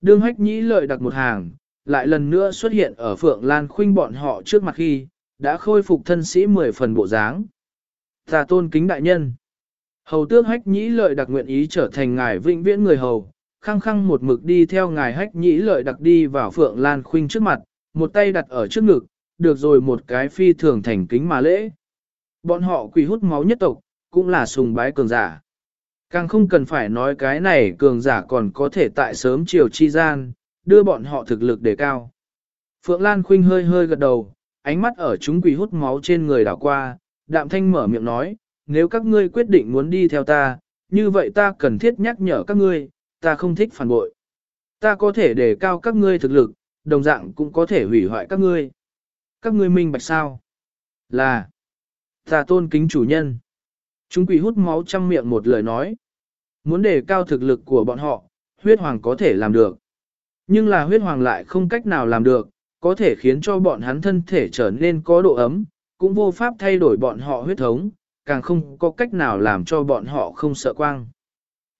Đương hách nhĩ lợi Đặc một hàng, lại lần nữa xuất hiện ở Phượng Lan Khuynh bọn họ trước mặt khi, đã khôi phục thân sĩ mười phần bộ dáng. Ta tôn kính đại nhân. Hầu tước hách nhĩ lợi đặc nguyện ý trở thành ngài vĩnh viễn người hầu, khăng khăng một mực đi theo ngài hách nhĩ lợi đặc đi vào Phượng Lan Khuynh trước mặt, một tay đặt ở trước ngực, được rồi một cái phi thường thành kính mà lễ. Bọn họ quỷ hút máu nhất tộc, cũng là sùng bái cường giả. Càng không cần phải nói cái này cường giả còn có thể tại sớm chiều chi gian, đưa bọn họ thực lực đề cao. Phượng Lan Khuynh hơi hơi gật đầu, ánh mắt ở chúng quỷ hút máu trên người đảo qua, đạm thanh mở miệng nói, nếu các ngươi quyết định muốn đi theo ta, như vậy ta cần thiết nhắc nhở các ngươi, ta không thích phản bội. Ta có thể đề cao các ngươi thực lực, đồng dạng cũng có thể hủy hoại các ngươi. Các ngươi minh bạch sao? Là, ta tôn kính chủ nhân. Chúng quỷ hút máu trăm miệng một lời nói. Muốn đề cao thực lực của bọn họ, huyết hoàng có thể làm được. Nhưng là huyết hoàng lại không cách nào làm được, có thể khiến cho bọn hắn thân thể trở nên có độ ấm, cũng vô pháp thay đổi bọn họ huyết thống, càng không có cách nào làm cho bọn họ không sợ quang.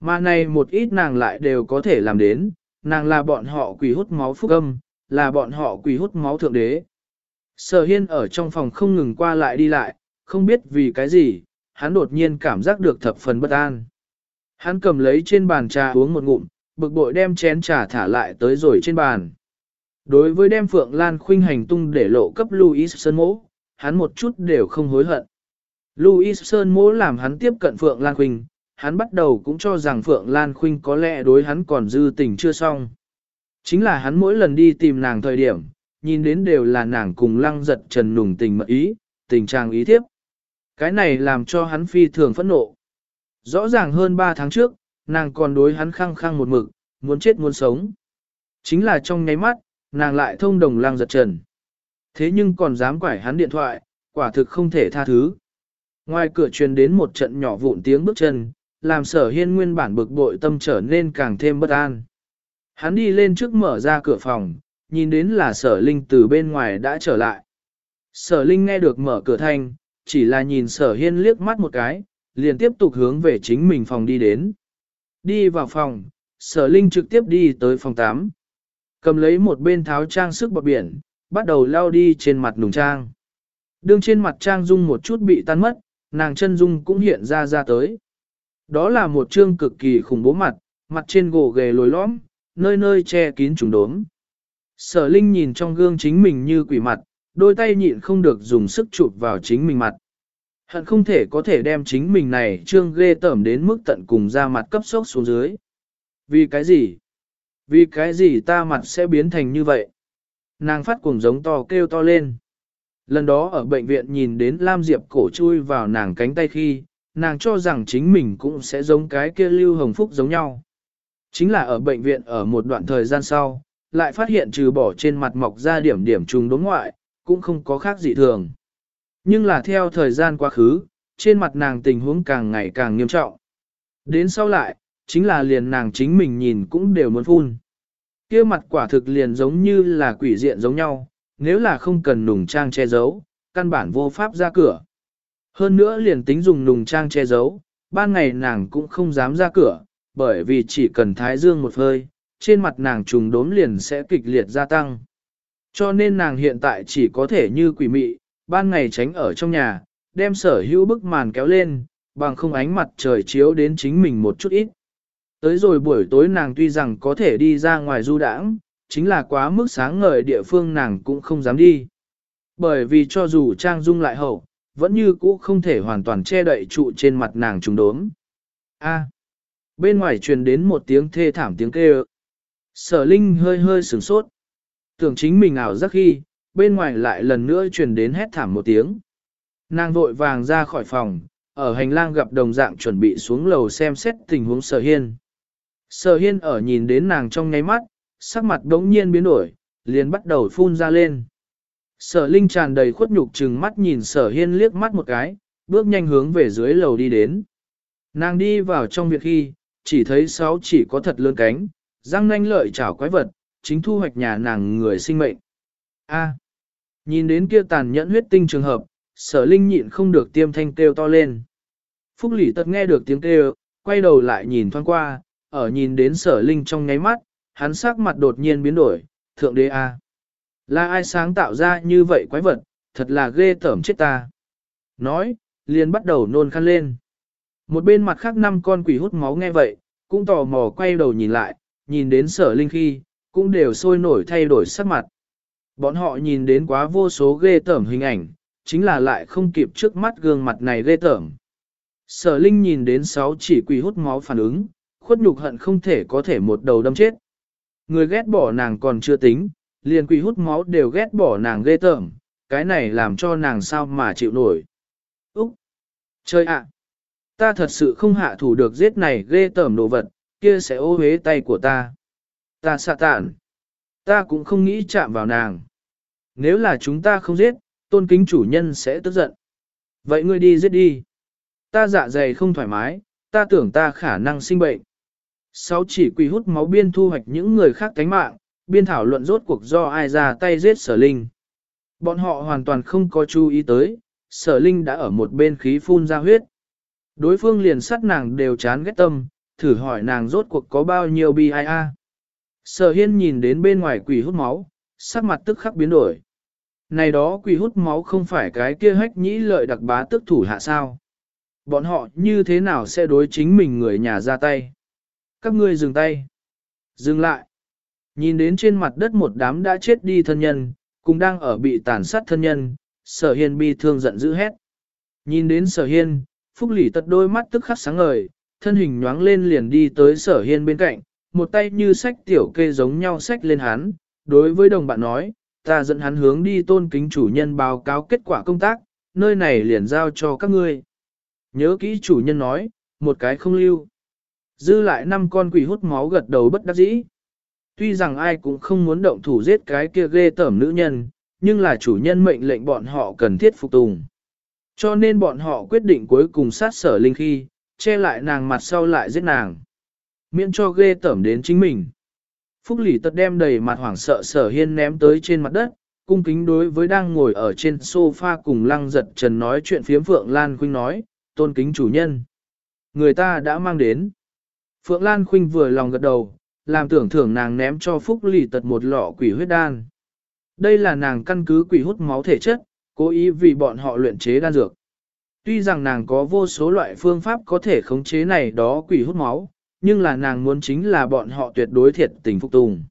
Mà này một ít nàng lại đều có thể làm đến, nàng là bọn họ quỷ hút máu phúc âm, là bọn họ quỷ hút máu thượng đế. Sở hiên ở trong phòng không ngừng qua lại đi lại, không biết vì cái gì, hắn đột nhiên cảm giác được thập phần bất an. Hắn cầm lấy trên bàn trà uống một ngụm, bực bội đem chén trà thả lại tới rồi trên bàn. Đối với đem Phượng Lan khuynh hành tung để lộ cấp Louis Sơn Mỗ, hắn một chút đều không hối hận. Louis Sơn Mỗ làm hắn tiếp cận Phượng Lan khuynh, hắn bắt đầu cũng cho rằng Phượng Lan khuynh có lẽ đối hắn còn dư tình chưa xong. Chính là hắn mỗi lần đi tìm nàng thời điểm, nhìn đến đều là nàng cùng lăng giật trần nùng tình mật ý, tình trạng ý thiếp. Cái này làm cho hắn phi thường phẫn nộ. Rõ ràng hơn 3 tháng trước, nàng còn đối hắn khăng khăng một mực, muốn chết muốn sống. Chính là trong nháy mắt, nàng lại thông đồng lang giật trần. Thế nhưng còn dám quải hắn điện thoại, quả thực không thể tha thứ. Ngoài cửa truyền đến một trận nhỏ vụn tiếng bước chân, làm sở hiên nguyên bản bực bội tâm trở nên càng thêm bất an. Hắn đi lên trước mở ra cửa phòng, nhìn đến là sở linh từ bên ngoài đã trở lại. Sở linh nghe được mở cửa thanh, chỉ là nhìn sở hiên liếc mắt một cái, liền tiếp tục hướng về chính mình phòng đi đến. Đi vào phòng, sở linh trực tiếp đi tới phòng 8. Cầm lấy một bên tháo trang sức bọc biển, bắt đầu lao đi trên mặt nùng trang. Đương trên mặt trang dung một chút bị tan mất, nàng chân dung cũng hiện ra ra tới. Đó là một trương cực kỳ khủng bố mặt, mặt trên gỗ ghề lồi lõm, nơi nơi che kín trùng đốm. Sở Linh nhìn trong gương chính mình như quỷ mặt, đôi tay nhịn không được dùng sức chụp vào chính mình mặt. Hận không thể có thể đem chính mình này trương ghê tởm đến mức tận cùng ra mặt cấp sốc xuống dưới. Vì cái gì? Vì cái gì ta mặt sẽ biến thành như vậy? Nàng phát cuồng giống to kêu to lên. Lần đó ở bệnh viện nhìn đến Lam Diệp cổ chui vào nàng cánh tay khi, nàng cho rằng chính mình cũng sẽ giống cái kia Lưu Hồng Phúc giống nhau. Chính là ở bệnh viện ở một đoạn thời gian sau, lại phát hiện trừ bỏ trên mặt mọc ra điểm điểm trùng đốm ngoại, cũng không có khác gì thường. Nhưng là theo thời gian quá khứ, trên mặt nàng tình huống càng ngày càng nghiêm trọng. Đến sau lại, chính là liền nàng chính mình nhìn cũng đều muốn phun. kia mặt quả thực liền giống như là quỷ diện giống nhau, nếu là không cần nùng trang che giấu, căn bản vô pháp ra cửa. Hơn nữa liền tính dùng nùng trang che giấu, ban ngày nàng cũng không dám ra cửa, bởi vì chỉ cần thái dương một hơi, trên mặt nàng trùng đốm liền sẽ kịch liệt gia tăng. Cho nên nàng hiện tại chỉ có thể như quỷ mị, ban ngày tránh ở trong nhà, đem sở hữu bức màn kéo lên, bằng không ánh mặt trời chiếu đến chính mình một chút ít. Tới rồi buổi tối nàng tuy rằng có thể đi ra ngoài du đãng, chính là quá mức sáng ngời địa phương nàng cũng không dám đi. Bởi vì cho dù trang dung lại hậu, vẫn như cũ không thể hoàn toàn che đậy trụ trên mặt nàng trùng đốm. A. bên ngoài truyền đến một tiếng thê thảm tiếng kêu. Sở Linh hơi hơi sửng sốt. Tưởng chính mình ảo giác khi, bên ngoài lại lần nữa truyền đến hét thảm một tiếng. Nàng vội vàng ra khỏi phòng, ở hành lang gặp đồng dạng chuẩn bị xuống lầu xem xét tình huống sở hiên. Sở hiên ở nhìn đến nàng trong nháy mắt, sắc mặt đống nhiên biến đổi, liền bắt đầu phun ra lên. Sở Linh tràn đầy khuất nhục trừng mắt nhìn sở hiên liếc mắt một cái, bước nhanh hướng về dưới lầu đi đến. Nàng đi vào trong việc khi, chỉ thấy sáu chỉ có thật lớn cánh, răng nanh lợi chảo quái vật, chính thu hoạch nhà nàng người sinh mệnh. A. nhìn đến kia tàn nhẫn huyết tinh trường hợp, sở linh nhịn không được tiêm thanh kêu to lên. Phúc lỷ tật nghe được tiếng kêu, quay đầu lại nhìn thoáng qua, ở nhìn đến sở linh trong nháy mắt, hắn sắc mặt đột nhiên biến đổi, thượng đế a. Là ai sáng tạo ra như vậy quái vật, thật là ghê tởm chết ta. Nói, liền bắt đầu nôn khăn lên. Một bên mặt khác năm con quỷ hút máu nghe vậy, cũng tò mò quay đầu nhìn lại, nhìn đến sở linh khi, cũng đều sôi nổi thay đổi sắc mặt. Bọn họ nhìn đến quá vô số ghê tởm hình ảnh, chính là lại không kịp trước mắt gương mặt này ghê tởm. Sở linh nhìn đến sáu chỉ quỷ hút máu phản ứng, khuất nhục hận không thể có thể một đầu đâm chết. Người ghét bỏ nàng còn chưa tính, liền quỷ hút máu đều ghét bỏ nàng ghê tởm, cái này làm cho nàng sao mà chịu nổi. Úc! Chơi ạ! Ta thật sự không hạ thủ được giết này ghê tởm đồ vật, kia sẽ ô hế tay của ta. Ta xạ tản! Ta cũng không nghĩ chạm vào nàng. Nếu là chúng ta không giết, tôn kính chủ nhân sẽ tức giận. Vậy ngươi đi giết đi. Ta dạ dày không thoải mái, ta tưởng ta khả năng sinh bệnh. Sáu chỉ quỷ hút máu biên thu hoạch những người khác cánh mạng, biên thảo luận rốt cuộc do ai ra tay giết sở linh. Bọn họ hoàn toàn không có chú ý tới, sở linh đã ở một bên khí phun ra huyết. Đối phương liền sát nàng đều chán ghét tâm, thử hỏi nàng rốt cuộc có bao nhiêu bi ai a. Sở hiên nhìn đến bên ngoài quỷ hút máu, sắc mặt tức khắc biến đổi. Này đó quỷ hút máu không phải cái kia hách nhĩ lợi đặc bá tức thủ hạ sao. Bọn họ như thế nào sẽ đối chính mình người nhà ra tay? Các ngươi dừng tay. Dừng lại. Nhìn đến trên mặt đất một đám đã chết đi thân nhân, cũng đang ở bị tàn sát thân nhân, sở hiên bi thương giận dữ hét. Nhìn đến sở hiên, phúc lỷ tật đôi mắt tức khắc sáng ngời, thân hình nhoáng lên liền đi tới sở hiên bên cạnh, một tay như sách tiểu kê giống nhau sách lên hắn, đối với đồng bạn nói, ta dẫn hắn hướng đi tôn kính chủ nhân báo cáo kết quả công tác, nơi này liền giao cho các ngươi. Nhớ kỹ chủ nhân nói, một cái không lưu. Dư lại năm con quỷ hút máu gật đầu bất đắc dĩ. Tuy rằng ai cũng không muốn động thủ giết cái kia ghê tởm nữ nhân, nhưng là chủ nhân mệnh lệnh bọn họ cần thiết phục tùng. Cho nên bọn họ quyết định cuối cùng sát sở linh khi, che lại nàng mặt sau lại giết nàng. Miễn cho ghê tởm đến chính mình. Phúc lỷ tật đem đầy mặt hoảng sợ sở hiên ném tới trên mặt đất, cung kính đối với đang ngồi ở trên sofa cùng lăng giật trần nói chuyện phiếm Phượng Lan Khuynh nói, tôn kính chủ nhân. Người ta đã mang đến. Phượng Lan Khuynh vừa lòng gật đầu, làm tưởng thưởng nàng ném cho Phúc lỷ tật một lọ quỷ huyết đan. Đây là nàng căn cứ quỷ hút máu thể chất, cố ý vì bọn họ luyện chế đan dược. Tuy rằng nàng có vô số loại phương pháp có thể khống chế này đó quỷ hút máu, nhưng là nàng muốn chính là bọn họ tuyệt đối thiệt tình phục tùng.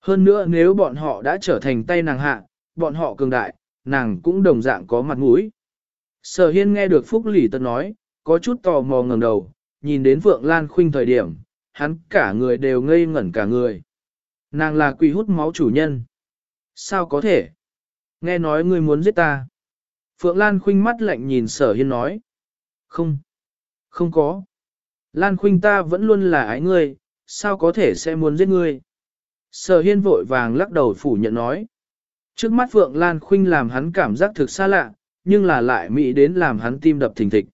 Hơn nữa nếu bọn họ đã trở thành tay nàng hạ, bọn họ cường đại, nàng cũng đồng dạng có mặt mũi. Sở hiên nghe được Phúc Lỷ Tân nói, có chút tò mò ngẩng đầu, nhìn đến Phượng Lan Khuynh thời điểm, hắn cả người đều ngây ngẩn cả người. Nàng là quỷ hút máu chủ nhân. Sao có thể? Nghe nói ngươi muốn giết ta. Phượng Lan Khuynh mắt lạnh nhìn sở hiên nói. Không. Không có. Lan Khuynh ta vẫn luôn là ái ngươi, sao có thể sẽ muốn giết ngươi? Sở hiên vội vàng lắc đầu phủ nhận nói. Trước mắt Phượng Lan Khuynh làm hắn cảm giác thực xa lạ, nhưng là lại mỹ đến làm hắn tim đập thình thịch.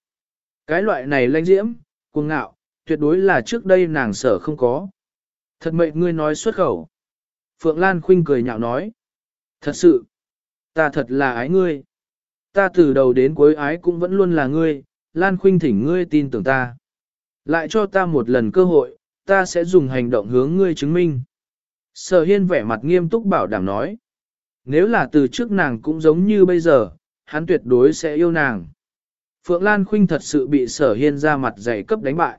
Cái loại này lanh diễm, cuồng ngạo, tuyệt đối là trước đây nàng sở không có. Thật mệnh ngươi nói xuất khẩu. Phượng Lan Khuynh cười nhạo nói. Thật sự, ta thật là ái ngươi. Ta từ đầu đến cuối ái cũng vẫn luôn là ngươi, Lan Khuynh thỉnh ngươi tin tưởng ta. Lại cho ta một lần cơ hội, ta sẽ dùng hành động hướng ngươi chứng minh. Sở hiên vẻ mặt nghiêm túc bảo đảm nói. Nếu là từ trước nàng cũng giống như bây giờ, hắn tuyệt đối sẽ yêu nàng. Phượng Lan Khuynh thật sự bị sở hiên ra mặt dày cấp đánh bại.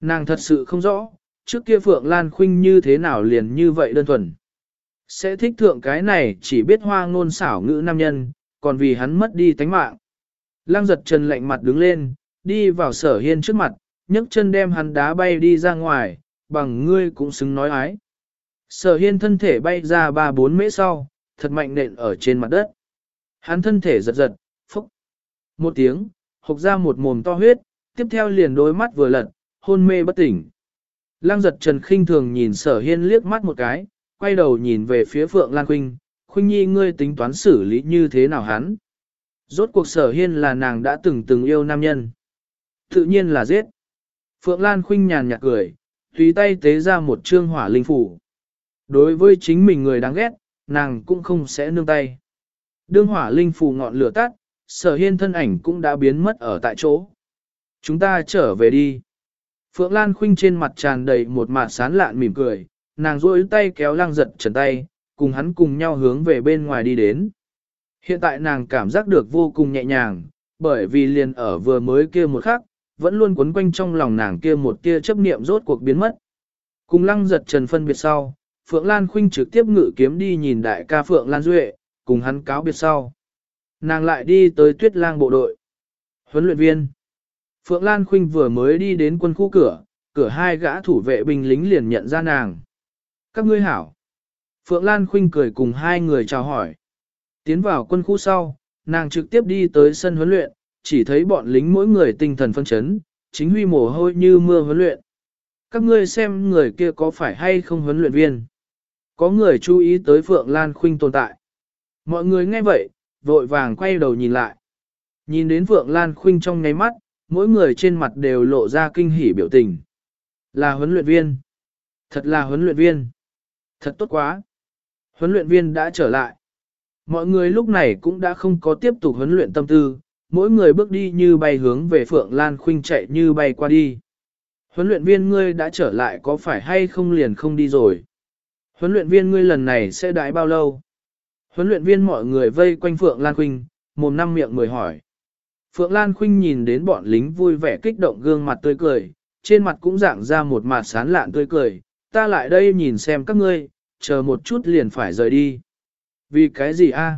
Nàng thật sự không rõ, trước kia Phượng Lan Khuynh như thế nào liền như vậy đơn thuần. Sẽ thích thượng cái này chỉ biết hoa ngôn xảo ngữ nam nhân, còn vì hắn mất đi tánh mạng. Lăng giật trần lạnh mặt đứng lên, đi vào sở hiên trước mặt, nhấc chân đem hắn đá bay đi ra ngoài, bằng ngươi cũng xứng nói ái. Sở hiên thân thể bay ra ba bốn mễ sau, thật mạnh nện ở trên mặt đất. Hắn thân thể giật giật, phúc. Một tiếng, hộc ra một mồm to huyết, tiếp theo liền đôi mắt vừa lật, hôn mê bất tỉnh. Lăng giật trần khinh thường nhìn sở hiên liếc mắt một cái, quay đầu nhìn về phía Phượng Lan Khuynh, Khuynh Nhi ngươi tính toán xử lý như thế nào hắn? Rốt cuộc sở hiên là nàng đã từng từng yêu nam nhân. Tự nhiên là giết. Phượng Lan Khinh nhàn nhạt cười, tùy tay tế ra một trương hỏa linh phủ. Đối với chính mình người đáng ghét, nàng cũng không sẽ nương tay. Đương hỏa linh phủ ngọn lửa tắt, sở hiên thân ảnh cũng đã biến mất ở tại chỗ. Chúng ta trở về đi. Phượng Lan Khinh trên mặt tràn đầy một mặt sán lạn mỉm cười, nàng duỗi tay kéo Lang giật trần tay, cùng hắn cùng nhau hướng về bên ngoài đi đến. Hiện tại nàng cảm giác được vô cùng nhẹ nhàng, bởi vì liền ở vừa mới kia một khắc, vẫn luôn quấn quanh trong lòng nàng kia một tia chấp niệm rốt cuộc biến mất. Cùng lăng giật trần phân biệt sau, Phượng Lan Khuynh trực tiếp ngự kiếm đi nhìn đại ca Phượng Lan Duệ, cùng hắn cáo biệt sau. Nàng lại đi tới tuyết lang bộ đội. Huấn luyện viên. Phượng Lan Khuynh vừa mới đi đến quân khu cửa, cửa hai gã thủ vệ binh lính liền nhận ra nàng. Các ngươi hảo. Phượng Lan Khuynh cười cùng hai người chào hỏi. Tiến vào quân khu sau, nàng trực tiếp đi tới sân huấn luyện, chỉ thấy bọn lính mỗi người tinh thần phân chấn, chính huy mồ hôi như mưa huấn luyện. Các ngươi xem người kia có phải hay không huấn luyện viên. Có người chú ý tới Phượng Lan Khuynh tồn tại. Mọi người nghe vậy, vội vàng quay đầu nhìn lại. Nhìn đến Phượng Lan Khuynh trong ngáy mắt, mỗi người trên mặt đều lộ ra kinh hỉ biểu tình. Là huấn luyện viên. Thật là huấn luyện viên. Thật tốt quá. Huấn luyện viên đã trở lại. Mọi người lúc này cũng đã không có tiếp tục huấn luyện tâm tư, mỗi người bước đi như bay hướng về Phượng Lan Khuynh chạy như bay qua đi. Huấn luyện viên ngươi đã trở lại có phải hay không liền không đi rồi? Huấn luyện viên ngươi lần này sẽ đái bao lâu? Huấn luyện viên mọi người vây quanh Phượng Lan Khuynh, mồm năm miệng mười hỏi. Phượng Lan Khuynh nhìn đến bọn lính vui vẻ kích động gương mặt tươi cười, trên mặt cũng dạng ra một mặt sán lạn tươi cười, ta lại đây nhìn xem các ngươi, chờ một chút liền phải rời đi. Vì cái gì a?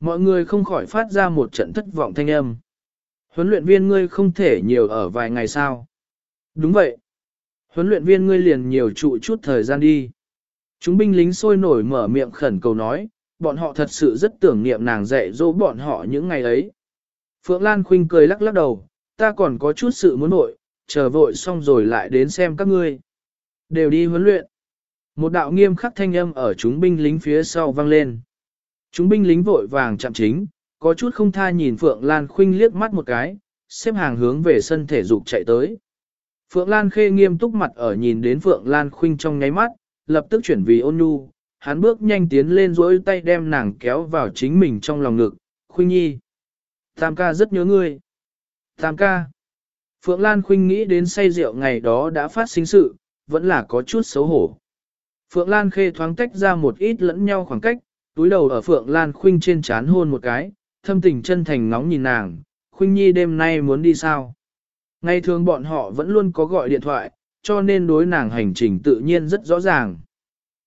Mọi người không khỏi phát ra một trận thất vọng thanh âm. Huấn luyện viên ngươi không thể nhiều ở vài ngày sao? Đúng vậy. Huấn luyện viên ngươi liền nhiều trụ chút thời gian đi. Chúng binh lính sôi nổi mở miệng khẩn cầu nói, bọn họ thật sự rất tưởng niệm nàng dạy dỗ bọn họ những ngày ấy. Phượng Lan Khuynh cười lắc lắc đầu, ta còn có chút sự muốn nội, chờ vội xong rồi lại đến xem các ngươi. Đều đi huấn luyện. Một đạo nghiêm khắc thanh âm ở chúng binh lính phía sau vang lên. Chúng binh lính vội vàng chạm chính, có chút không tha nhìn Phượng Lan Khuynh liếc mắt một cái, xếp hàng hướng về sân thể dục chạy tới. Phượng Lan Khê nghiêm túc mặt ở nhìn đến Phượng Lan Khuynh trong nháy mắt, lập tức chuyển vì ôn nhu, hắn bước nhanh tiến lên duỗi tay đem nàng kéo vào chính mình trong lòng ngực, Khuynh Nhi. Tam ca rất nhớ ngươi. Tam ca. Phượng Lan Khuynh nghĩ đến say rượu ngày đó đã phát sinh sự, vẫn là có chút xấu hổ. Phượng Lan Khê thoáng tách ra một ít lẫn nhau khoảng cách, túi đầu ở Phượng Lan Khuynh trên chán hôn một cái, thâm tình chân thành ngóng nhìn nàng, Khuynh Nhi đêm nay muốn đi sao? Ngày thường bọn họ vẫn luôn có gọi điện thoại, cho nên đối nàng hành trình tự nhiên rất rõ ràng.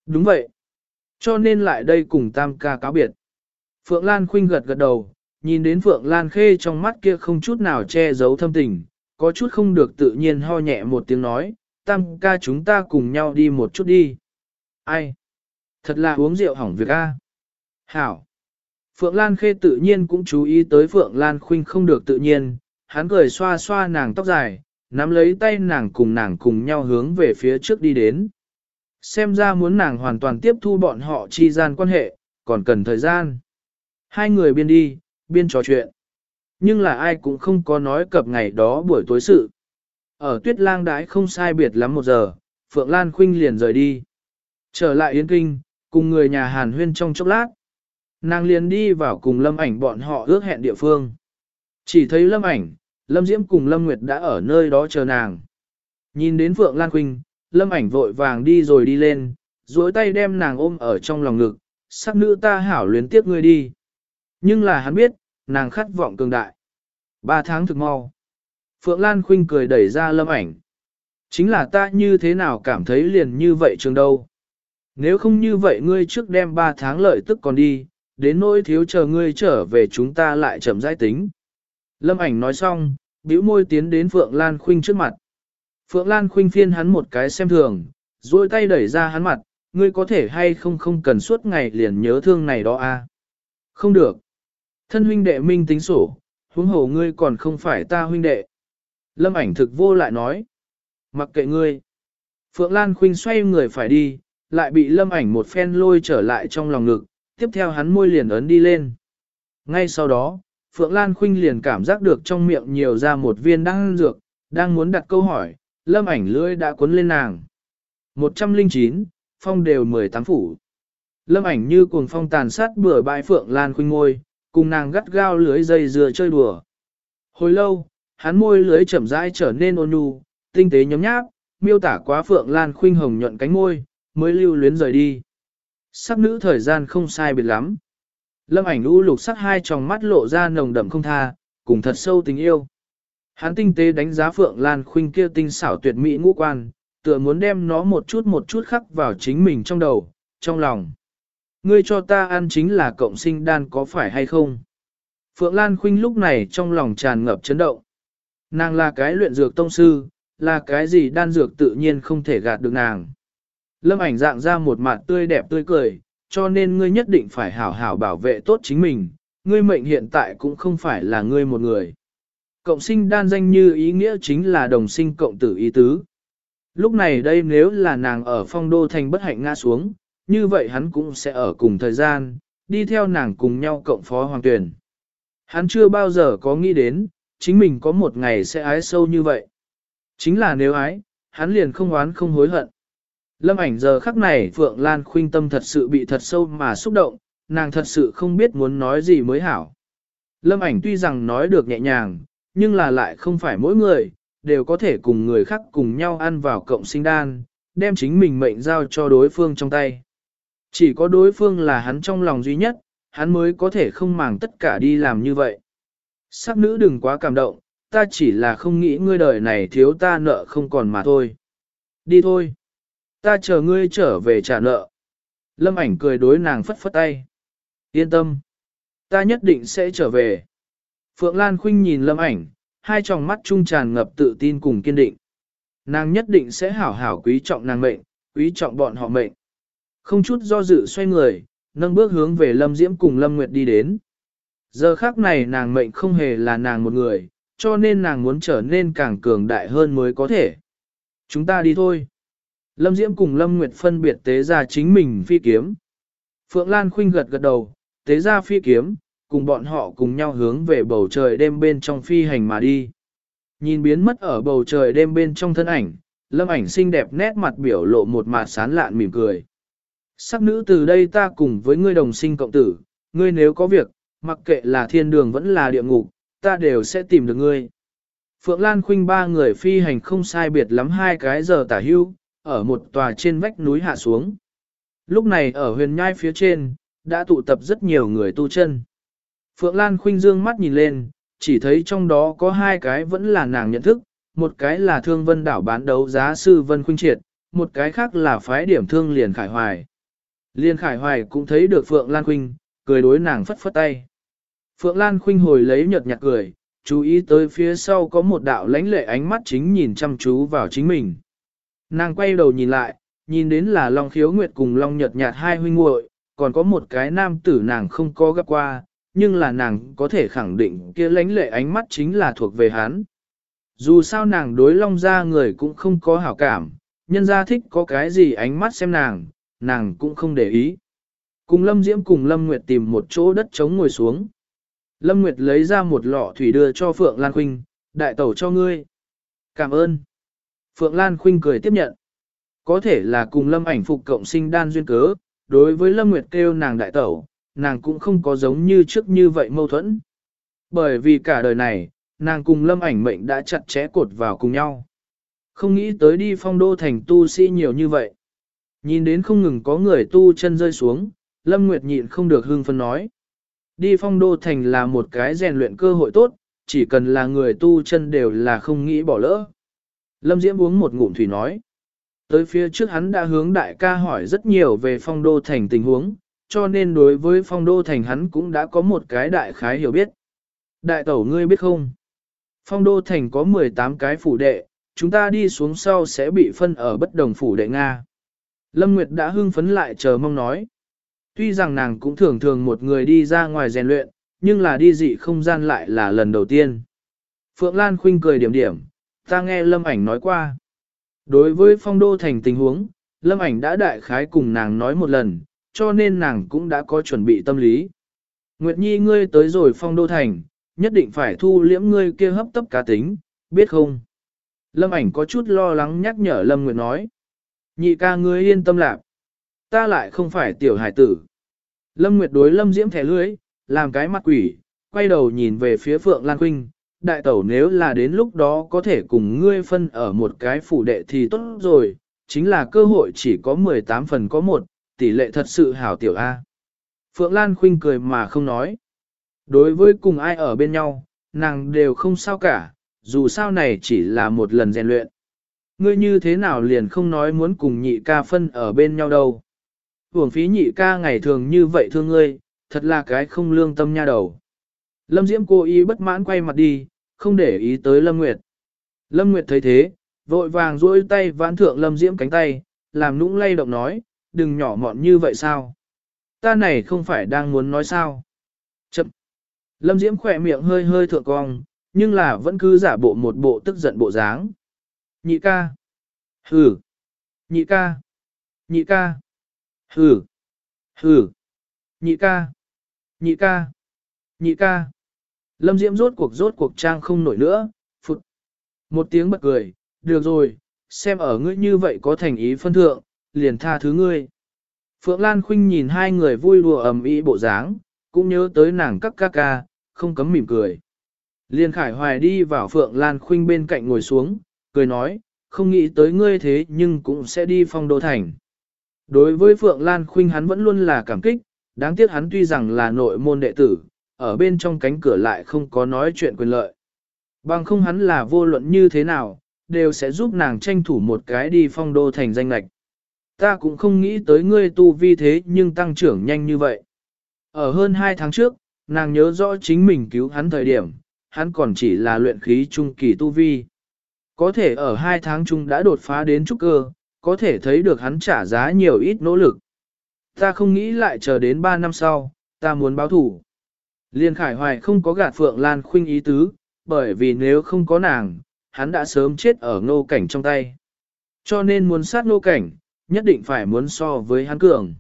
Đúng vậy. Cho nên lại đây cùng Tam ca cáo biệt. Phượng Lan Khuynh gật gật đầu, nhìn đến Phượng Lan Khê trong mắt kia không chút nào che giấu thâm tình, có chút không được tự nhiên ho nhẹ một tiếng nói, Tam ca chúng ta cùng nhau đi một chút đi. Ai? Thật là uống rượu hỏng việc a. Hảo. Phượng Lan Khê tự nhiên cũng chú ý tới Phượng Lan Khuynh không được tự nhiên, hắn cười xoa xoa nàng tóc dài, nắm lấy tay nàng cùng nàng cùng nhau hướng về phía trước đi đến. Xem ra muốn nàng hoàn toàn tiếp thu bọn họ chi gian quan hệ, còn cần thời gian. Hai người biên đi, biên trò chuyện. Nhưng là ai cũng không có nói cập ngày đó buổi tối sự. Ở tuyết lang đái không sai biệt lắm một giờ, Phượng Lan Khuynh liền rời đi. Trở lại Yến Kinh, cùng người nhà Hàn Huyên trong chốc lát. Nàng liền đi vào cùng Lâm ảnh bọn họ ước hẹn địa phương. Chỉ thấy Lâm ảnh, Lâm Diễm cùng Lâm Nguyệt đã ở nơi đó chờ nàng. Nhìn đến Phượng Lan Khuynh, Lâm ảnh vội vàng đi rồi đi lên, duỗi tay đem nàng ôm ở trong lòng ngực, sắc nữ ta hảo luyến tiếp ngươi đi. Nhưng là hắn biết, nàng khát vọng cường đại. Ba tháng thực mau. Phượng Lan Khuynh cười đẩy ra lâm ảnh. Chính là ta như thế nào cảm thấy liền như vậy trường đâu. Nếu không như vậy ngươi trước đem ba tháng lợi tức còn đi, đến nỗi thiếu chờ ngươi trở về chúng ta lại chậm rãi tính. Lâm ảnh nói xong, bĩu môi tiến đến Phượng Lan Khuynh trước mặt. Phượng Lan Khuynh phiên hắn một cái xem thường, duỗi tay đẩy ra hắn mặt, ngươi có thể hay không không cần suốt ngày liền nhớ thương này đó a? À? Không được. Thân huynh đệ minh tính sổ, huống hồ ngươi còn không phải ta huynh đệ. Lâm ảnh thực vô lại nói. Mặc kệ ngươi. Phượng Lan Khuynh xoay người phải đi, lại bị lâm ảnh một phen lôi trở lại trong lòng ngực, tiếp theo hắn môi liền ấn đi lên. Ngay sau đó, Phượng Lan Khuynh liền cảm giác được trong miệng nhiều ra một viên đan dược, đang muốn đặt câu hỏi, lâm ảnh lưỡi đã cuốn lên nàng. 109, phong đều 18 phủ. Lâm ảnh như cuồng phong tàn sát bừa bãi Phượng Lan Khuynh ngôi, cùng nàng gắt gao lưới dây dừa chơi đùa. Hồi lâu, hắn môi lưới chậm rãi trở nên ôn nhu, tinh tế nhóm nháp, miêu tả quá Phượng Lan Khuynh hồng nhuận cánh môi, mới lưu luyến rời đi. Sắc nữ thời gian không sai biệt lắm. Lâm ảnh u lục sắc hai tròng mắt lộ ra nồng đậm không tha, cùng thật sâu tình yêu. Hắn tinh tế đánh giá Phượng Lan Khuynh kia tinh xảo tuyệt mỹ ngũ quan, tựa muốn đem nó một chút một chút khắc vào chính mình trong đầu, trong lòng. Ngươi cho ta ăn chính là cộng sinh đan có phải hay không? Phượng Lan Khuynh lúc này trong lòng tràn ngập chấn động. Nàng là cái luyện dược tông sư, là cái gì đan dược tự nhiên không thể gạt được nàng. Lâm ảnh dạng ra một mặt tươi đẹp tươi cười, cho nên ngươi nhất định phải hảo hảo bảo vệ tốt chính mình, ngươi mệnh hiện tại cũng không phải là ngươi một người. Cộng sinh đan danh như ý nghĩa chính là đồng sinh cộng tử ý tứ. Lúc này đây nếu là nàng ở phong đô thành bất hạnh ngã xuống, như vậy hắn cũng sẽ ở cùng thời gian, đi theo nàng cùng nhau cộng phó hoàng tuyển. Hắn chưa bao giờ có nghĩ đến, chính mình có một ngày sẽ ái sâu như vậy. Chính là nếu ái, hắn liền không oán không hối hận. Lâm ảnh giờ khắc này Phượng Lan khuynh tâm thật sự bị thật sâu mà xúc động, nàng thật sự không biết muốn nói gì mới hảo. Lâm ảnh tuy rằng nói được nhẹ nhàng, nhưng là lại không phải mỗi người, đều có thể cùng người khác cùng nhau ăn vào cộng sinh đan, đem chính mình mệnh giao cho đối phương trong tay. Chỉ có đối phương là hắn trong lòng duy nhất, hắn mới có thể không màng tất cả đi làm như vậy. Sắc nữ đừng quá cảm động, ta chỉ là không nghĩ ngươi đời này thiếu ta nợ không còn mà thôi. Đi thôi. Ta chờ ngươi trở về trả nợ. Lâm ảnh cười đối nàng phất phất tay. Yên tâm. Ta nhất định sẽ trở về. Phượng Lan Khuynh nhìn lâm ảnh, hai tròng mắt trung tràn ngập tự tin cùng kiên định. Nàng nhất định sẽ hảo hảo quý trọng nàng mệnh, quý trọng bọn họ mệnh. Không chút do dự xoay người, nâng bước hướng về Lâm Diễm cùng Lâm Nguyệt đi đến. Giờ khác này nàng mệnh không hề là nàng một người, cho nên nàng muốn trở nên càng cường đại hơn mới có thể. Chúng ta đi thôi. Lâm Diễm cùng Lâm Nguyệt phân biệt tế ra chính mình phi kiếm. Phượng Lan khinh gật gật đầu, tế ra phi kiếm, cùng bọn họ cùng nhau hướng về bầu trời đêm bên trong phi hành mà đi. Nhìn biến mất ở bầu trời đêm bên trong thân ảnh, Lâm ảnh xinh đẹp nét mặt biểu lộ một mặt sán lạn mỉm cười. Sắc nữ từ đây ta cùng với ngươi đồng sinh cộng tử, ngươi nếu có việc, mặc kệ là thiên đường vẫn là địa ngục, ta đều sẽ tìm được ngươi. Phượng Lan Khuynh ba người phi hành không sai biệt lắm hai cái giờ tả hưu, ở một tòa trên vách núi hạ xuống. Lúc này ở huyền nhai phía trên, đã tụ tập rất nhiều người tu chân. Phượng Lan Khuynh dương mắt nhìn lên, chỉ thấy trong đó có hai cái vẫn là nàng nhận thức, một cái là thương vân đảo bán đấu giá sư Vân Khuynh Triệt, một cái khác là phái điểm thương liền khải hoài. Liên Khải Hoài cũng thấy được Phượng Lan Khuynh, cười đối nàng phất phất tay. Phượng Lan Khuynh hồi lấy nhợt nhạt cười, chú ý tới phía sau có một đạo lãnh lệ ánh mắt chính nhìn chăm chú vào chính mình. Nàng quay đầu nhìn lại, nhìn đến là Long Khiếu Nguyệt cùng Long Nhật Nhạt hai huynh muội, còn có một cái nam tử nàng không có gặp qua, nhưng là nàng có thể khẳng định kia lãnh lệ ánh mắt chính là thuộc về hắn. Dù sao nàng đối Long gia người cũng không có hảo cảm, nhân gia thích có cái gì ánh mắt xem nàng, nàng cũng không để ý. Cùng Lâm Diễm cùng Lâm Nguyệt tìm một chỗ đất trống ngồi xuống. Lâm Nguyệt lấy ra một lọ thủy đưa cho Phượng Lan Khuynh, đại tẩu cho ngươi. Cảm ơn. Phượng Lan Khuynh cười tiếp nhận. Có thể là cùng Lâm ảnh phục cộng sinh đan duyên cớ, đối với Lâm Nguyệt kêu nàng đại tẩu, nàng cũng không có giống như trước như vậy mâu thuẫn. Bởi vì cả đời này, nàng cùng Lâm ảnh mệnh đã chặt chẽ cột vào cùng nhau. Không nghĩ tới đi phong đô thành tu sĩ nhiều như vậy. Nhìn đến không ngừng có người tu chân rơi xuống, Lâm Nguyệt nhịn không được hưng phân nói. Đi phong đô thành là một cái rèn luyện cơ hội tốt, chỉ cần là người tu chân đều là không nghĩ bỏ lỡ. Lâm Diễm uống một ngụm thủy nói. Tới phía trước hắn đã hướng đại ca hỏi rất nhiều về phong đô thành tình huống, cho nên đối với phong đô thành hắn cũng đã có một cái đại khái hiểu biết. Đại tẩu ngươi biết không? Phong đô thành có 18 cái phủ đệ, chúng ta đi xuống sau sẽ bị phân ở bất đồng phủ đệ Nga. Lâm Nguyệt đã hưng phấn lại chờ mong nói. Tuy rằng nàng cũng thường thường một người đi ra ngoài rèn luyện, nhưng là đi dị không gian lại là lần đầu tiên. Phượng Lan khinh cười điểm điểm, ta nghe Lâm ảnh nói qua. Đối với phong đô thành tình huống, Lâm ảnh đã đại khái cùng nàng nói một lần, cho nên nàng cũng đã có chuẩn bị tâm lý. Nguyệt Nhi ngươi tới rồi phong đô thành, nhất định phải thu liễm ngươi kia hấp tấp cá tính, biết không? Lâm ảnh có chút lo lắng nhắc nhở Lâm Nguyệt nói. Nhị ca ngươi yên tâm lạc. Ta lại không phải tiểu hải tử. Lâm Nguyệt đối Lâm Diễm thẻ lưới, làm cái mặt quỷ, quay đầu nhìn về phía Phượng Lan Quynh. Đại tẩu nếu là đến lúc đó có thể cùng ngươi phân ở một cái phủ đệ thì tốt rồi, chính là cơ hội chỉ có 18 phần có một, tỷ lệ thật sự hảo tiểu A. Phượng Lan khinh cười mà không nói. Đối với cùng ai ở bên nhau, nàng đều không sao cả, dù sao này chỉ là một lần rèn luyện. Ngươi như thế nào liền không nói muốn cùng nhị ca phân ở bên nhau đâu. Hưởng phí nhị ca ngày thường như vậy thương ngươi, thật là cái không lương tâm nha đầu. Lâm Diễm cố ý bất mãn quay mặt đi, không để ý tới Lâm Nguyệt. Lâm Nguyệt thấy thế, vội vàng duỗi tay vãn thượng Lâm Diễm cánh tay, làm nũng lay động nói, đừng nhỏ mọn như vậy sao? Ta này không phải đang muốn nói sao? Chậm! Lâm Diễm khỏe miệng hơi hơi thượng cong, nhưng là vẫn cứ giả bộ một bộ tức giận bộ dáng. Nhị ca! Hừ! Nhị ca! Nhị ca! Hừ! Hừ! Nhị ca! Nhị ca! Nhị ca! Lâm Diễm rốt cuộc rốt cuộc trang không nổi nữa, phụt! Một tiếng bật cười, được rồi, xem ở ngươi như vậy có thành ý phân thượng, liền tha thứ ngươi. Phượng Lan Khuynh nhìn hai người vui đùa ầm ĩ bộ dáng, cũng nhớ tới nàng các ca ca, không cấm mỉm cười. Liên Khải Hoài đi vào Phượng Lan Khuynh bên cạnh ngồi xuống, cười nói, không nghĩ tới ngươi thế nhưng cũng sẽ đi phong đô thành. Đối với Phượng Lan Khuynh hắn vẫn luôn là cảm kích, đáng tiếc hắn tuy rằng là nội môn đệ tử, ở bên trong cánh cửa lại không có nói chuyện quyền lợi. Bằng không hắn là vô luận như thế nào, đều sẽ giúp nàng tranh thủ một cái đi phong đô thành danh lạch. Ta cũng không nghĩ tới ngươi tu vi thế nhưng tăng trưởng nhanh như vậy. Ở hơn 2 tháng trước, nàng nhớ rõ chính mình cứu hắn thời điểm, hắn còn chỉ là luyện khí trung kỳ tu vi. Có thể ở 2 tháng chung đã đột phá đến trúc cơ, có thể thấy được hắn trả giá nhiều ít nỗ lực. Ta không nghĩ lại chờ đến 3 năm sau, ta muốn báo thủ. Liên Khải Hoài không có gạt Phượng Lan Khuynh ý tứ, bởi vì nếu không có nàng, hắn đã sớm chết ở ngô cảnh trong tay. Cho nên muốn sát ngô cảnh, nhất định phải muốn so với hắn cường.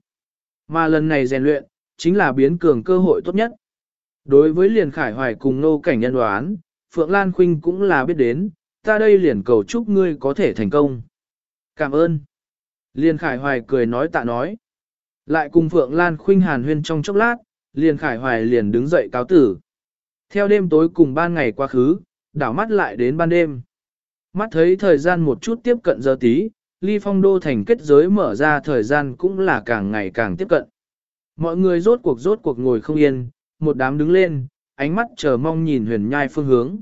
Mà lần này rèn luyện, chính là biến cường cơ hội tốt nhất. Đối với liền khải hoài cùng ngô cảnh nhân đoán, Phượng Lan Khuynh cũng là biết đến, ta đây liền cầu chúc ngươi có thể thành công. Cảm ơn. Liên Khải Hoài cười nói tạ nói. Lại cùng Phượng Lan Khuynh hàn huyên trong chốc lát, liền Khải Hoài liền đứng dậy cáo tử. Theo đêm tối cùng ban ngày quá khứ, đảo mắt lại đến ban đêm. Mắt thấy thời gian một chút tiếp cận giờ tí, ly phong đô thành kết giới mở ra thời gian cũng là càng ngày càng tiếp cận. Mọi người rốt cuộc rốt cuộc ngồi không yên, một đám đứng lên, ánh mắt chờ mong nhìn huyền nhai phương hướng.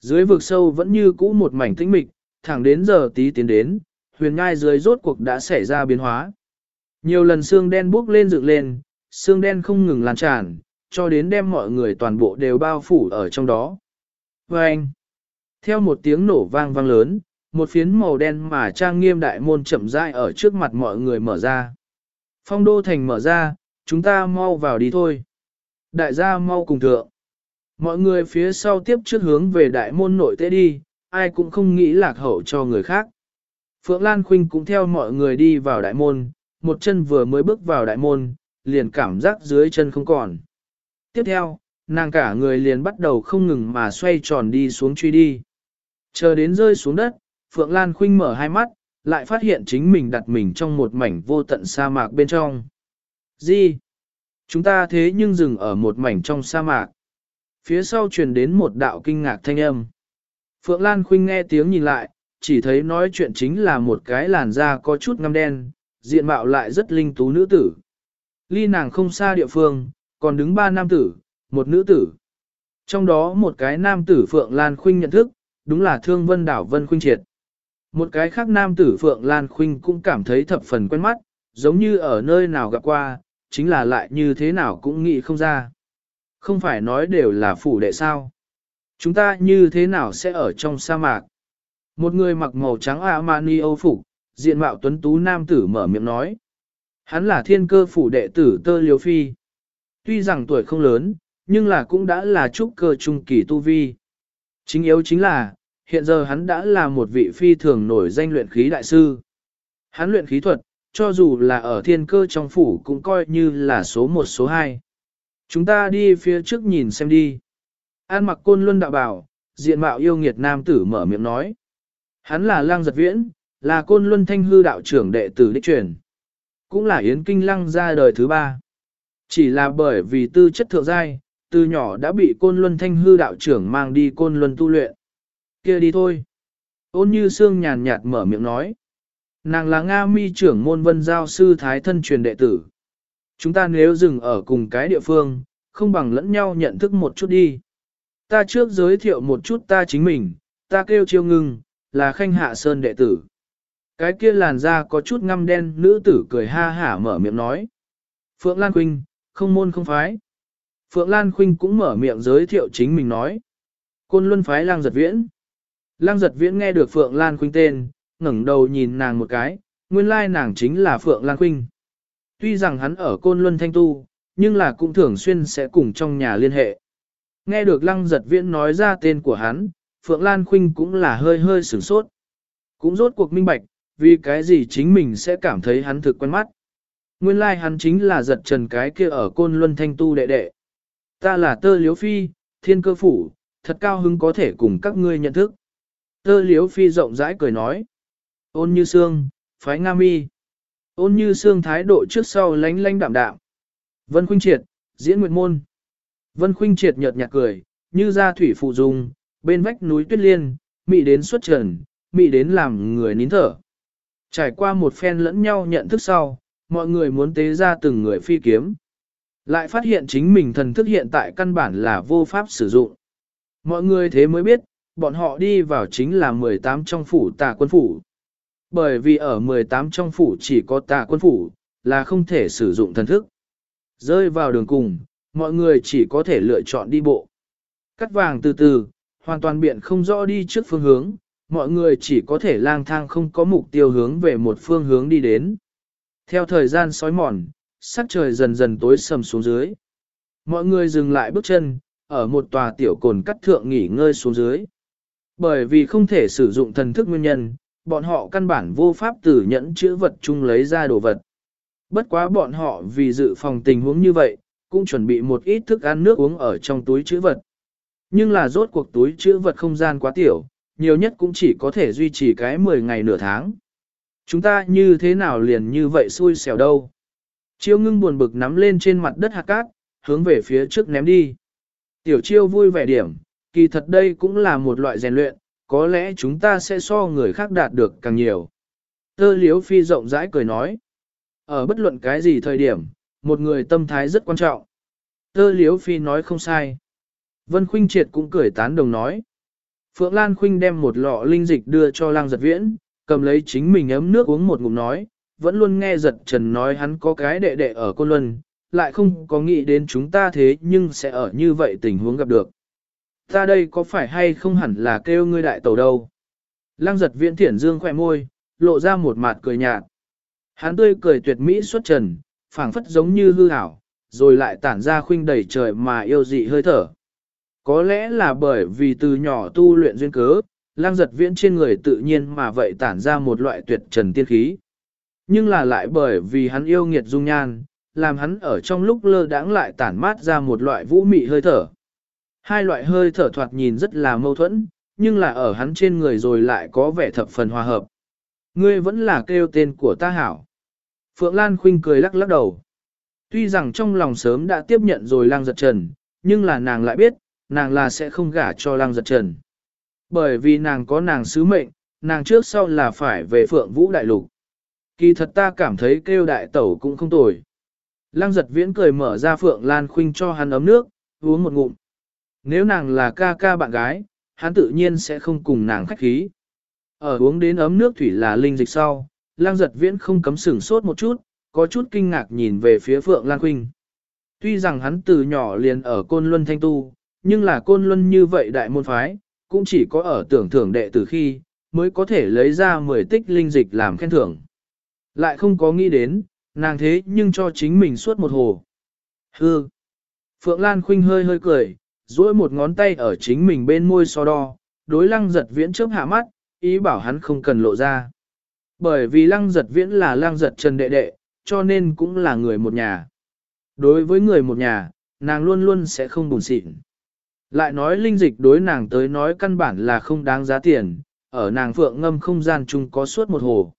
Dưới vực sâu vẫn như cũ một mảnh tĩnh mịch, thẳng đến giờ tí tiến đến, huyền nhai dưới rốt cuộc đã xảy ra biến hóa. Nhiều lần xương đen bốc lên dựng lên, xương đen không ngừng lan tràn, cho đến đem mọi người toàn bộ đều bao phủ ở trong đó. Và anh, theo một tiếng nổ vang vang lớn, một phiến màu đen mà trang nghiêm đại môn chậm rãi ở trước mặt mọi người mở ra. Phong đô thành mở ra, chúng ta mau vào đi thôi. Đại gia mau cùng thượng. Mọi người phía sau tiếp trước hướng về đại môn nội tế đi, ai cũng không nghĩ lạc hậu cho người khác. Phượng Lan Khuynh cũng theo mọi người đi vào đại môn, một chân vừa mới bước vào đại môn, liền cảm giác dưới chân không còn. Tiếp theo, nàng cả người liền bắt đầu không ngừng mà xoay tròn đi xuống truy đi. Chờ đến rơi xuống đất, Phượng Lan Khuynh mở hai mắt, lại phát hiện chính mình đặt mình trong một mảnh vô tận sa mạc bên trong. Gì? Chúng ta thế nhưng dừng ở một mảnh trong sa mạc. Phía sau truyền đến một đạo kinh ngạc thanh âm. Phượng Lan Khuynh nghe tiếng nhìn lại, chỉ thấy nói chuyện chính là một cái làn da có chút ngăm đen, diện mạo lại rất linh tú nữ tử. Ly nàng không xa địa phương, còn đứng ba nam tử, một nữ tử. Trong đó một cái nam tử Phượng Lan Khuynh nhận thức, đúng là Thương Vân Đảo Vân Khuynh Triệt. Một cái khác nam tử Phượng Lan Khuynh cũng cảm thấy thập phần quen mắt, giống như ở nơi nào gặp qua, chính là lại như thế nào cũng nghĩ không ra. Không phải nói đều là phủ đệ sao. Chúng ta như thế nào sẽ ở trong sa mạc? Một người mặc màu trắng Armani Âu phục, diện mạo tuấn tú nam tử mở miệng nói. Hắn là thiên cơ phủ đệ tử Tơ Liêu Phi. Tuy rằng tuổi không lớn, nhưng là cũng đã là trúc cơ trung kỳ tu vi. Chính yếu chính là, hiện giờ hắn đã là một vị phi thường nổi danh luyện khí đại sư. Hắn luyện khí thuật, cho dù là ở thiên cơ trong phủ cũng coi như là số một số hai. Chúng ta đi phía trước nhìn xem đi. An mặc côn luân đạo bảo, diện mạo yêu nghiệt nam tử mở miệng nói. Hắn là lang giật viễn, là côn luân thanh hư đạo trưởng đệ tử đích truyền. Cũng là yến kinh lăng ra đời thứ ba. Chỉ là bởi vì tư chất thượng giai, từ nhỏ đã bị côn luân thanh hư đạo trưởng mang đi côn luân tu luyện kia đi thôi. Ôn như xương nhàn nhạt mở miệng nói. Nàng là Nga mi trưởng môn vân giao sư thái thân truyền đệ tử. Chúng ta nếu dừng ở cùng cái địa phương, không bằng lẫn nhau nhận thức một chút đi. Ta trước giới thiệu một chút ta chính mình, ta kêu chiêu ngưng, là khanh hạ sơn đệ tử. Cái kia làn da có chút ngăm đen, nữ tử cười ha hả mở miệng nói. Phượng Lan Khuynh, không môn không phái. Phượng Lan Khuynh cũng mở miệng giới thiệu chính mình nói. Côn Luân phái lang giật viễn. Lang giật viễn nghe được Phượng Lan Khuynh tên, ngẩng đầu nhìn nàng một cái, nguyên lai nàng chính là Phượng Lan Khuynh. Tuy rằng hắn ở Côn Luân Thanh Tu, nhưng là cũng thường xuyên sẽ cùng trong nhà liên hệ. Nghe được Lăng giật viễn nói ra tên của hắn, Phượng Lan Khuynh cũng là hơi hơi sửng sốt. Cũng rốt cuộc minh bạch, vì cái gì chính mình sẽ cảm thấy hắn thực quen mắt. Nguyên lai like hắn chính là giật trần cái kia ở Côn Luân Thanh Tu đệ đệ. Ta là tơ liếu phi, thiên cơ phủ, thật cao hứng có thể cùng các ngươi nhận thức. Tơ liếu phi rộng rãi cười nói. Ôn như xương, phái Nga mi. Ôn như xương thái độ trước sau lánh lánh đạm đạm. Vân Khuynh Triệt, diễn nguyệt môn. Vân Khuynh Triệt nhợt nhạt cười, như ra thủy phụ dung, bên vách núi tuyết liên, mị đến xuất trần, mị đến làm người nín thở. Trải qua một phen lẫn nhau nhận thức sau, mọi người muốn tế ra từng người phi kiếm. Lại phát hiện chính mình thần thức hiện tại căn bản là vô pháp sử dụng. Mọi người thế mới biết, bọn họ đi vào chính là 18 trong phủ tà quân phủ. Bởi vì ở 18 trong phủ chỉ có tà quân phủ, là không thể sử dụng thần thức. Rơi vào đường cùng, mọi người chỉ có thể lựa chọn đi bộ. Cắt vàng từ từ, hoàn toàn biện không rõ đi trước phương hướng, mọi người chỉ có thể lang thang không có mục tiêu hướng về một phương hướng đi đến. Theo thời gian sói mòn, sắc trời dần dần tối sầm xuống dưới. Mọi người dừng lại bước chân, ở một tòa tiểu cồn cắt thượng nghỉ ngơi xuống dưới. Bởi vì không thể sử dụng thần thức nguyên nhân, bọn họ căn bản vô pháp tử nhẫn chữ vật chung lấy ra đồ vật. Bất quá bọn họ vì dự phòng tình huống như vậy, cũng chuẩn bị một ít thức ăn nước uống ở trong túi chữ vật. Nhưng là rốt cuộc túi chữ vật không gian quá tiểu, nhiều nhất cũng chỉ có thể duy trì cái 10 ngày nửa tháng. Chúng ta như thế nào liền như vậy xui xẻo đâu. Chiêu ngưng buồn bực nắm lên trên mặt đất hạt cát, hướng về phía trước ném đi. Tiểu chiêu vui vẻ điểm, kỳ thật đây cũng là một loại rèn luyện, có lẽ chúng ta sẽ so người khác đạt được càng nhiều. Tơ liếu phi rộng rãi cười nói. Ở bất luận cái gì thời điểm, một người tâm thái rất quan trọng. Tơ liếu phi nói không sai. Vân Khuynh Triệt cũng cười tán đồng nói. Phượng Lan Khuynh đem một lọ linh dịch đưa cho Lăng Giật Viễn, cầm lấy chính mình ấm nước uống một ngụm nói, vẫn luôn nghe Giật Trần nói hắn có cái đệ đệ ở Côn Luân, lại không có nghĩ đến chúng ta thế nhưng sẽ ở như vậy tình huống gặp được. Ta đây có phải hay không hẳn là kêu ngươi đại tàu đâu. Lăng Giật Viễn thiển dương khỏe môi, lộ ra một mặt cười nhạt. Hắn tươi cười tuyệt mỹ xuất trần, phảng phất giống như hư ảo, rồi lại tản ra khuynh đầy trời mà yêu dị hơi thở. Có lẽ là bởi vì từ nhỏ tu luyện duyên cớ, lang giật viễn trên người tự nhiên mà vậy tản ra một loại tuyệt trần tiên khí. Nhưng là lại bởi vì hắn yêu nghiệt dung nhan, làm hắn ở trong lúc lơ đãng lại tản mát ra một loại vũ mị hơi thở. Hai loại hơi thở thoạt nhìn rất là mâu thuẫn, nhưng là ở hắn trên người rồi lại có vẻ thập phần hòa hợp. Ngươi vẫn là kêu tên của ta hảo. Phượng Lan khinh cười lắc lắc đầu. Tuy rằng trong lòng sớm đã tiếp nhận rồi lang giật trần, nhưng là nàng lại biết, nàng là sẽ không gả cho lang giật trần. Bởi vì nàng có nàng sứ mệnh, nàng trước sau là phải về phượng vũ đại lục. Kỳ thật ta cảm thấy kêu đại tẩu cũng không tồi. Lăng giật viễn cười mở ra phượng lan khuynh cho hắn ấm nước, uống một ngụm. Nếu nàng là ca ca bạn gái, hắn tự nhiên sẽ không cùng nàng khách khí. Ở uống đến ấm nước thủy là linh dịch sau, lang giật viễn không cấm sửng sốt một chút, có chút kinh ngạc nhìn về phía phượng lan khuynh. Tuy rằng hắn từ nhỏ liền ở côn luân thanh tu, nhưng là côn luân như vậy đại môn phái, cũng chỉ có ở tưởng thưởng đệ tử khi, mới có thể lấy ra 10 tích linh dịch làm khen thưởng. Lại không có nghĩ đến, nàng thế nhưng cho chính mình suốt một hồ. Hư! Phượng Lan Khuynh hơi hơi cười, duỗi một ngón tay ở chính mình bên môi so đo, đối lăng giật viễn chớp hạ mắt, ý bảo hắn không cần lộ ra. Bởi vì lăng giật viễn là lăng giật trần đệ đệ, cho nên cũng là người một nhà. Đối với người một nhà, nàng luôn luôn sẽ không buồn xịn. Lại nói linh dịch đối nàng tới nói căn bản là không đáng giá tiền, ở nàng phượng ngâm không gian chung có suốt một hồ.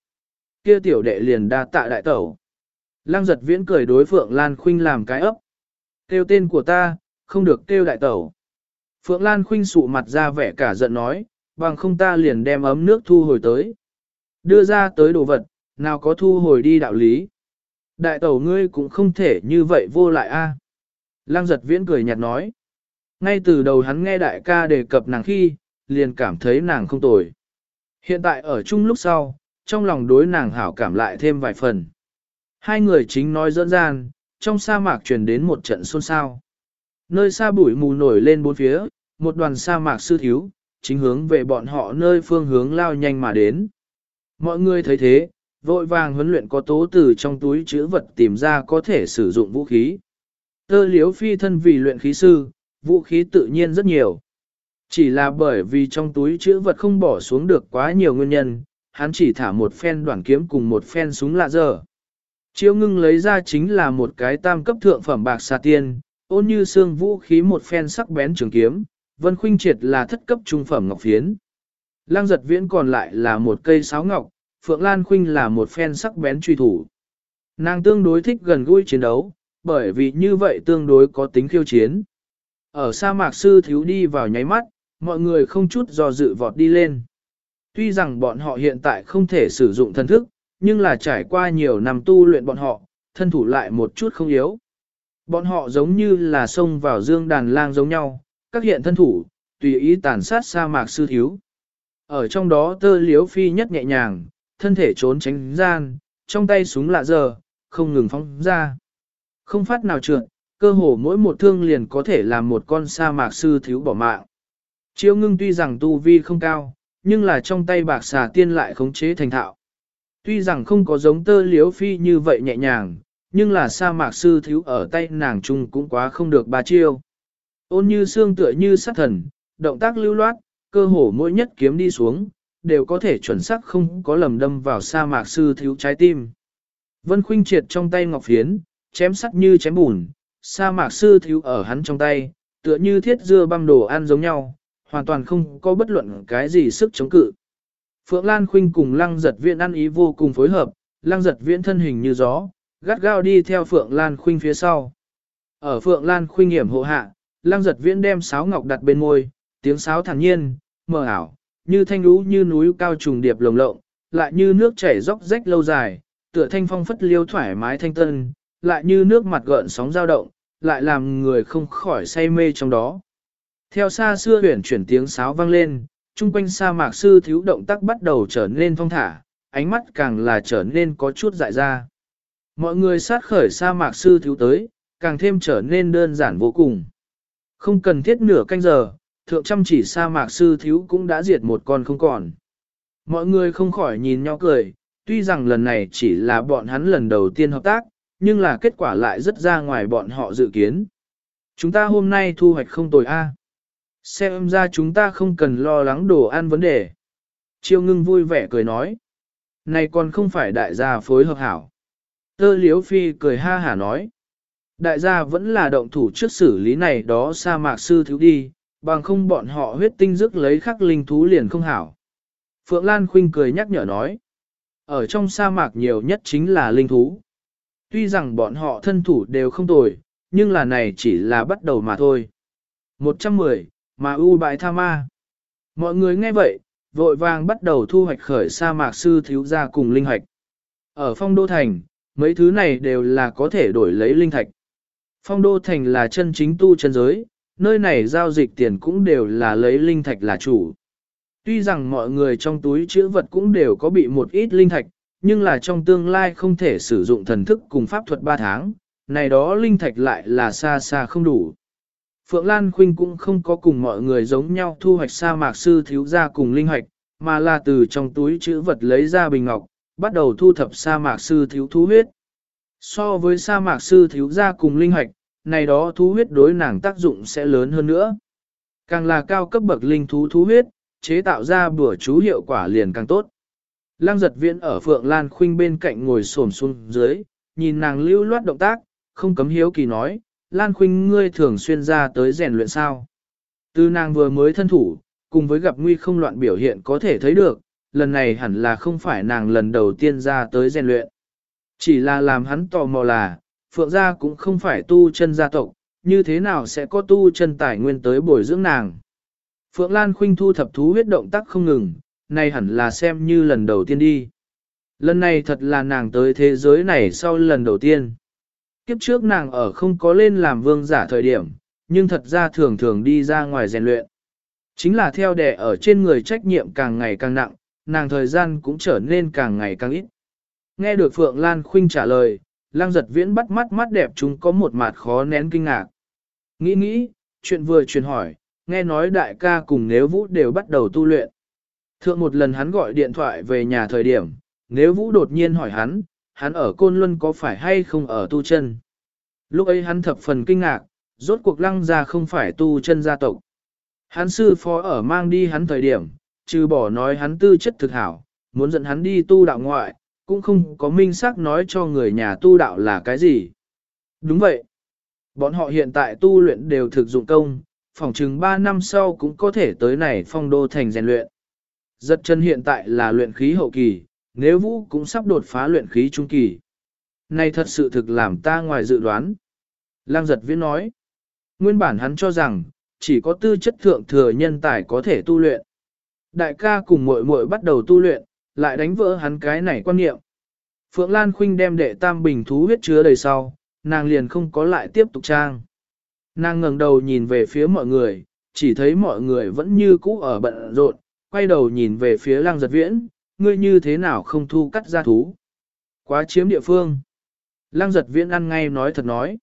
Kia tiểu đệ liền đa tạ đại tẩu. Lăng giật viễn cười đối Phượng Lan Khuynh làm cái ấp. Kêu tên của ta, không được kêu đại tẩu. Phượng Lan Khuynh sụ mặt ra vẻ cả giận nói, bằng không ta liền đem ấm nước thu hồi tới. Đưa ra tới đồ vật, Nào có thu hồi đi đạo lý. Đại tẩu ngươi cũng không thể như vậy vô lại a. Lăng giật viễn cười nhạt nói. Ngay từ đầu hắn nghe đại ca đề cập nàng khi, liền cảm thấy nàng không tồi. Hiện tại ở chung lúc sau, trong lòng đối nàng hảo cảm lại thêm vài phần. Hai người chính nói dẫn gian, trong sa mạc truyền đến một trận xôn xao. Nơi xa bụi mù nổi lên bốn phía, một đoàn sa mạc sư thiếu, chính hướng về bọn họ nơi phương hướng lao nhanh mà đến. Mọi người thấy thế, vội vàng huấn luyện có tố từ trong túi chữ vật tìm ra có thể sử dụng vũ khí. Tơ liếu phi thân vì luyện khí sư, vũ khí tự nhiên rất nhiều. Chỉ là bởi vì trong túi chữ vật không bỏ xuống được quá nhiều nguyên nhân, hắn chỉ thả một phen đoạn kiếm cùng một phen súng lạ dở. Chiêu ngưng lấy ra chính là một cái tam cấp thượng phẩm bạc xà tiên, ôn như xương vũ khí một phen sắc bén trường kiếm, vân khuynh triệt là thất cấp trung phẩm ngọc phiến. Lăng giật viễn còn lại là một cây sáo ngọc, Phượng Lan Khuynh là một phen sắc bén truy thủ. Nàng tương đối thích gần gũi chiến đấu, bởi vì như vậy tương đối có tính khiêu chiến. Ở sa mạc sư thiếu đi vào nháy mắt, mọi người không chút do dự vọt đi lên. Tuy rằng bọn họ hiện tại không thể sử dụng thân thức, nhưng là trải qua nhiều năm tu luyện bọn họ, thân thủ lại một chút không yếu. Bọn họ giống như là xông vào dương đàn lang giống nhau, các hiện thân thủ, tùy ý tàn sát sa mạc sư thiếu. Ở trong đó tơ liếu phi nhất nhẹ nhàng, thân thể trốn tránh gian, trong tay súng lạ giờ, không ngừng phóng ra. Không phát nào trượt, cơ hồ mỗi một thương liền có thể làm một con sa mạc sư thiếu bỏ mạng. Chiêu ngưng tuy rằng tu vi không cao, nhưng là trong tay bạc xà tiên lại khống chế thành thạo. Tuy rằng không có giống tơ liếu phi như vậy nhẹ nhàng, nhưng là sa mạc sư thiếu ở tay nàng chung cũng quá không được ba chiêu. Ôn như xương tựa như sát thần, động tác lưu loát, cơ hồ mỗi nhất kiếm đi xuống, đều có thể chuẩn xác không có lầm đâm vào sa mạc sư thiếu trái tim. Vân khuynh triệt trong tay ngọc phiến, chém sắt như chém bùn, sa mạc sư thiếu ở hắn trong tay, tựa như thiết dưa băm đồ ăn giống nhau, hoàn toàn không có bất luận cái gì sức chống cự. Phượng Lan Khuynh cùng Lăng Giật Viễn ăn ý vô cùng phối hợp, Lăng Giật Viễn thân hình như gió, gắt gao đi theo Phượng Lan Khuynh phía sau. Ở Phượng Lan Khuynh hiểm hộ hạ, Lăng Giật Viễn đem sáo ngọc đặt bên môi, tiếng sáo thản nhiên, mờ ảo, như thanh lũ như núi cao trùng điệp lồng lộng, lại như nước chảy róc rách lâu dài, tựa thanh phong phất liêu thoải mái thanh tân, lại như nước mặt gợn sóng dao động, lại làm người không khỏi say mê trong đó. Theo xa xưa huyển chuyển tiếng sáo vang lên, trung quanh sa mạc sư thiếu động tác bắt đầu trở nên thong thả, ánh mắt càng là trở nên có chút dại ra. Mọi người sát khởi sa mạc sư thiếu tới, càng thêm trở nên đơn giản vô cùng. Không cần thiết nửa canh giờ, thượng chăm chỉ sa mạc sư thiếu cũng đã diệt một con không còn. Mọi người không khỏi nhìn nhau cười, tuy rằng lần này chỉ là bọn hắn lần đầu tiên hợp tác, nhưng là kết quả lại rất ra ngoài bọn họ dự kiến. Chúng ta hôm nay thu hoạch không tồi a. Xem ra chúng ta không cần lo lắng đồ ăn vấn đề. Chiêu ngưng vui vẻ cười nói. Này còn không phải đại gia phối hợp hảo. Tơ liếu phi cười ha hả nói. Đại gia vẫn là động thủ trước xử lý này đó sa mạc sư thiếu đi, bằng không bọn họ huyết tinh dứt lấy khắc linh thú liền không hảo. Phượng Lan Khuynh cười nhắc nhở nói. Ở trong sa mạc nhiều nhất chính là linh thú. Tuy rằng bọn họ thân thủ đều không tồi, nhưng là này chỉ là bắt đầu mà thôi. 110, mà u bại tha ma. Mọi người nghe vậy, vội vàng bắt đầu thu hoạch khởi sa mạc sư thiếu gia cùng linh hoạch. Ở phong đô thành, mấy thứ này đều là có thể đổi lấy linh thạch. Phong đô thành là chân chính tu chân giới, nơi này giao dịch tiền cũng đều là lấy linh thạch là chủ. Tuy rằng mọi người trong túi chữ vật cũng đều có bị một ít linh thạch, nhưng là trong tương lai không thể sử dụng thần thức cùng pháp thuật 3 tháng, này đó linh thạch lại là xa xa không đủ. Phượng Lan Khuynh cũng không có cùng mọi người giống nhau thu hoạch sa mạc sư thiếu gia cùng linh hoạch, mà là từ trong túi chữ vật lấy ra bình ngọc, bắt đầu thu thập sa mạc sư thiếu thú huyết. So với sa mạc sư thiếu gia cùng linh hoạch, này đó thú huyết đối nàng tác dụng sẽ lớn hơn nữa. Càng là cao cấp bậc linh thú thú huyết, chế tạo ra bữa chú hiệu quả liền càng tốt. Lăng giật viễn ở Phượng Lan Khuynh bên cạnh ngồi xổm xuống dưới, nhìn nàng lưu loát động tác, không cấm hiếu kỳ nói, Lan Khuynh ngươi thường xuyên ra tới rèn luyện sao. Từ nàng vừa mới thân thủ, cùng với gặp nguy không loạn biểu hiện có thể thấy được, lần này hẳn là không phải nàng lần đầu tiên ra tới rèn luyện. Chỉ là làm hắn tò mò là, Phượng gia cũng không phải tu chân gia tộc, như thế nào sẽ có tu chân tài nguyên tới bồi dưỡng nàng. Phượng Lan Khuynh thu thập thú huyết động tác không ngừng, này hẳn là xem như lần đầu tiên đi. Lần này thật là nàng tới thế giới này sau lần đầu tiên. Kiếp trước nàng ở không có lên làm vương giả thời điểm, nhưng thật ra thường thường đi ra ngoài rèn luyện. Chính là theo đẻ ở trên người trách nhiệm càng ngày càng nặng, nàng thời gian cũng trở nên càng ngày càng ít. Nghe được Phượng Lan Khuynh trả lời, lang giật viễn bắt mắt mắt đẹp chúng có một mặt khó nén kinh ngạc. Nghĩ nghĩ, chuyện vừa truyền hỏi, nghe nói đại ca cùng nếu vũ đều bắt đầu tu luyện. Thượng một lần hắn gọi điện thoại về nhà thời điểm, nếu vũ đột nhiên hỏi hắn, hắn ở Côn Luân có phải hay không ở tu chân. Lúc ấy hắn thập phần kinh ngạc, rốt cuộc lăng ra không phải tu chân gia tộc. Hắn sư phó ở mang đi hắn thời điểm, trừ bỏ nói hắn tư chất thực hảo, muốn dẫn hắn đi tu đạo ngoại, cũng không có minh xác nói cho người nhà tu đạo là cái gì. Đúng vậy. Bọn họ hiện tại tu luyện đều thực dụng công, phòng chừng 3 năm sau cũng có thể tới này phong đô thành rèn luyện. Giật chân hiện tại là luyện khí hậu kỳ, nếu vũ cũng sắp đột phá luyện khí trung kỳ. Này thật sự thực làm ta ngoài dự đoán. Lang giật viễn nói. Nguyên bản hắn cho rằng, chỉ có tư chất thượng thừa nhân tài có thể tu luyện. Đại ca cùng muội muội bắt đầu tu luyện, lại đánh vỡ hắn cái này quan niệm. Phượng Lan Khuynh đem đệ tam bình thú huyết chứa đầy sau, nàng liền không có lại tiếp tục trang. Nàng ngẩng đầu nhìn về phía mọi người, chỉ thấy mọi người vẫn như cũ ở bận rộn, quay đầu nhìn về phía lăng giật viễn, ngươi như thế nào không thu cắt ra thú. Quá chiếm địa phương. Lăng giật viễn ăn ngay nói thật nói.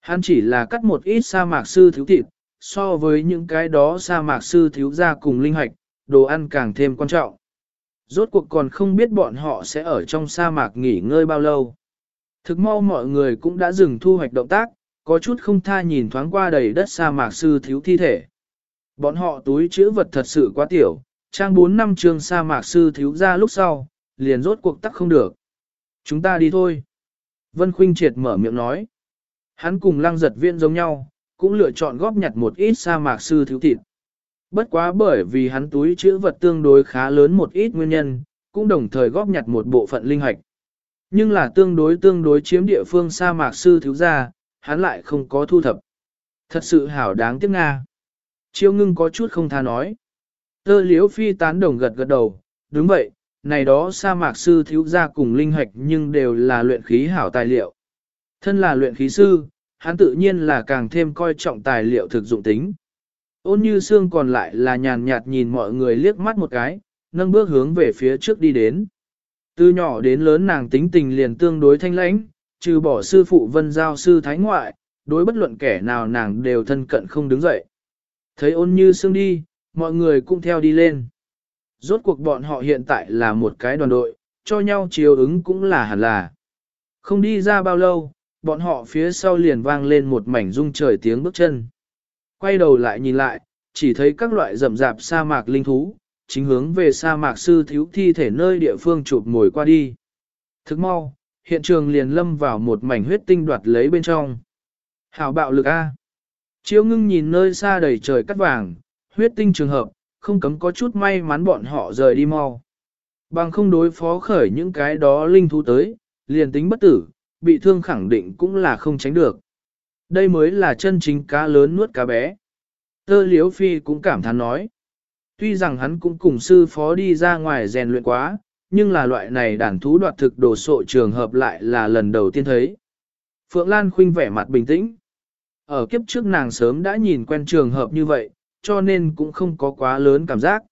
Hắn chỉ là cắt một ít sa mạc sư thiếu thịt, so với những cái đó sa mạc sư thiếu ra cùng linh hoạch, đồ ăn càng thêm quan trọng. Rốt cuộc còn không biết bọn họ sẽ ở trong sa mạc nghỉ ngơi bao lâu. Thực mau mọi người cũng đã dừng thu hoạch động tác, có chút không tha nhìn thoáng qua đầy đất sa mạc sư thiếu thi thể. Bọn họ túi chữ vật thật sự quá tiểu, trang 4 năm trường sa mạc sư thiếu ra lúc sau, liền rốt cuộc tắc không được. Chúng ta đi thôi. Vân Khuynh triệt mở miệng nói. Hắn cùng lăng giật viên giống nhau, cũng lựa chọn góp nhặt một ít sa mạc sư thiếu thịt. Bất quá bởi vì hắn túi chữ vật tương đối khá lớn một ít nguyên nhân, cũng đồng thời góp nhặt một bộ phận linh hạch. Nhưng là tương đối tương đối chiếm địa phương sa mạc sư thiếu gia, hắn lại không có thu thập. Thật sự hảo đáng tiếc Nga. Chiêu ngưng có chút không tha nói. Tơ liếu phi tán đồng gật gật đầu, đúng vậy, này đó sa mạc sư thiếu gia cùng linh hạch nhưng đều là luyện khí hảo tài liệu. Thân là luyện khí sư, hắn tự nhiên là càng thêm coi trọng tài liệu thực dụng tính. Ôn như xương còn lại là nhàn nhạt nhìn mọi người liếc mắt một cái, nâng bước hướng về phía trước đi đến. Từ nhỏ đến lớn nàng tính tình liền tương đối thanh lãnh, trừ bỏ sư phụ vân giao sư thái ngoại, đối bất luận kẻ nào nàng đều thân cận không đứng dậy. Thấy ôn như xương đi, mọi người cũng theo đi lên. Rốt cuộc bọn họ hiện tại là một cái đoàn đội, cho nhau chiều ứng cũng là hẳn là. Không đi ra bao lâu, bọn họ phía sau liền vang lên một mảnh rung trời tiếng bước chân. Quay đầu lại nhìn lại, chỉ thấy các loại rậm rạp sa mạc linh thú, chính hướng về sa mạc sư thiếu thi thể nơi địa phương chụp ngồi qua đi. Thức mau, hiện trường liền lâm vào một mảnh huyết tinh đoạt lấy bên trong. Hảo bạo lực A. Chiếu ngưng nhìn nơi xa đầy trời cắt vàng, huyết tinh trường hợp, không cấm có chút may mắn bọn họ rời đi mau. Bằng không đối phó khởi những cái đó linh thú tới, liền tính bất tử, bị thương khẳng định cũng là không tránh được. Đây mới là chân chính cá lớn nuốt cá bé. Tơ liếu phi cũng cảm thán nói. Tuy rằng hắn cũng cùng sư phó đi ra ngoài rèn luyện quá, nhưng là loại này đàn thú đoạt thực đồ sộ trường hợp lại là lần đầu tiên thấy. Phượng Lan khuynh vẻ mặt bình tĩnh. Ở kiếp trước nàng sớm đã nhìn quen trường hợp như vậy, cho nên cũng không có quá lớn cảm giác.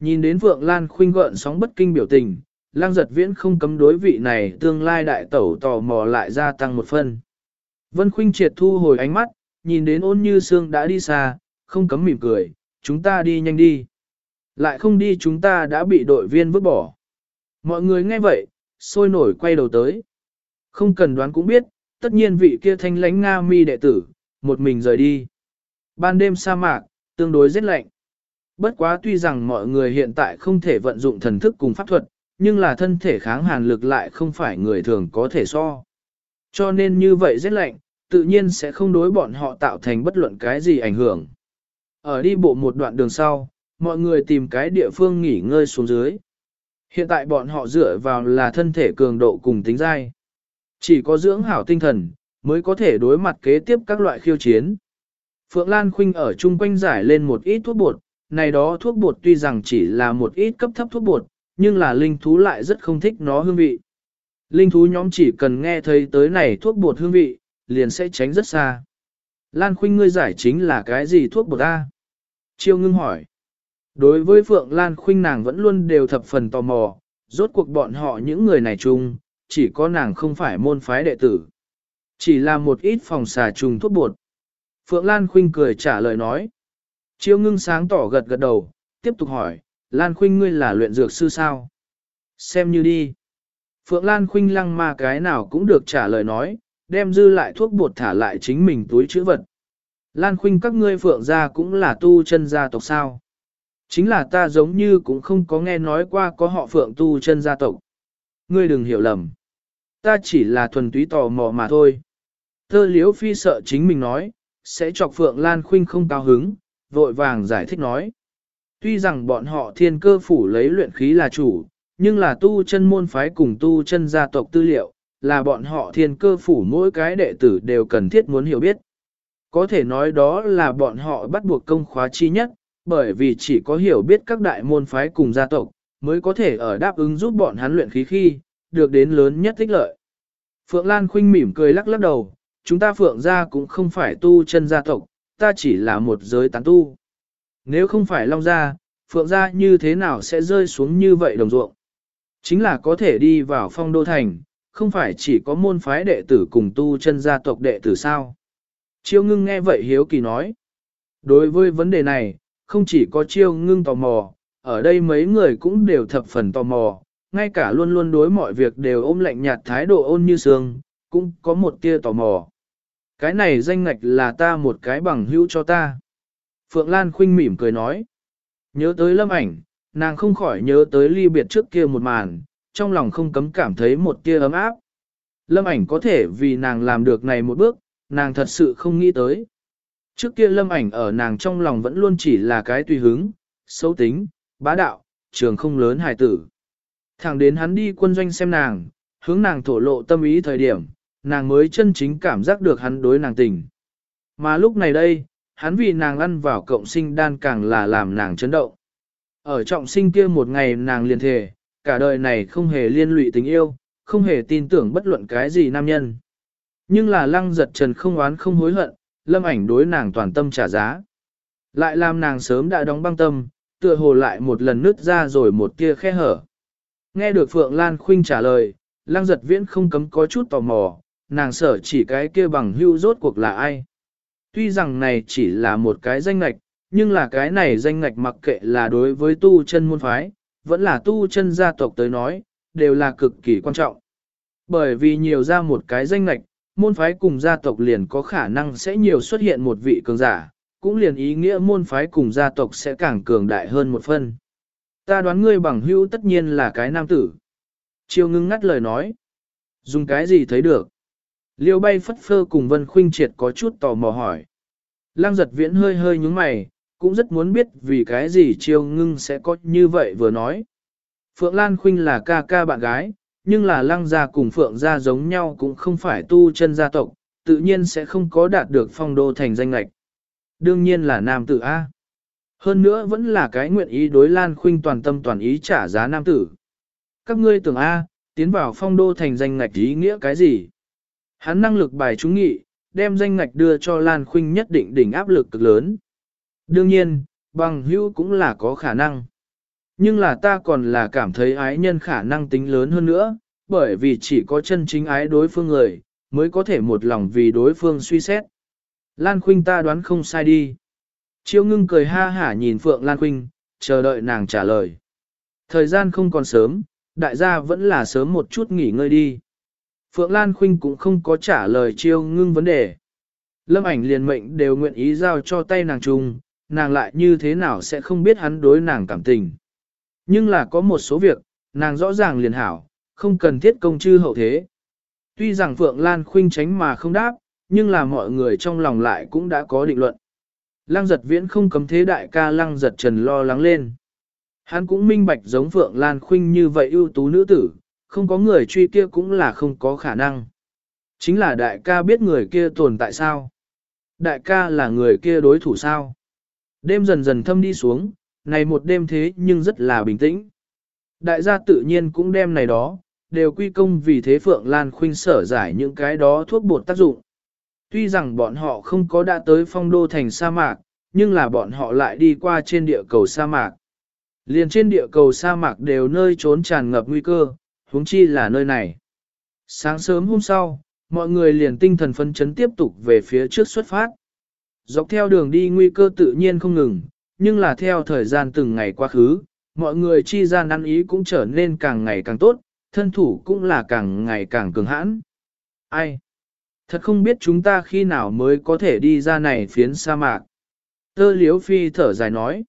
Nhìn đến vượng Lan khuynh gợn sóng bất kinh biểu tình, lang giật viễn không cấm đối vị này tương lai đại tẩu tò mò lại gia tăng một phân. Vân khuynh triệt thu hồi ánh mắt, nhìn đến ôn như xương đã đi xa, không cấm mỉm cười, chúng ta đi nhanh đi. Lại không đi chúng ta đã bị đội viên vứt bỏ. Mọi người nghe vậy, sôi nổi quay đầu tới. Không cần đoán cũng biết, tất nhiên vị kia thanh lãnh Nga mi đệ tử, một mình rời đi. Ban đêm sa mạc, tương đối rất lạnh. Bất quá tuy rằng mọi người hiện tại không thể vận dụng thần thức cùng pháp thuật, nhưng là thân thể kháng hàn lực lại không phải người thường có thể so. Cho nên như vậy rất lạnh, tự nhiên sẽ không đối bọn họ tạo thành bất luận cái gì ảnh hưởng. Ở đi bộ một đoạn đường sau, mọi người tìm cái địa phương nghỉ ngơi xuống dưới. Hiện tại bọn họ dựa vào là thân thể cường độ cùng tính dai. Chỉ có dưỡng hảo tinh thần, mới có thể đối mặt kế tiếp các loại khiêu chiến. Phượng Lan Khuynh ở chung quanh giải lên một ít thuốc bột, này đó thuốc bột tuy rằng chỉ là một ít cấp thấp thuốc bột, nhưng là linh thú lại rất không thích nó hương vị. Linh thú nhóm chỉ cần nghe thấy tới này thuốc bột hương vị, liền sẽ tránh rất xa. Lan Khuynh ngươi giải chính là cái gì thuốc bột A? Chiêu ngưng hỏi. Đối với Phượng Lan Khuynh nàng vẫn luôn đều thập phần tò mò, rốt cuộc bọn họ những người này chung, chỉ có nàng không phải môn phái đệ tử. Chỉ là một ít phòng xà trùng thuốc bột. Phượng Lan Khuynh cười trả lời nói. Chiêu ngưng sáng tỏ gật gật đầu, tiếp tục hỏi, Lan Khuynh ngươi là luyện dược sư sao? Xem như đi. Phượng Lan Khuynh lăng ma cái nào cũng được trả lời nói, đem dư lại thuốc bột thả lại chính mình túi chữ vật. Lan Khuynh các ngươi Phượng gia cũng là tu chân gia tộc sao? Chính là ta giống như cũng không có nghe nói qua có họ Phượng tu chân gia tộc. Ngươi đừng hiểu lầm. Ta chỉ là thuần túy tò mò mà thôi. Thơ liễu phi sợ chính mình nói, sẽ chọc Phượng Lan Khuynh không cao hứng, vội vàng giải thích nói. Tuy rằng bọn họ thiên cơ phủ lấy luyện khí là chủ, nhưng là tu chân môn phái cùng tu chân gia tộc tư liệu, là bọn họ thiên cơ phủ mỗi cái đệ tử đều cần thiết muốn hiểu biết. Có thể nói đó là bọn họ bắt buộc công khóa chi nhất, bởi vì chỉ có hiểu biết các đại môn phái cùng gia tộc, mới có thể ở đáp ứng giúp bọn hắn luyện khí khi, được đến lớn nhất tích lợi. Phượng Lan khinh mỉm cười lắc lắc đầu, chúng ta Phượng gia cũng không phải tu chân gia tộc, ta chỉ là một giới tán tu. Nếu không phải Long gia, Phượng gia như thế nào sẽ rơi xuống như vậy đồng ruộng? Chính là có thể đi vào phong đô thành, không phải chỉ có môn phái đệ tử cùng tu chân gia tộc đệ tử sao? Chiêu ngưng nghe vậy hiếu kỳ nói. Đối với vấn đề này, không chỉ có chiêu ngưng tò mò, ở đây mấy người cũng đều thập phần tò mò, ngay cả luôn luôn đối mọi việc đều ôm lạnh nhạt thái độ ôn như sương, cũng có một tia tò mò. Cái này danh ngạch là ta một cái bằng hữu cho ta. Phượng Lan khinh mỉm cười nói. Nhớ tới lâm ảnh, nàng không khỏi nhớ tới ly biệt trước kia một màn, trong lòng không cấm cảm thấy một tia ấm áp. Lâm ảnh có thể vì nàng làm được này một bước, nàng thật sự không nghĩ tới. Trước kia lâm ảnh ở nàng trong lòng vẫn luôn chỉ là cái tùy hứng, xấu tính, bá đạo, trường không lớn hài tử. Thẳng đến hắn đi quân doanh xem nàng, hướng nàng thổ lộ tâm ý thời điểm, nàng mới chân chính cảm giác được hắn đối nàng tình. Mà lúc này đây, hắn vì nàng ăn vào cộng sinh đan càng là làm nàng chấn động. Ở trọng sinh kia một ngày nàng liền thề, cả đời này không hề liên lụy tình yêu, không hề tin tưởng bất luận cái gì nam nhân. Nhưng là lăng giật trần không oán không hối hận, lâm ảnh đối nàng toàn tâm trả giá. Lại làm nàng sớm đã đóng băng tâm, tựa hồ lại một lần nứt ra rồi một kia khe hở. Nghe được Phượng Lan Khuynh trả lời, lăng giật viễn không cấm có chút tò mò, nàng sở chỉ cái kia bằng hưu rốt cuộc là ai. Tuy rằng này chỉ là một cái danh ngạch, nhưng là cái này danh ngạch mặc kệ là đối với tu chân môn phái, vẫn là tu chân gia tộc tới nói, đều là cực kỳ quan trọng. Bởi vì nhiều ra một cái danh ngạch, môn phái cùng gia tộc liền có khả năng sẽ nhiều xuất hiện một vị cường giả, cũng liền ý nghĩa môn phái cùng gia tộc sẽ càng cường đại hơn một phân. Ta đoán ngươi bằng hữu tất nhiên là cái nam tử. Chiêu ngưng ngắt lời nói. Dùng cái gì thấy được? Liêu bay phất phơ cùng Vân Khuynh Triệt có chút tò mò hỏi. Lăng giật viễn hơi hơi nhúng mày, cũng rất muốn biết vì cái gì chiêu ngưng sẽ có như vậy vừa nói. Phượng Lan Khuynh là ca ca bạn gái, nhưng là lăng gia cùng Phượng gia giống nhau cũng không phải tu chân gia tộc, tự nhiên sẽ không có đạt được phong đô thành danh lệch. Đương nhiên là nam tử A. Hơn nữa vẫn là cái nguyện ý đối Lan Khuynh toàn tâm toàn ý trả giá nam tử. Các ngươi tưởng A, tiến vào phong đô thành danh ngạch ý nghĩa cái gì? Hắn năng lực bài trúng nghị, đem danh ngạch đưa cho Lan Khuynh nhất định đỉnh áp lực cực lớn. Đương nhiên, bằng hữu cũng là có khả năng. Nhưng là ta còn là cảm thấy ái nhân khả năng tính lớn hơn nữa, bởi vì chỉ có chân chính ái đối phương người, mới có thể một lòng vì đối phương suy xét. Lan Khuynh ta đoán không sai đi. Chiêu ngưng cười ha hả nhìn Phượng Lan Khuynh, chờ đợi nàng trả lời. Thời gian không còn sớm, đại gia vẫn là sớm một chút nghỉ ngơi đi. Phượng Lan Khuynh cũng không có trả lời chiêu ngưng vấn đề. Lâm ảnh liền mệnh đều nguyện ý giao cho tay nàng chung, nàng lại như thế nào sẽ không biết hắn đối nàng cảm tình. Nhưng là có một số việc, nàng rõ ràng liền hảo, không cần thiết công chư hậu thế. Tuy rằng Phượng Lan Khuynh tránh mà không đáp, nhưng là mọi người trong lòng lại cũng đã có định luận. Lăng giật viễn không cấm thế đại ca lăng giật trần lo lắng lên. Hắn cũng minh bạch giống Phượng Lan Khuynh như vậy ưu tú nữ tử, không có người truy kia cũng là không có khả năng. Chính là đại ca biết người kia tồn tại sao? Đại ca là người kia đối thủ sao? Đêm dần dần thâm đi xuống, này một đêm thế nhưng rất là bình tĩnh. Đại gia tự nhiên cũng đem này đó, đều quy công vì thế Phượng Lan Khuynh sở giải những cái đó thuốc bột tác dụng. Tuy rằng bọn họ không có đã tới phong đô thành sa mạc, nhưng là bọn họ lại đi qua trên địa cầu sa mạc. Liền trên địa cầu sa mạc đều nơi trốn tràn ngập nguy cơ, huống chi là nơi này. Sáng sớm hôm sau, mọi người liền tinh thần phấn chấn tiếp tục về phía trước xuất phát. Dọc theo đường đi nguy cơ tự nhiên không ngừng, nhưng là theo thời gian từng ngày quá khứ, mọi người chi gian ăn ý cũng trở nên càng ngày càng tốt, thân thủ cũng là càng ngày càng cường hãn. Ai? Thật không biết chúng ta khi nào mới có thể đi ra này phiến sa mạc. Tơ liếu phi thở dài nói.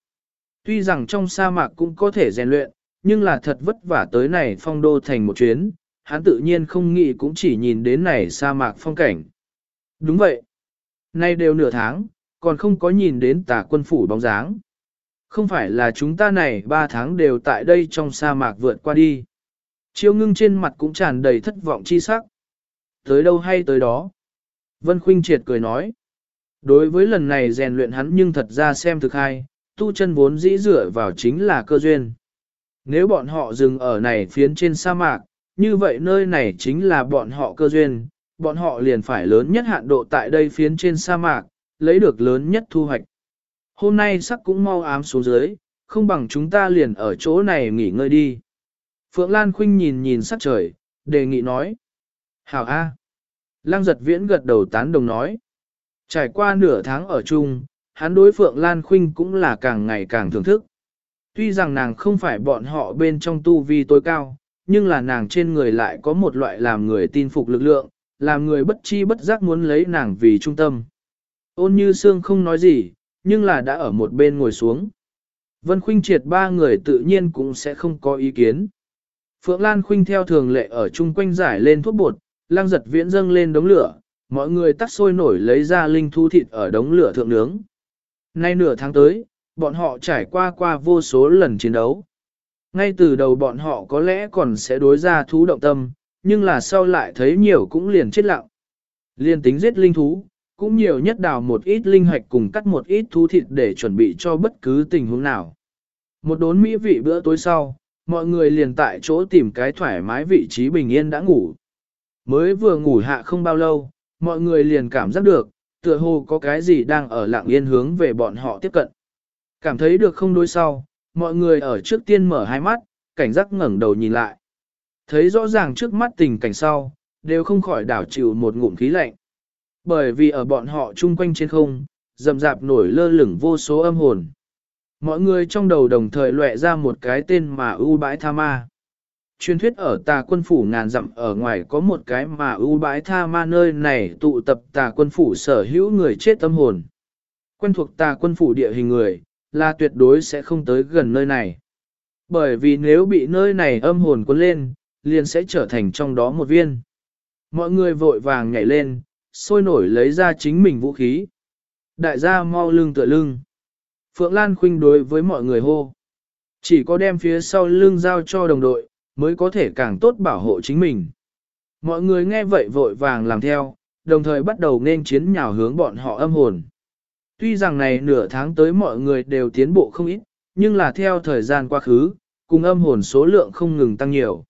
Tuy rằng trong sa mạc cũng có thể rèn luyện, nhưng là thật vất vả tới này phong đô thành một chuyến, hắn tự nhiên không nghĩ cũng chỉ nhìn đến này sa mạc phong cảnh. Đúng vậy. Nay đều nửa tháng, còn không có nhìn đến tà quân phủ bóng dáng. Không phải là chúng ta này ba tháng đều tại đây trong sa mạc vượt qua đi. Chiêu ngưng trên mặt cũng tràn đầy thất vọng chi sắc. Tới đâu hay tới đó. Vân Khuynh triệt cười nói. Đối với lần này rèn luyện hắn nhưng thật ra xem thực hay, tu chân vốn dĩ dựa vào chính là cơ duyên. Nếu bọn họ dừng ở này phiến trên sa mạc, như vậy nơi này chính là bọn họ cơ duyên, bọn họ liền phải lớn nhất hạn độ tại đây phiến trên sa mạc, lấy được lớn nhất thu hoạch. Hôm nay sắc cũng mau ám xuống dưới, không bằng chúng ta liền ở chỗ này nghỉ ngơi đi. Phượng Lan Khuynh nhìn nhìn sắc trời, đề nghị nói. Hảo A. Lăng giật viễn gật đầu tán đồng nói. Trải qua nửa tháng ở chung, hắn đối Phượng Lan Khuynh cũng là càng ngày càng thưởng thức. Tuy rằng nàng không phải bọn họ bên trong tu vi tối cao, nhưng là nàng trên người lại có một loại làm người tin phục lực lượng, làm người bất chi bất giác muốn lấy nàng vì trung tâm. Ôn như xương không nói gì, nhưng là đã ở một bên ngồi xuống. Vân Khuynh triệt ba người tự nhiên cũng sẽ không có ý kiến. Phượng Lan Khuynh theo thường lệ ở chung quanh giải lên thuốc bột, lang giật viễn dâng lên đống lửa, mọi người tắt sôi nổi lấy ra linh thu thịt ở đống lửa thượng nướng. Nay nửa tháng tới, bọn họ trải qua qua vô số lần chiến đấu. Ngay từ đầu bọn họ có lẽ còn sẽ đối ra thú động tâm, nhưng là sau lại thấy nhiều cũng liền chết lặng. Liên tính giết linh thú, cũng nhiều nhất đào một ít linh hạch cùng cắt một ít thú thịt để chuẩn bị cho bất cứ tình huống nào. Một đốn mỹ vị bữa tối sau, mọi người liền tại chỗ tìm cái thoải mái vị trí bình yên đã ngủ. Mới vừa ngủ hạ không bao lâu, mọi người liền cảm giác được, tựa hồ có cái gì đang ở lặng yên hướng về bọn họ tiếp cận. Cảm thấy được không đối sau, mọi người ở trước tiên mở hai mắt, cảnh giác ngẩng đầu nhìn lại. Thấy rõ ràng trước mắt tình cảnh sau, đều không khỏi đảo chịu một ngụm khí lạnh. Bởi vì ở bọn họ chung quanh trên không, rầm rạp nổi lơ lửng vô số âm hồn. Mọi người trong đầu đồng thời lệ ra một cái tên mà ưu bãi tha ma. Truyền thuyết ở tà quân phủ ngàn dặm ở ngoài có một cái mà ưu bãi tha ma nơi này tụ tập tà quân phủ sở hữu người chết tâm hồn. Quen thuộc tà quân phủ địa hình người, là tuyệt đối sẽ không tới gần nơi này. Bởi vì nếu bị nơi này âm hồn cuốn lên, liền sẽ trở thành trong đó một viên. Mọi người vội vàng nhảy lên, sôi nổi lấy ra chính mình vũ khí. Đại gia mau lưng tựa lưng. Phượng Lan khuynh đối với mọi người hô. Chỉ có đem phía sau lưng giao cho đồng đội, mới có thể càng tốt bảo hộ chính mình. Mọi người nghe vậy vội vàng làm theo, đồng thời bắt đầu nên chiến nhào hướng bọn họ âm hồn. Tuy rằng này nửa tháng tới mọi người đều tiến bộ không ít, nhưng là theo thời gian quá khứ, cùng âm hồn số lượng không ngừng tăng nhiều.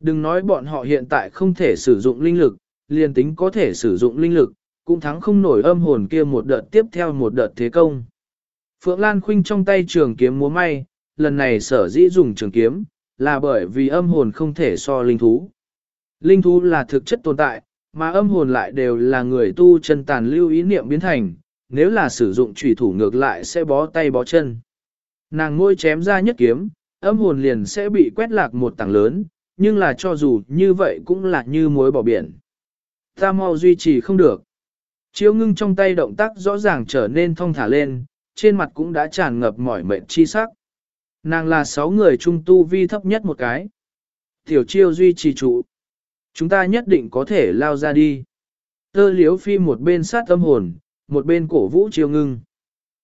Đừng nói bọn họ hiện tại không thể sử dụng linh lực, liền tính có thể sử dụng linh lực, cũng thắng không nổi âm hồn kia một đợt tiếp theo một đợt thế công. Phượng Lan Khuynh trong tay trường kiếm múa may, lần này sở dĩ dùng trường kiếm, là bởi vì âm hồn không thể so linh thú. Linh thú là thực chất tồn tại, mà âm hồn lại đều là người tu chân tàn lưu ý niệm biến thành, nếu là sử dụng trùy thủ ngược lại sẽ bó tay bó chân. Nàng ngôi chém ra nhất kiếm, âm hồn liền sẽ bị quét lạc một tảng lớn, nhưng là cho dù như vậy cũng là như muối bỏ biển. Ta mau duy trì không được. Chiếu ngưng trong tay động tác rõ ràng trở nên thong thả lên, trên mặt cũng đã tràn ngập mỏi mệt chi sắc. Nàng là sáu người trung tu vi thấp nhất một cái. Tiểu chiêu duy trì trụ. Chúng ta nhất định có thể lao ra đi. Tơ liếu phi một bên sát âm hồn, một bên cổ vũ chiêu ngưng.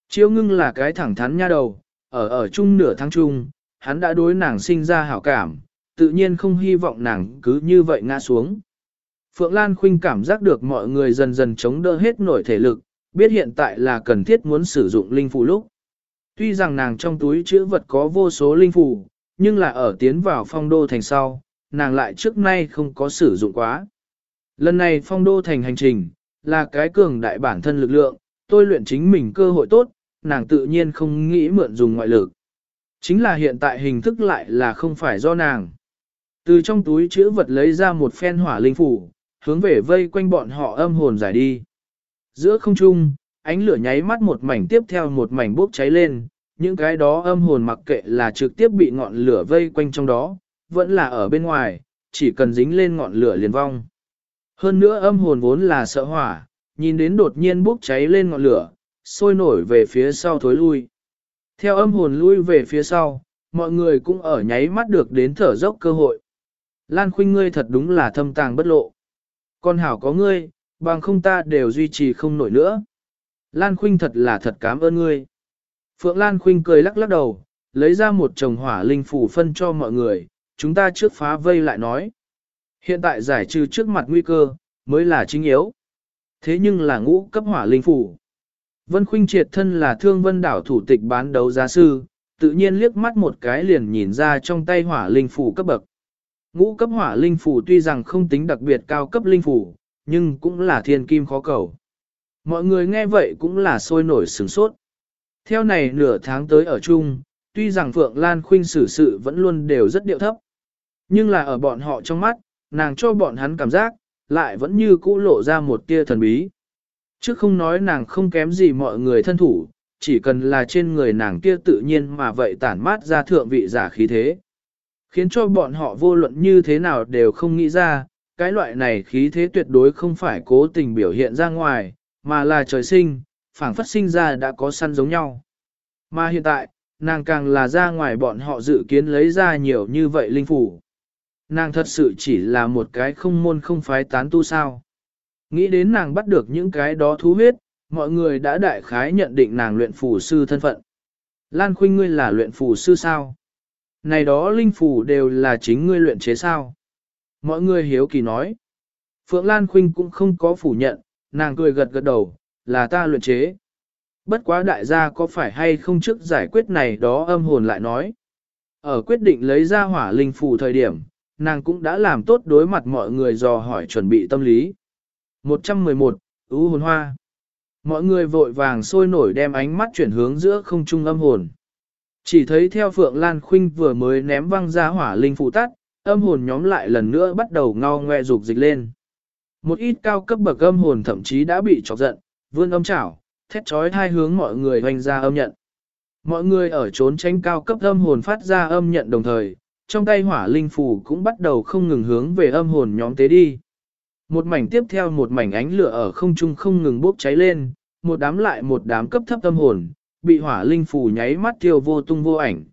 Chiêu ngưng là cái thẳng thắn nha đầu, ở ở chung nửa tháng chung, hắn đã đối nàng sinh ra hảo cảm, tự nhiên không hy vọng nàng cứ như vậy ngã xuống. Phượng Lan Khuynh cảm giác được mọi người dần dần chống đỡ hết nổi thể lực, biết hiện tại là cần thiết muốn sử dụng linh phù lúc. Tuy rằng nàng trong túi chữ vật có vô số linh phù, nhưng là ở tiến vào phong đô thành sau, nàng lại trước nay không có sử dụng quá. Lần này phong đô thành hành trình, là cái cường đại bản thân lực lượng, tôi luyện chính mình cơ hội tốt, nàng tự nhiên không nghĩ mượn dùng ngoại lực. Chính là hiện tại hình thức lại là không phải do nàng. Từ trong túi chữ vật lấy ra một phen hỏa linh phủ, hướng về vây quanh bọn họ âm hồn giải đi. Giữa không trung, ánh lửa nháy mắt một mảnh tiếp theo một mảnh bốc cháy lên, những cái đó âm hồn mặc kệ là trực tiếp bị ngọn lửa vây quanh trong đó, vẫn là ở bên ngoài, chỉ cần dính lên ngọn lửa liền vong. Hơn nữa âm hồn vốn là sợ hỏa, nhìn đến đột nhiên bốc cháy lên ngọn lửa, sôi nổi về phía sau thối lui. Theo âm hồn lui về phía sau, mọi người cũng ở nháy mắt được đến thở dốc cơ hội. Lan Khuynh ngươi thật đúng là thâm tàng bất lộ. Con hảo có ngươi, bằng không ta đều duy trì không nổi nữa. Lan Khuynh thật là thật cảm ơn ngươi. Phượng Lan Khuynh cười lắc lắc đầu, lấy ra một chồng hỏa linh phủ phân cho mọi người, chúng ta trước phá vây lại nói. Hiện tại giải trừ trước mặt nguy cơ, mới là chính yếu. Thế nhưng là ngũ cấp hỏa linh phủ. Vân Khuynh triệt thân là thương vân đảo thủ tịch bán đấu giá sư, tự nhiên liếc mắt một cái liền nhìn ra trong tay hỏa linh phủ cấp bậc. Ngũ cấp hỏa linh phủ tuy rằng không tính đặc biệt cao cấp linh phủ, nhưng cũng là thiên kim khó cầu. Mọi người nghe vậy cũng là sôi nổi sửng sốt. Theo này nửa tháng tới ở chung, tuy rằng Phượng Lan Khuynh xử sự vẫn luôn đều rất điệu thấp. Nhưng là ở bọn họ trong mắt, nàng cho bọn hắn cảm giác, lại vẫn như cũ lộ ra một tia thần bí. Chứ không nói nàng không kém gì mọi người thân thủ, chỉ cần là trên người nàng kia tự nhiên mà vậy tản mát ra thượng vị giả khí thế. Khiến cho bọn họ vô luận như thế nào đều không nghĩ ra, cái loại này khí thế tuyệt đối không phải cố tình biểu hiện ra ngoài, mà là trời sinh, phảng phất sinh ra đã có săn giống nhau. Mà hiện tại, nàng càng là ra ngoài bọn họ dự kiến lấy ra nhiều như vậy linh phủ. Nàng thật sự chỉ là một cái không môn không phái tán tu sao. Nghĩ đến nàng bắt được những cái đó thú huyết, mọi người đã đại khái nhận định nàng luyện phù sư thân phận. Lan Khuynh ngươi là luyện phù sư sao? Này đó linh phù đều là chính ngươi luyện chế sao? Mọi người hiếu kỳ nói. Phượng Lan Khuynh cũng không có phủ nhận, nàng cười gật gật đầu, là ta luyện chế. Bất quá đại gia có phải hay không trước giải quyết này đó âm hồn lại nói. Ở quyết định lấy ra hỏa linh phù thời điểm, nàng cũng đã làm tốt đối mặt mọi người dò hỏi chuẩn bị tâm lý. 111, ưu hồn hoa. Mọi người vội vàng sôi nổi đem ánh mắt chuyển hướng giữa không trung âm hồn. Chỉ thấy theo Phượng Lan Khuynh vừa mới ném văng ra hỏa linh phụ tắt, âm hồn nhóm lại lần nữa bắt đầu ngao ngoe dục dịch lên. Một ít cao cấp bậc âm hồn thậm chí đã bị chọc giận, vươn âm chảo, thét trói hai hướng mọi người hoành ra âm nhận. Mọi người ở trốn tránh cao cấp âm hồn phát ra âm nhận đồng thời, trong tay hỏa linh phù cũng bắt đầu không ngừng hướng về âm hồn nhóm tế đi. Một mảnh tiếp theo một mảnh ánh lửa ở không trung không ngừng bốc cháy lên, một đám lại một đám cấp thấp âm hồn, bị hỏa linh phù nháy mắt tiêu vô tung vô ảnh.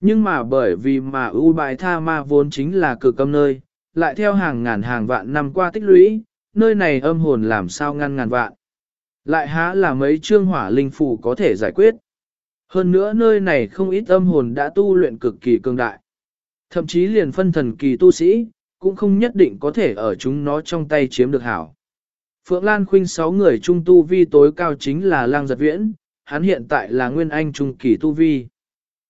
Nhưng mà bởi vì mà ưu bài tha ma vốn chính là cực âm nơi, lại theo hàng ngàn hàng vạn năm qua tích lũy, nơi này âm hồn làm sao ngăn ngàn vạn. Lại há là mấy chương hỏa linh phù có thể giải quyết. Hơn nữa nơi này không ít âm hồn đã tu luyện cực kỳ cường đại. Thậm chí liền phân thần kỳ tu sĩ, cũng không nhất định có thể ở chúng nó trong tay chiếm được hảo. Phượng Lan Khuynh sáu người trung tu vi tối cao chính là Lang Giật Viễn, hắn hiện tại là Nguyên Anh trung kỳ tu vi.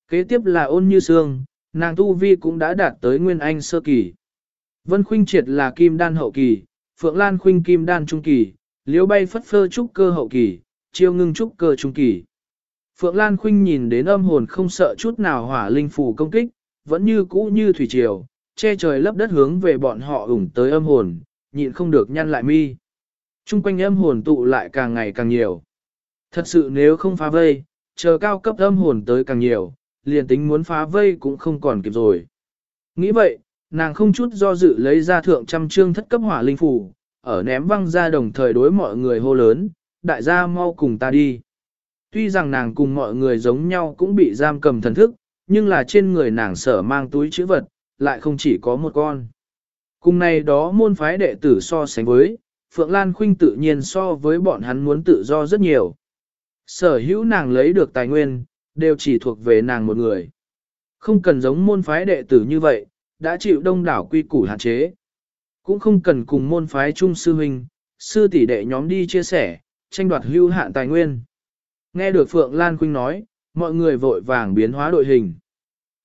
Kế tiếp là ôn như sương, nàng tu vi cũng đã đạt tới Nguyên Anh sơ kỳ. Vân Khuynh triệt là kim đan hậu kỳ, Phượng Lan Khuynh kim đan trung kỳ, liễu bay phất phơ trúc cơ hậu kỳ, chiêu ngưng trúc cơ trung kỳ. Phượng Lan Khuynh nhìn đến âm hồn không sợ chút nào hỏa linh phù công kích, vẫn như cũ như thủy triều, che trời lấp đất hướng về bọn họ ủng tới âm hồn, nhịn không được nhăn lại mi. Trung quanh âm hồn tụ lại càng ngày càng nhiều. Thật sự nếu không phá vây, chờ cao cấp âm hồn tới càng nhiều, liền tính muốn phá vây cũng không còn kịp rồi. Nghĩ vậy, nàng không chút do dự lấy ra thượng trăm trương thất cấp hỏa linh phủ, ở ném văng ra đồng thời đối mọi người hô lớn, đại gia mau cùng ta đi. Tuy rằng nàng cùng mọi người giống nhau cũng bị giam cầm thần thức, nhưng là trên người nàng sở mang túi chữ vật, lại không chỉ có một con. Cùng này đó môn phái đệ tử so sánh với, Phượng Lan Khuynh tự nhiên so với bọn hắn muốn tự do rất nhiều. Sở hữu nàng lấy được tài nguyên, đều chỉ thuộc về nàng một người. Không cần giống môn phái đệ tử như vậy, đã chịu đông đảo quy củ hạn chế. Cũng không cần cùng môn phái trung sư huynh, sư tỷ đệ nhóm đi chia sẻ, tranh đoạt hưu hạn tài nguyên. Nghe được Phượng Lan Khuynh nói, mọi người vội vàng biến hóa đội hình.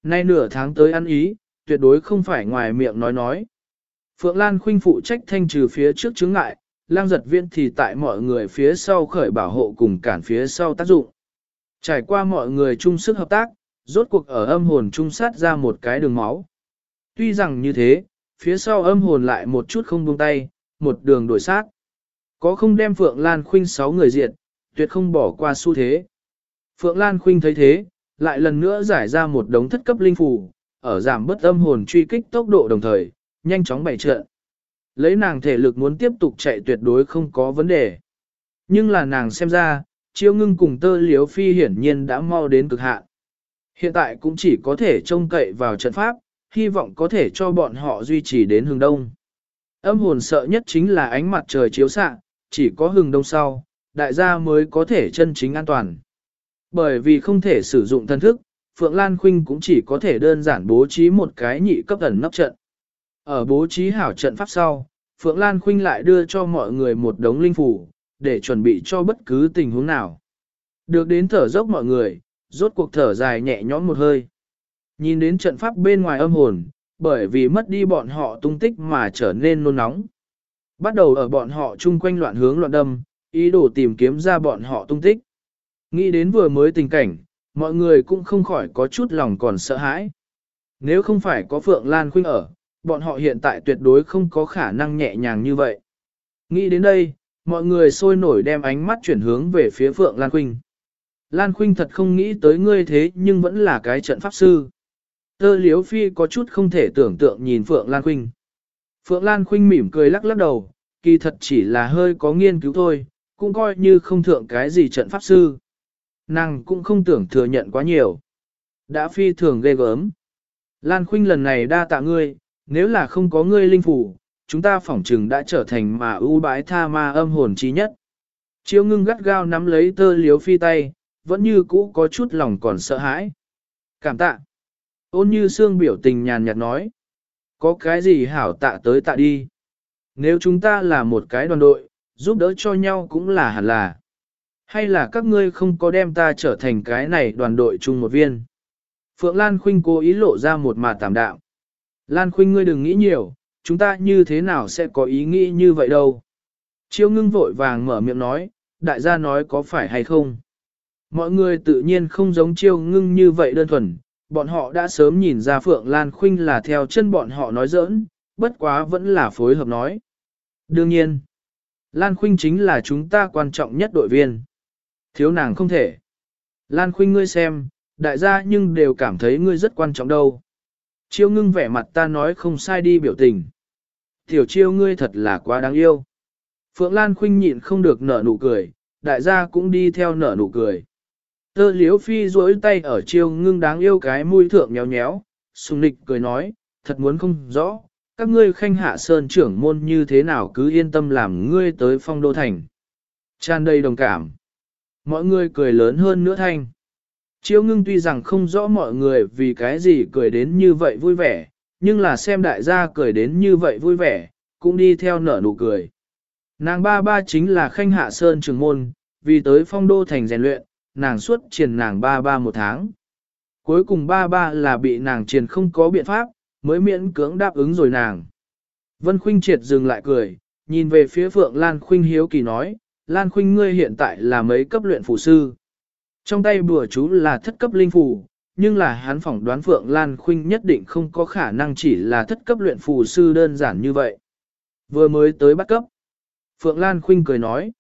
Nay nửa tháng tới ăn ý, tuyệt đối không phải ngoài miệng nói nói. Phượng Lan Khuynh phụ trách thanh trừ phía trước chứng ngại, lang giật viên thì tại mọi người phía sau khởi bảo hộ cùng cản phía sau tác dụng. Trải qua mọi người chung sức hợp tác, rốt cuộc ở âm hồn trung sát ra một cái đường máu. Tuy rằng như thế, phía sau âm hồn lại một chút không buông tay, một đường đổi sát. Có không đem Phượng Lan Khuynh sáu người diệt, tuyệt không bỏ qua xu thế. Phượng Lan Khuynh thấy thế, lại lần nữa giải ra một đống thất cấp linh phù, ở giảm bất âm hồn truy kích tốc độ đồng thời, nhanh chóng bày trận. Lấy nàng thể lực muốn tiếp tục chạy tuyệt đối không có vấn đề. Nhưng là nàng xem ra, chiêu ngưng cùng tơ liếu phi hiển nhiên đã mau đến cực hạn. Hiện tại cũng chỉ có thể trông cậy vào trận pháp, hy vọng có thể cho bọn họ duy trì đến hướng đông. Âm hồn sợ nhất chính là ánh mặt trời chiếu xạ, chỉ có hừng đông sau, đại gia mới có thể chân chính an toàn. Bởi vì không thể sử dụng thân thức, Phượng Lan Khuynh cũng chỉ có thể đơn giản bố trí một cái nhị cấp ẩn nấp trận. Ở bố trí hảo trận pháp sau, Phượng Lan Khuynh lại đưa cho mọi người một đống linh phủ, để chuẩn bị cho bất cứ tình huống nào. Được đến thở dốc mọi người, rốt cuộc thở dài nhẹ nhõm một hơi. Nhìn đến trận pháp bên ngoài âm hồn, bởi vì mất đi bọn họ tung tích mà trở nên nôn nóng. Bắt đầu ở bọn họ chung quanh loạn hướng loạn đâm, ý đồ tìm kiếm ra bọn họ tung tích. Nghĩ đến vừa mới tình cảnh, mọi người cũng không khỏi có chút lòng còn sợ hãi. Nếu không phải có Phượng Lan Khuynh ở, bọn họ hiện tại tuyệt đối không có khả năng nhẹ nhàng như vậy. Nghĩ đến đây, mọi người sôi nổi đem ánh mắt chuyển hướng về phía Phượng Lan Khuynh. Lan Khuynh thật không nghĩ tới ngươi thế nhưng vẫn là cái trận pháp sư. Tơ liếu phi có chút không thể tưởng tượng nhìn Phượng Lan Khuynh. Phượng Lan Khuynh mỉm cười lắc lắc đầu, kỳ thật chỉ là hơi có nghiên cứu thôi, cũng coi như không thượng cái gì trận pháp sư. Nàng cũng không tưởng thừa nhận quá nhiều. Đã phi thường ghê gớm. Lan Khuynh lần này đa tạ ngươi, nếu là không có ngươi linh phủ, chúng ta phỏng trừng đã trở thành mà ưu bái tha ma âm hồn trí nhất. Chiêu ngưng gắt gao nắm lấy tơ liếu phi tay, vẫn như cũ có chút lòng còn sợ hãi. Cảm tạ. Ôn như xương biểu tình nhàn nhạt nói. Có cái gì hảo tạ tới tạ đi. Nếu chúng ta là một cái đoàn đội, giúp đỡ cho nhau cũng là hẳn là. Hay là các ngươi không có đem ta trở thành cái này đoàn đội chung một viên. Phượng Lan Khuynh cố ý lộ ra một mà tạm đạo. Lan Khuynh ngươi đừng nghĩ nhiều, chúng ta như thế nào sẽ có ý nghĩ như vậy đâu. Chiêu ngưng vội vàng mở miệng nói, đại gia nói có phải hay không. Mọi người tự nhiên không giống chiêu ngưng như vậy đơn thuần, bọn họ đã sớm nhìn ra Phượng Lan Khuynh là theo chân bọn họ nói giỡn, bất quá vẫn là phối hợp nói. Đương nhiên, Lan Khuynh chính là chúng ta quan trọng nhất đội viên. Thiếu nàng không thể. Lan Khuynh ngươi xem, đại gia nhưng đều cảm thấy ngươi rất quan trọng đâu. Chiêu ngưng vẻ mặt ta nói không sai đi biểu tình. Tiểu chiêu ngươi thật là quá đáng yêu. Phượng Lan Khuynh nhịn không được nở nụ cười, đại gia cũng đi theo nở nụ cười. Tơ liếu phi duỗi tay ở chiêu ngưng đáng yêu cái mũi thượng nhéo nhéo, sùng nịch cười nói, thật muốn không rõ, các ngươi khanh hạ sơn trưởng môn như thế nào cứ yên tâm làm ngươi tới phong đô thành. Tràn đầy đồng cảm. Mọi người cười lớn hơn nữa thanh. Chiêu ngưng tuy rằng không rõ mọi người vì cái gì cười đến như vậy vui vẻ, nhưng là xem đại gia cười đến như vậy vui vẻ, cũng đi theo nở nụ cười. Nàng ba ba chính là khanh hạ sơn trường môn, vì tới phong đô thành rèn luyện, nàng suốt triền nàng ba ba một tháng. Cuối cùng ba ba là bị nàng triền không có biện pháp, mới miễn cưỡng đáp ứng rồi nàng. Vân Khuynh triệt dừng lại cười, nhìn về phía Phượng Lan Khuynh hiếu kỳ nói, Lan Khuynh ngươi hiện tại là mấy cấp luyện phù sư. Trong tay bùa chú là thất cấp linh phù, nhưng là hắn phỏng đoán Phượng Lan Khuynh nhất định không có khả năng chỉ là thất cấp luyện phù sư đơn giản như vậy. Vừa mới tới bắt cấp. Phượng Lan Khuynh cười nói.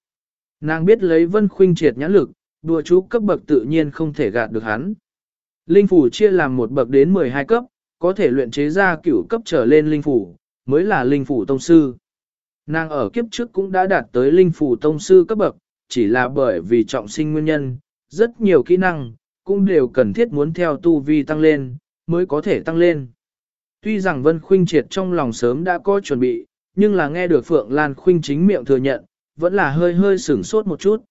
Nàng biết lấy Vân Khuynh triệt nhãn lực, đùa chú cấp bậc tự nhiên không thể gạt được hắn. Linh phủ chia làm một bậc đến 12 cấp, có thể luyện chế ra cửu cấp trở lên linh phủ, mới là linh phủ tông sư. Nàng ở kiếp trước cũng đã đạt tới linh phủ tông sư cấp bậc, chỉ là bởi vì trọng sinh nguyên nhân, rất nhiều kỹ năng, cũng đều cần thiết muốn theo tu vi tăng lên, mới có thể tăng lên. Tuy rằng Vân Khuynh Triệt trong lòng sớm đã có chuẩn bị, nhưng là nghe được Phượng Lan Khuynh chính miệng thừa nhận, vẫn là hơi hơi sửng sốt một chút.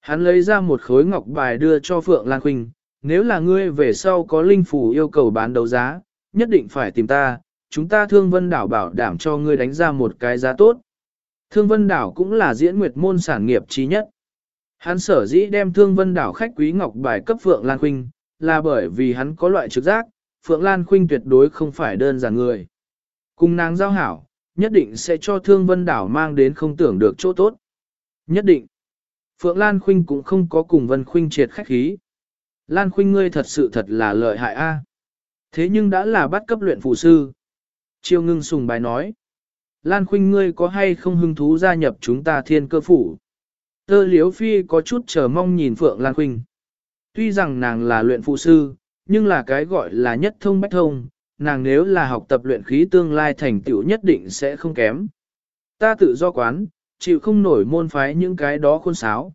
Hắn lấy ra một khối ngọc bài đưa cho Phượng Lan Khuynh, nếu là ngươi về sau có linh phủ yêu cầu bán đấu giá, nhất định phải tìm ta, chúng ta thương vân đảo bảo đảm cho ngươi đánh ra một cái giá tốt. Thương vân đảo cũng là diễn nguyệt môn sản nghiệp trí nhất. Hắn sở dĩ đem thương vân đảo khách quý ngọc bài cấp Phượng Lan Khuynh, là bởi vì hắn có loại trực giác, Phượng Lan Khuynh tuyệt đối không phải đơn giản người. Cùng nàng giao hảo, nhất định sẽ cho Thương Vân Đảo mang đến không tưởng được chỗ tốt. Nhất định. Phượng Lan Khuynh cũng không có cùng Vân Khuynh triệt khách khí. Lan Khuynh ngươi thật sự thật là lợi hại a. Thế nhưng đã là bắt cấp luyện phù sư. Chiêu ngưng sùng bài nói. Lan Khuynh ngươi có hay không hứng thú gia nhập chúng ta thiên cơ phủ? Tơ liếu phi có chút chờ mong nhìn Phượng Lan Khuynh. Tuy rằng nàng là luyện phụ sư, nhưng là cái gọi là nhất thông bách thông, nàng nếu là học tập luyện khí tương lai thành tựu nhất định sẽ không kém. Ta tự do quán, chịu không nổi môn phái những cái đó khôn sáo.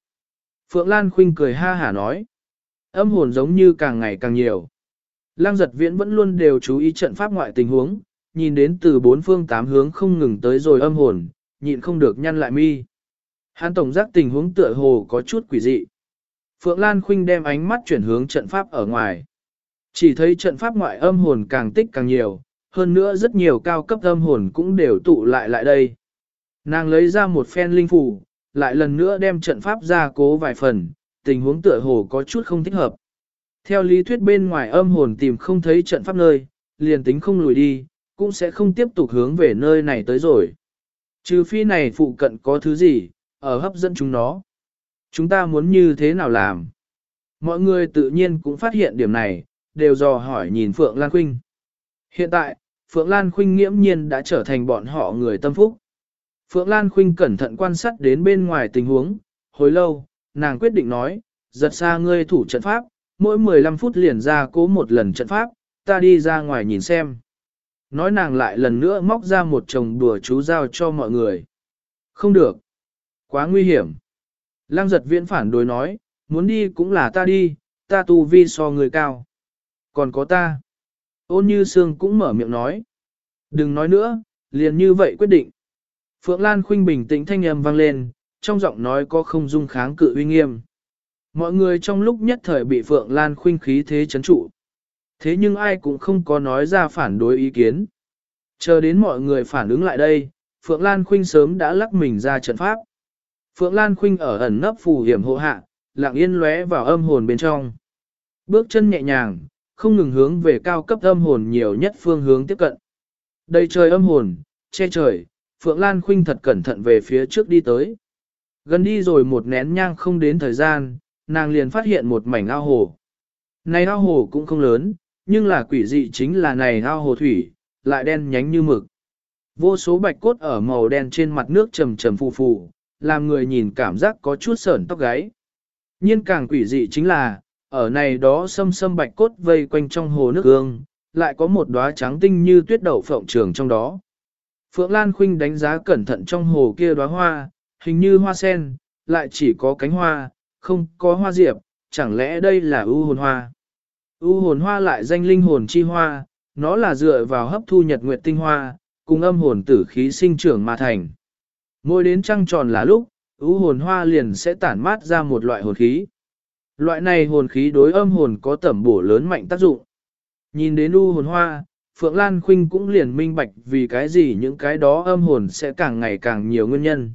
Phượng Lan Khuynh cười ha hả nói. Âm hồn giống như càng ngày càng nhiều. Lăng giật viễn vẫn luôn đều chú ý trận pháp ngoại tình huống, nhìn đến từ bốn phương tám hướng không ngừng tới rồi âm hồn, nhịn không được nhăn lại mi. Hắn tổng giác tình huống tựa hồ có chút quỷ dị. Phượng Lan Khuynh đem ánh mắt chuyển hướng trận pháp ở ngoài. Chỉ thấy trận pháp ngoại âm hồn càng tích càng nhiều, hơn nữa rất nhiều cao cấp âm hồn cũng đều tụ lại lại đây. Nàng lấy ra một phen linh phủ, lại lần nữa đem trận pháp ra cố vài phần, tình huống tựa hồ có chút không thích hợp. Theo lý thuyết bên ngoài âm hồn tìm không thấy trận pháp nơi, liền tính không lùi đi, cũng sẽ không tiếp tục hướng về nơi này tới rồi. Trừ phi này phụ cận có thứ gì, ở hấp dẫn chúng nó. Chúng ta muốn như thế nào làm? Mọi người tự nhiên cũng phát hiện điểm này, đều dò hỏi nhìn Phượng Lan Khuynh. Hiện tại, Phượng Lan Khuynh nghiễm nhiên đã trở thành bọn họ người tâm phúc. Phượng Lan Khuynh cẩn thận quan sát đến bên ngoài tình huống, hồi lâu, nàng quyết định nói, giật xa ngươi thủ trận pháp, mỗi 15 phút liền ra cố một lần trận pháp, ta đi ra ngoài nhìn xem. Nói nàng lại lần nữa móc ra một chồng đùa chú giao cho mọi người. Không được. Quá nguy hiểm. Lăng giật viễn phản đối nói, muốn đi cũng là ta đi, ta tu vi so người cao. Còn có ta. Ôn như sương cũng mở miệng nói. Đừng nói nữa, liền như vậy quyết định. Phượng Lan Khuynh bình tĩnh thanh âm vang lên, trong giọng nói có không dung kháng cự uy nghiêm. Mọi người trong lúc nhất thời bị Phượng Lan Khuynh khí thế chấn trụ. Thế nhưng ai cũng không có nói ra phản đối ý kiến. Chờ đến mọi người phản ứng lại đây, Phượng Lan Khuynh sớm đã lắc mình ra trận pháp. Phượng Lan Khuynh ở ẩn nấp phù hiểm hộ hạ, lặng yên lóe vào âm hồn bên trong. Bước chân nhẹ nhàng, không ngừng hướng về cao cấp âm hồn nhiều nhất phương hướng tiếp cận. Đầy trời âm hồn, che trời, Phượng Lan Khuynh thật cẩn thận về phía trước đi tới. Gần đi rồi một nén nhang không đến thời gian, nàng liền phát hiện một mảnh ao hồ. Này ao hồ cũng không lớn, nhưng là quỷ dị chính là này ao hồ thủy, lại đen nhánh như mực. Vô số bạch cốt ở màu đen trên mặt nước trầm trầm phù phù, làm người nhìn cảm giác có chút sởn tóc gáy. Nhiên càng quỷ dị chính là, ở này đó sâm sâm bạch cốt vây quanh trong hồ nước gương, lại có một đóa trắng tinh như tuyết đậu phộng trường trong đó. Phượng Lan Khuynh đánh giá cẩn thận trong hồ kia đóa hoa, hình như hoa sen, lại chỉ có cánh hoa, không có hoa diệp, chẳng lẽ đây là ưu hồn hoa. U hồn hoa lại danh linh hồn chi hoa, nó là dựa vào hấp thu nhật nguyệt tinh hoa, cùng âm hồn tử khí sinh trưởng mà thành. Mỗi đến trăng tròn là lúc, u hồn hoa liền sẽ tản mát ra một loại hồn khí. Loại này hồn khí đối âm hồn có tẩm bổ lớn mạnh tác dụng. Nhìn đến u hồn hoa, Phượng Lan Khuynh cũng liền minh bạch vì cái gì những cái đó âm hồn sẽ càng ngày càng nhiều nguyên nhân.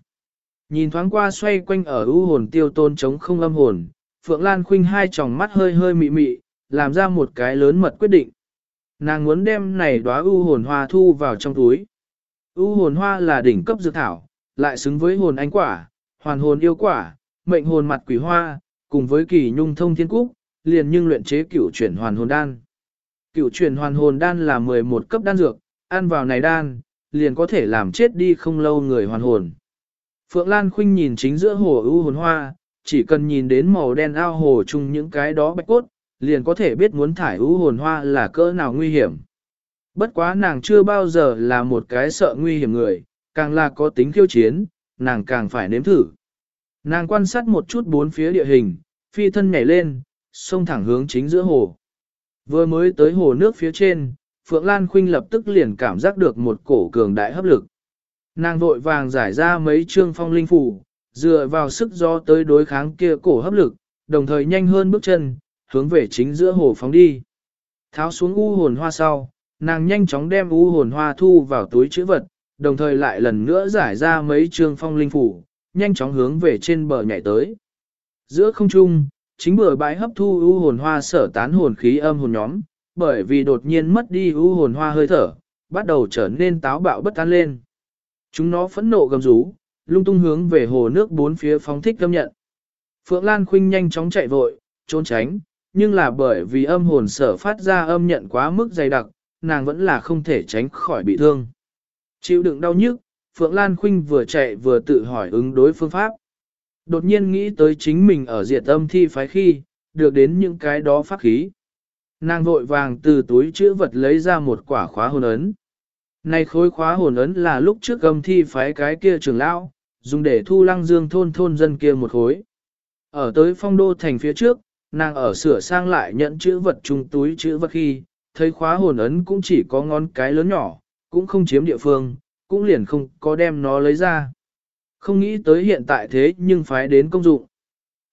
Nhìn thoáng qua xoay quanh ở u hồn tiêu tôn chống không âm hồn, Phượng Lan Khuynh hai tròng mắt hơi hơi mị mị, làm ra một cái lớn mật quyết định. Nàng muốn đem này đóa ưu hồn hoa thu vào trong túi. ưu hồn hoa là đỉnh cấp dược thảo, lại xứng với hồn ánh quả, hoàn hồn yêu quả, mệnh hồn mặt quỷ hoa, cùng với kỳ nhung thông thiên cúc, liền nhưng luyện chế cửu chuyển hoàn hồn đan. Cửu chuyển hoàn hồn đan là 11 cấp đan dược, ăn vào này đan, liền có thể làm chết đi không lâu người hoàn hồn. Phượng Lan Khuynh nhìn chính giữa hồ ưu hồn hoa, chỉ cần nhìn đến màu đen ao hồ chung những cái đó bạch cốt, liền có thể biết muốn thải ưu hồn hoa là cỡ nào nguy hiểm. Bất quá nàng chưa bao giờ là một cái sợ nguy hiểm người, càng là có tính khiêu chiến, nàng càng phải nếm thử. Nàng quan sát một chút bốn phía địa hình, phi thân nhảy lên, xông thẳng hướng chính giữa hồ. Vừa mới tới hồ nước phía trên, Phượng Lan Khuynh lập tức liền cảm giác được một cổ cường đại hấp lực. Nàng vội vàng giải ra mấy trương phong linh phủ, dựa vào sức gió tới đối kháng kia cổ hấp lực, đồng thời nhanh hơn bước chân, hướng về chính giữa hồ phóng đi. Tháo xuống u hồn hoa sau, nàng nhanh chóng đem u hồn hoa thu vào túi chữ vật, đồng thời lại lần nữa giải ra mấy trường phong linh phủ, nhanh chóng hướng về trên bờ nhảy tới. Giữa không trung, chính bởi bãi hấp thu u hồn hoa sở tán hồn khí âm hồn nhóm, bởi vì đột nhiên mất đi u hồn hoa hơi thở, bắt đầu trở nên táo bạo bất an lên. Chúng nó phẫn nộ gầm rú, lung tung hướng về hồ nước bốn phía phóng thích gâm nhận. Phượng Lan Khuynh nhanh chóng chạy vội, trốn tránh, nhưng là bởi vì âm hồn sở phát ra âm nhận quá mức dày đặc, nàng vẫn là không thể tránh khỏi bị thương. Chịu đựng đau nhức, Phượng Lan Khuynh vừa chạy vừa tự hỏi ứng đối phương pháp. Đột nhiên nghĩ tới chính mình ở diệt âm thi phái khi, được đến những cái đó pháp khí. Nàng vội vàng từ túi chữ vật lấy ra một quả khóa hồn ấn. Này khối khóa hồn ấn là lúc trước âm thi phái cái kia trường lão, dùng để thu lăng dương thôn thôn dân kia một khối. Ở tới phong đô thành phía trước, nàng ở sửa sang lại nhận chữ vật chung túi chữ vật khi, thấy khóa hồn ấn cũng chỉ có ngón cái lớn nhỏ, cũng không chiếm địa phương, cũng liền không có đem nó lấy ra. Không nghĩ tới hiện tại thế nhưng phái đến công dụng.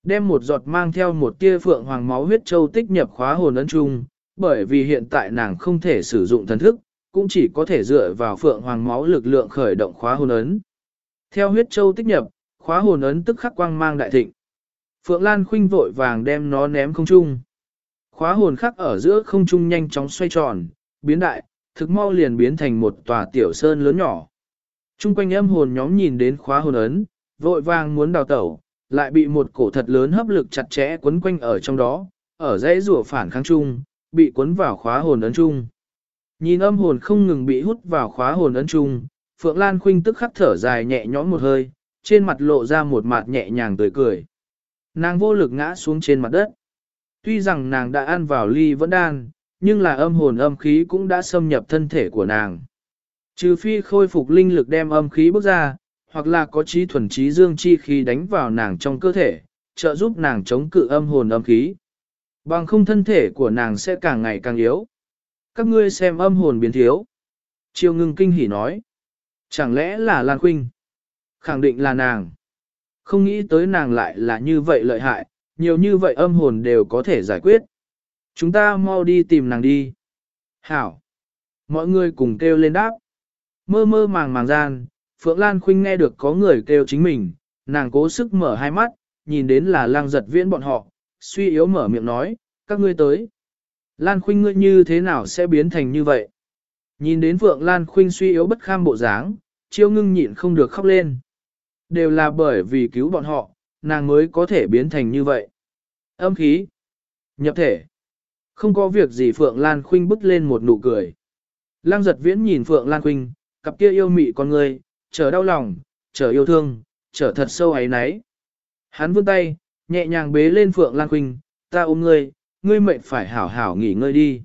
Đem một giọt mang theo một tia phượng hoàng máu huyết châu tích nhập khóa hồn ấn chung, bởi vì hiện tại nàng không thể sử dụng thần thức, cũng chỉ có thể dựa vào phượng hoàng máu lực lượng khởi động khóa hồn ấn. Theo huyết châu tích nhập, khóa hồn ấn tức khắc quang mang đại thịnh. Phượng Lan khuynh vội vàng đem nó ném không trung. Khóa hồn khắc ở giữa không trung nhanh chóng xoay tròn, biến đại, thực mau liền biến thành một tòa tiểu sơn lớn nhỏ. Trung quanh âm hồn nhóm nhìn đến khóa hồn ấn, vội vàng muốn đào tẩu, lại bị một cổ thật lớn hấp lực chặt chẽ quấn quanh ở trong đó, ở dãy rùa phản kháng chung, bị quấn vào khóa hồn ấn chung. Nhìn âm hồn không ngừng bị hút vào khóa hồn ấn chung, Phượng Lan Khuynh tức khắc thở dài nhẹ nhõm một hơi, trên mặt lộ ra một mặt nhẹ nhàng tươi cười. Nàng vô lực ngã xuống trên mặt đất. Tuy rằng nàng đã ăn vào ly vẫn đan, nhưng là âm hồn âm khí cũng đã xâm nhập thân thể của nàng. Trừ phi khôi phục linh lực đem âm khí bước ra, hoặc là có trí thuần trí dương chi khí đánh vào nàng trong cơ thể, trợ giúp nàng chống cự âm hồn âm khí. Bằng không thân thể của nàng sẽ càng ngày càng yếu. Các ngươi xem âm hồn biến thiếu. Chiêu ngưng kinh hỉ nói. Chẳng lẽ là Lan Khuynh? Khẳng định là nàng. Không nghĩ tới nàng lại là như vậy lợi hại, nhiều như vậy âm hồn đều có thể giải quyết. Chúng ta mau đi tìm nàng đi. Hảo. Mọi người cùng kêu lên đáp. Mơ mơ màng màng gian, Phượng Lan Khuynh nghe được có người kêu chính mình, nàng cố sức mở hai mắt, nhìn đến là lang giật viễn bọn họ, suy yếu mở miệng nói, các ngươi tới. Lan Khuynh ngươi như thế nào sẽ biến thành như vậy? Nhìn đến Phượng Lan Khuynh suy yếu bất kham bộ dáng, chiêu ngưng nhịn không được khóc lên. Đều là bởi vì cứu bọn họ, nàng mới có thể biến thành như vậy. Âm khí. Nhập thể. Không có việc gì Phượng Lan Khuynh bứt lên một nụ cười. Lăng giật viễn nhìn Phượng Lan Khuynh, cặp kia yêu mị con người, trở đau lòng, trở yêu thương, trở thật sâu ấy nấy. Hắn vươn tay, nhẹ nhàng bế lên Phượng Lan Khuynh, ta ôm ngươi, ngươi mệnh phải hảo hảo nghỉ ngơi đi.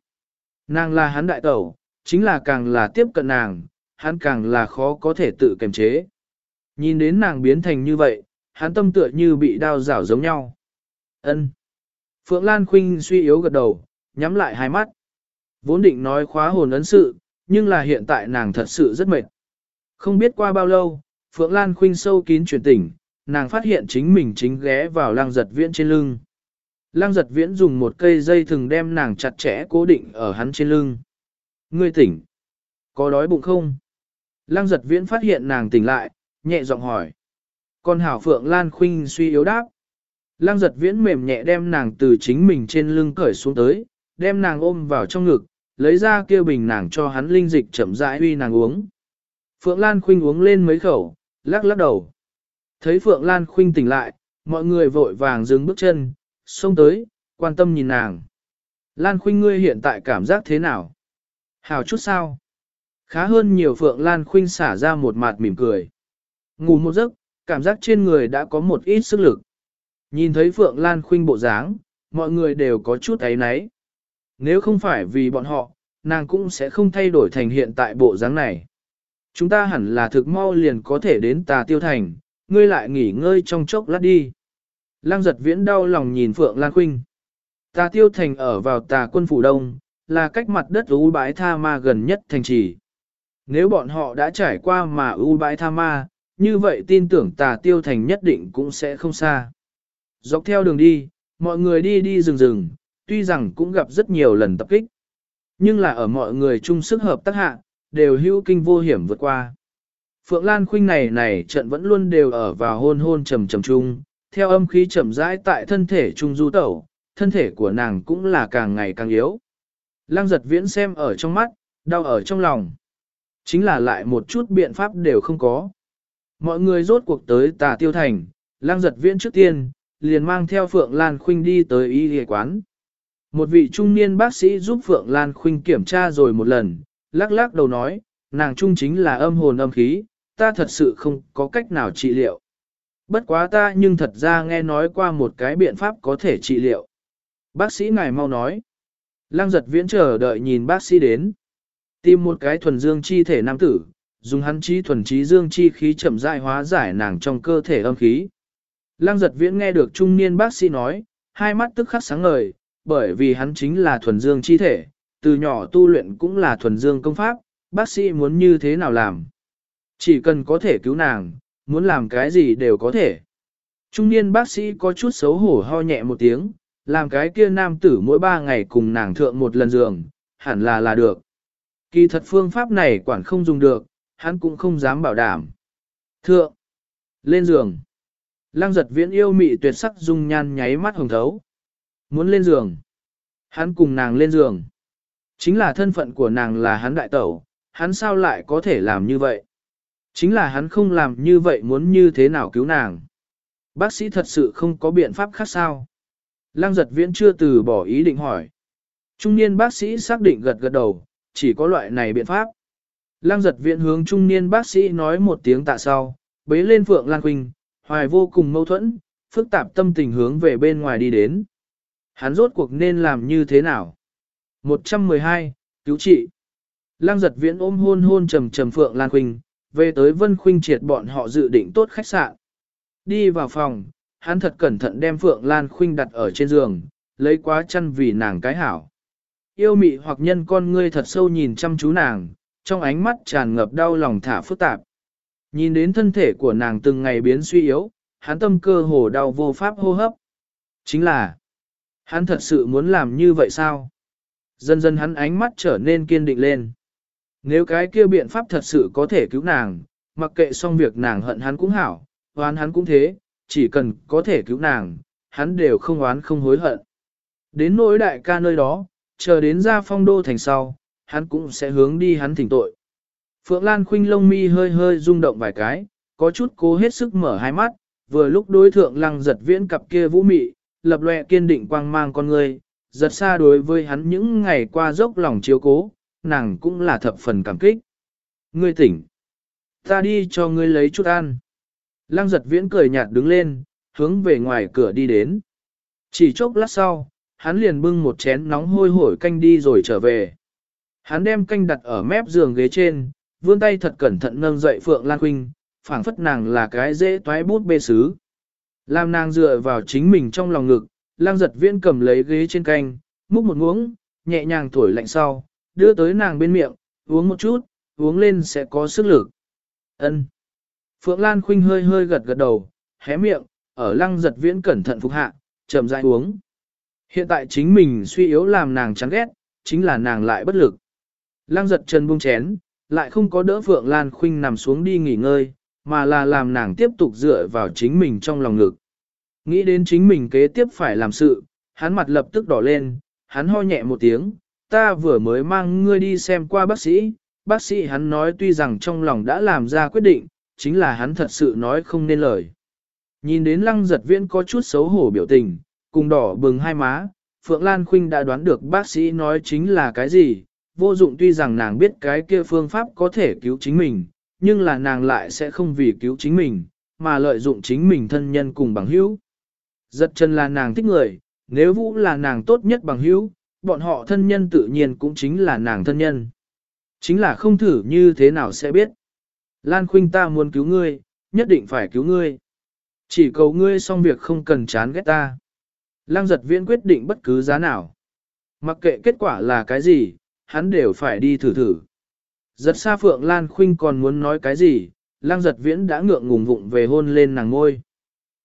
Nàng là hắn đại tẩu, chính là càng là tiếp cận nàng, hắn càng là khó có thể tự kiềm chế. Nhìn đến nàng biến thành như vậy, hắn tâm tựa như bị đau rảo giống nhau. Ân. Phượng Lan Khuynh suy yếu gật đầu, nhắm lại hai mắt. Vốn định nói khóa hồn ấn sự, nhưng là hiện tại nàng thật sự rất mệt. Không biết qua bao lâu, Phượng Lan Khuynh sâu kín chuyển tỉnh, nàng phát hiện chính mình chính ghé vào lang giật viễn trên lưng. Lang giật viễn dùng một cây dây thừng đem nàng chặt chẽ cố định ở hắn trên lưng. Ngươi tỉnh. Có đói bụng không? Lăng giật viễn phát hiện nàng tỉnh lại, nhẹ giọng hỏi. Con hảo phượng lan khuynh suy yếu đáp. Lăng giật viễn mềm nhẹ đem nàng từ chính mình trên lưng cởi xuống tới, đem nàng ôm vào trong ngực, lấy ra kia bình nàng cho hắn linh dịch chậm rãi uy nàng uống. Phượng Lan Khuynh uống lên mấy khẩu, lắc lắc đầu. Thấy Phượng Lan Khuynh tỉnh lại, mọi người vội vàng dừng bước chân, xông tới, quan tâm nhìn nàng. Lan Khuynh ngươi hiện tại cảm giác thế nào? Hào chút sao? Khá hơn nhiều Phượng Lan Khuynh xả ra một mặt mỉm cười. Ngủ một giấc, cảm giác trên người đã có một ít sức lực. Nhìn thấy Phượng Lan Khuynh bộ dáng, mọi người đều có chút ấy náy. Nếu không phải vì bọn họ, nàng cũng sẽ không thay đổi thành hiện tại bộ dáng này. Chúng ta hẳn là thực mau liền có thể đến tà tiêu thành, ngươi lại nghỉ ngơi trong chốc lát đi. Lăng giật viễn đau lòng nhìn Phượng Lan Khuynh. Tà tiêu thành ở vào tà quân phủ đông, là cách mặt đất U bãi tha ma gần nhất thành trì. Nếu bọn họ đã trải qua mà U bãi tha ma, như vậy tin tưởng tà tiêu thành nhất định cũng sẽ không xa. Dọc theo đường đi, mọi người đi đi rừng rừng, tuy rằng cũng gặp rất nhiều lần tập kích. Nhưng là ở mọi người chung sức hợp tác hạ, đều hữu kinh vô hiểm vượt qua. Phượng Lan Khuynh này này trận vẫn luôn đều ở vào hôn hôn trầm trầm chung, theo âm khí chậm rãi tại thân thể trung du tẩu, thân thể của nàng cũng là càng ngày càng yếu. Lăng giật viễn xem ở trong mắt, đau ở trong lòng. Chính là lại một chút biện pháp đều không có. Mọi người rốt cuộc tới tà tiêu thành, lang giật viễn trước tiên, liền mang theo Phượng Lan Khuynh đi tới y y quán. Một vị trung niên bác sĩ giúp Phượng Lan Khuynh kiểm tra rồi một lần, lắc lắc đầu nói, nàng trung chính là âm hồn âm khí, ta thật sự không có cách nào trị liệu. Bất quá ta nhưng thật ra nghe nói qua một cái biện pháp có thể trị liệu. Bác sĩ ngài mau nói. Lăng giật viễn chờ đợi nhìn bác sĩ đến. Tìm một cái thuần dương chi thể nam tử, dùng hắn trí thuần trí dương chi khí chậm rãi hóa giải nàng trong cơ thể âm khí. Lăng giật viễn nghe được trung niên bác sĩ nói, hai mắt tức khắc sáng ngời, bởi vì hắn chính là thuần dương chi thể, từ nhỏ tu luyện cũng là thuần dương công pháp, bác sĩ muốn như thế nào làm. Chỉ cần có thể cứu nàng, muốn làm cái gì đều có thể. Trung niên bác sĩ có chút xấu hổ ho nhẹ một tiếng, làm cái kia nam tử mỗi ba ngày cùng nàng thượng một lần giường, hẳn là là được. Kỳ thật phương pháp này quản không dùng được, hắn cũng không dám bảo đảm. Thượng, lên giường. Lăng giật viễn yêu mị tuyệt sắc dung nhan nháy mắt hồng thấu. Muốn lên giường. Hắn cùng nàng lên giường. Chính là thân phận của nàng là hắn đại tẩu, hắn sao lại có thể làm như vậy? Chính là hắn không làm như vậy muốn như thế nào cứu nàng. Bác sĩ thật sự không có biện pháp khác sao? Lăng giật viễn chưa từ bỏ ý định hỏi. Trung niên bác sĩ xác định gật gật đầu, chỉ có loại này biện pháp. Lăng giật viện hướng trung niên bác sĩ nói một tiếng tạ sau, bế lên Phượng Lan Quỳnh, hoài vô cùng mâu thuẫn, phức tạp tâm tình hướng về bên ngoài đi đến. Hắn rốt cuộc nên làm như thế nào? 112. Cứu trị Lăng giật viễn ôm hôn hôn trầm trầm Phượng Lan Quỳnh, về tới Vân Khuynh triệt bọn họ dự định tốt khách sạn. Đi vào phòng, hắn thật cẩn thận đem Phượng Lan Khuynh đặt ở trên giường, lấy quá chăn vì nàng cái hảo. Yêu mị hoặc nhân con ngươi thật sâu nhìn chăm chú nàng, trong ánh mắt tràn ngập đau lòng thả phức tạp. Nhìn đến thân thể của nàng từng ngày biến suy yếu, hắn tâm cơ hồ đau vô pháp hô hấp. Chính là, hắn thật sự muốn làm như vậy sao? Dần dần hắn ánh mắt trở nên kiên định lên. Nếu cái kia biện pháp thật sự có thể cứu nàng, mặc kệ xong việc nàng hận hắn cũng hảo, oán hắn cũng thế, chỉ cần có thể cứu nàng, hắn đều không oán không hối hận. Đến nỗi đại ca nơi đó, chờ đến ra phong đô thành sau, hắn cũng sẽ hướng đi hắn thỉnh tội. Phượng Lan khuynh lông mi hơi hơi rung động vài cái, có chút cố hết sức mở hai mắt, vừa lúc đối thượng lăng giật viễn cặp kia vũ mị, lập lệ kiên định quang mang con người, giật xa đối với hắn những ngày qua dốc lòng chiếu cố, nàng cũng là thập phần cảm kích. Ngươi tỉnh. Ta đi cho ngươi lấy chút ăn. Lăng giật viễn cười nhạt đứng lên, hướng về ngoài cửa đi đến. Chỉ chốc lát sau, hắn liền bưng một chén nóng hôi hổi canh đi rồi trở về. Hắn đem canh đặt ở mép giường ghế trên, vươn tay thật cẩn thận nâng dậy Phượng Lan Khuynh, phảng phất nàng là cái dễ toái bút bê sứ. Làm nàng dựa vào chính mình trong lòng ngực, lang giật viễn cầm lấy ghế trên canh, múc một muỗng, nhẹ nhàng thổi lạnh sau, đưa tới nàng bên miệng, uống một chút, uống lên sẽ có sức lực. Ân. Phượng Lan Khuynh hơi hơi gật gật đầu, hé miệng, ở lăng giật viễn cẩn thận phục hạ, chậm rãi uống. Hiện tại chính mình suy yếu làm nàng chán ghét, chính là nàng lại bất lực. Lăng giật chân buông chén, lại không có đỡ Phượng Lan Khuynh nằm xuống đi nghỉ ngơi, mà là làm nàng tiếp tục dựa vào chính mình trong lòng ngực. Nghĩ đến chính mình kế tiếp phải làm sự, hắn mặt lập tức đỏ lên, hắn ho nhẹ một tiếng, ta vừa mới mang ngươi đi xem qua bác sĩ, bác sĩ hắn nói tuy rằng trong lòng đã làm ra quyết định, chính là hắn thật sự nói không nên lời. Nhìn đến lăng giật viễn có chút xấu hổ biểu tình, cùng đỏ bừng hai má, Phượng Lan Khuynh đã đoán được bác sĩ nói chính là cái gì, vô dụng tuy rằng nàng biết cái kia phương pháp có thể cứu chính mình, nhưng là nàng lại sẽ không vì cứu chính mình, mà lợi dụng chính mình thân nhân cùng bằng hữu. Giật chân là nàng thích người, nếu Vũ là nàng tốt nhất bằng hữu, bọn họ thân nhân tự nhiên cũng chính là nàng thân nhân. Chính là không thử như thế nào sẽ biết. Lan Khuynh ta muốn cứu ngươi, nhất định phải cứu ngươi. Chỉ cầu ngươi xong việc không cần chán ghét ta. Lăng giật viễn quyết định bất cứ giá nào. Mặc kệ kết quả là cái gì, hắn đều phải đi thử thử. Giật xa Phượng Lan Khuynh còn muốn nói cái gì, Lăng giật viễn đã ngượng ngùng vụng về hôn lên nàng ngôi.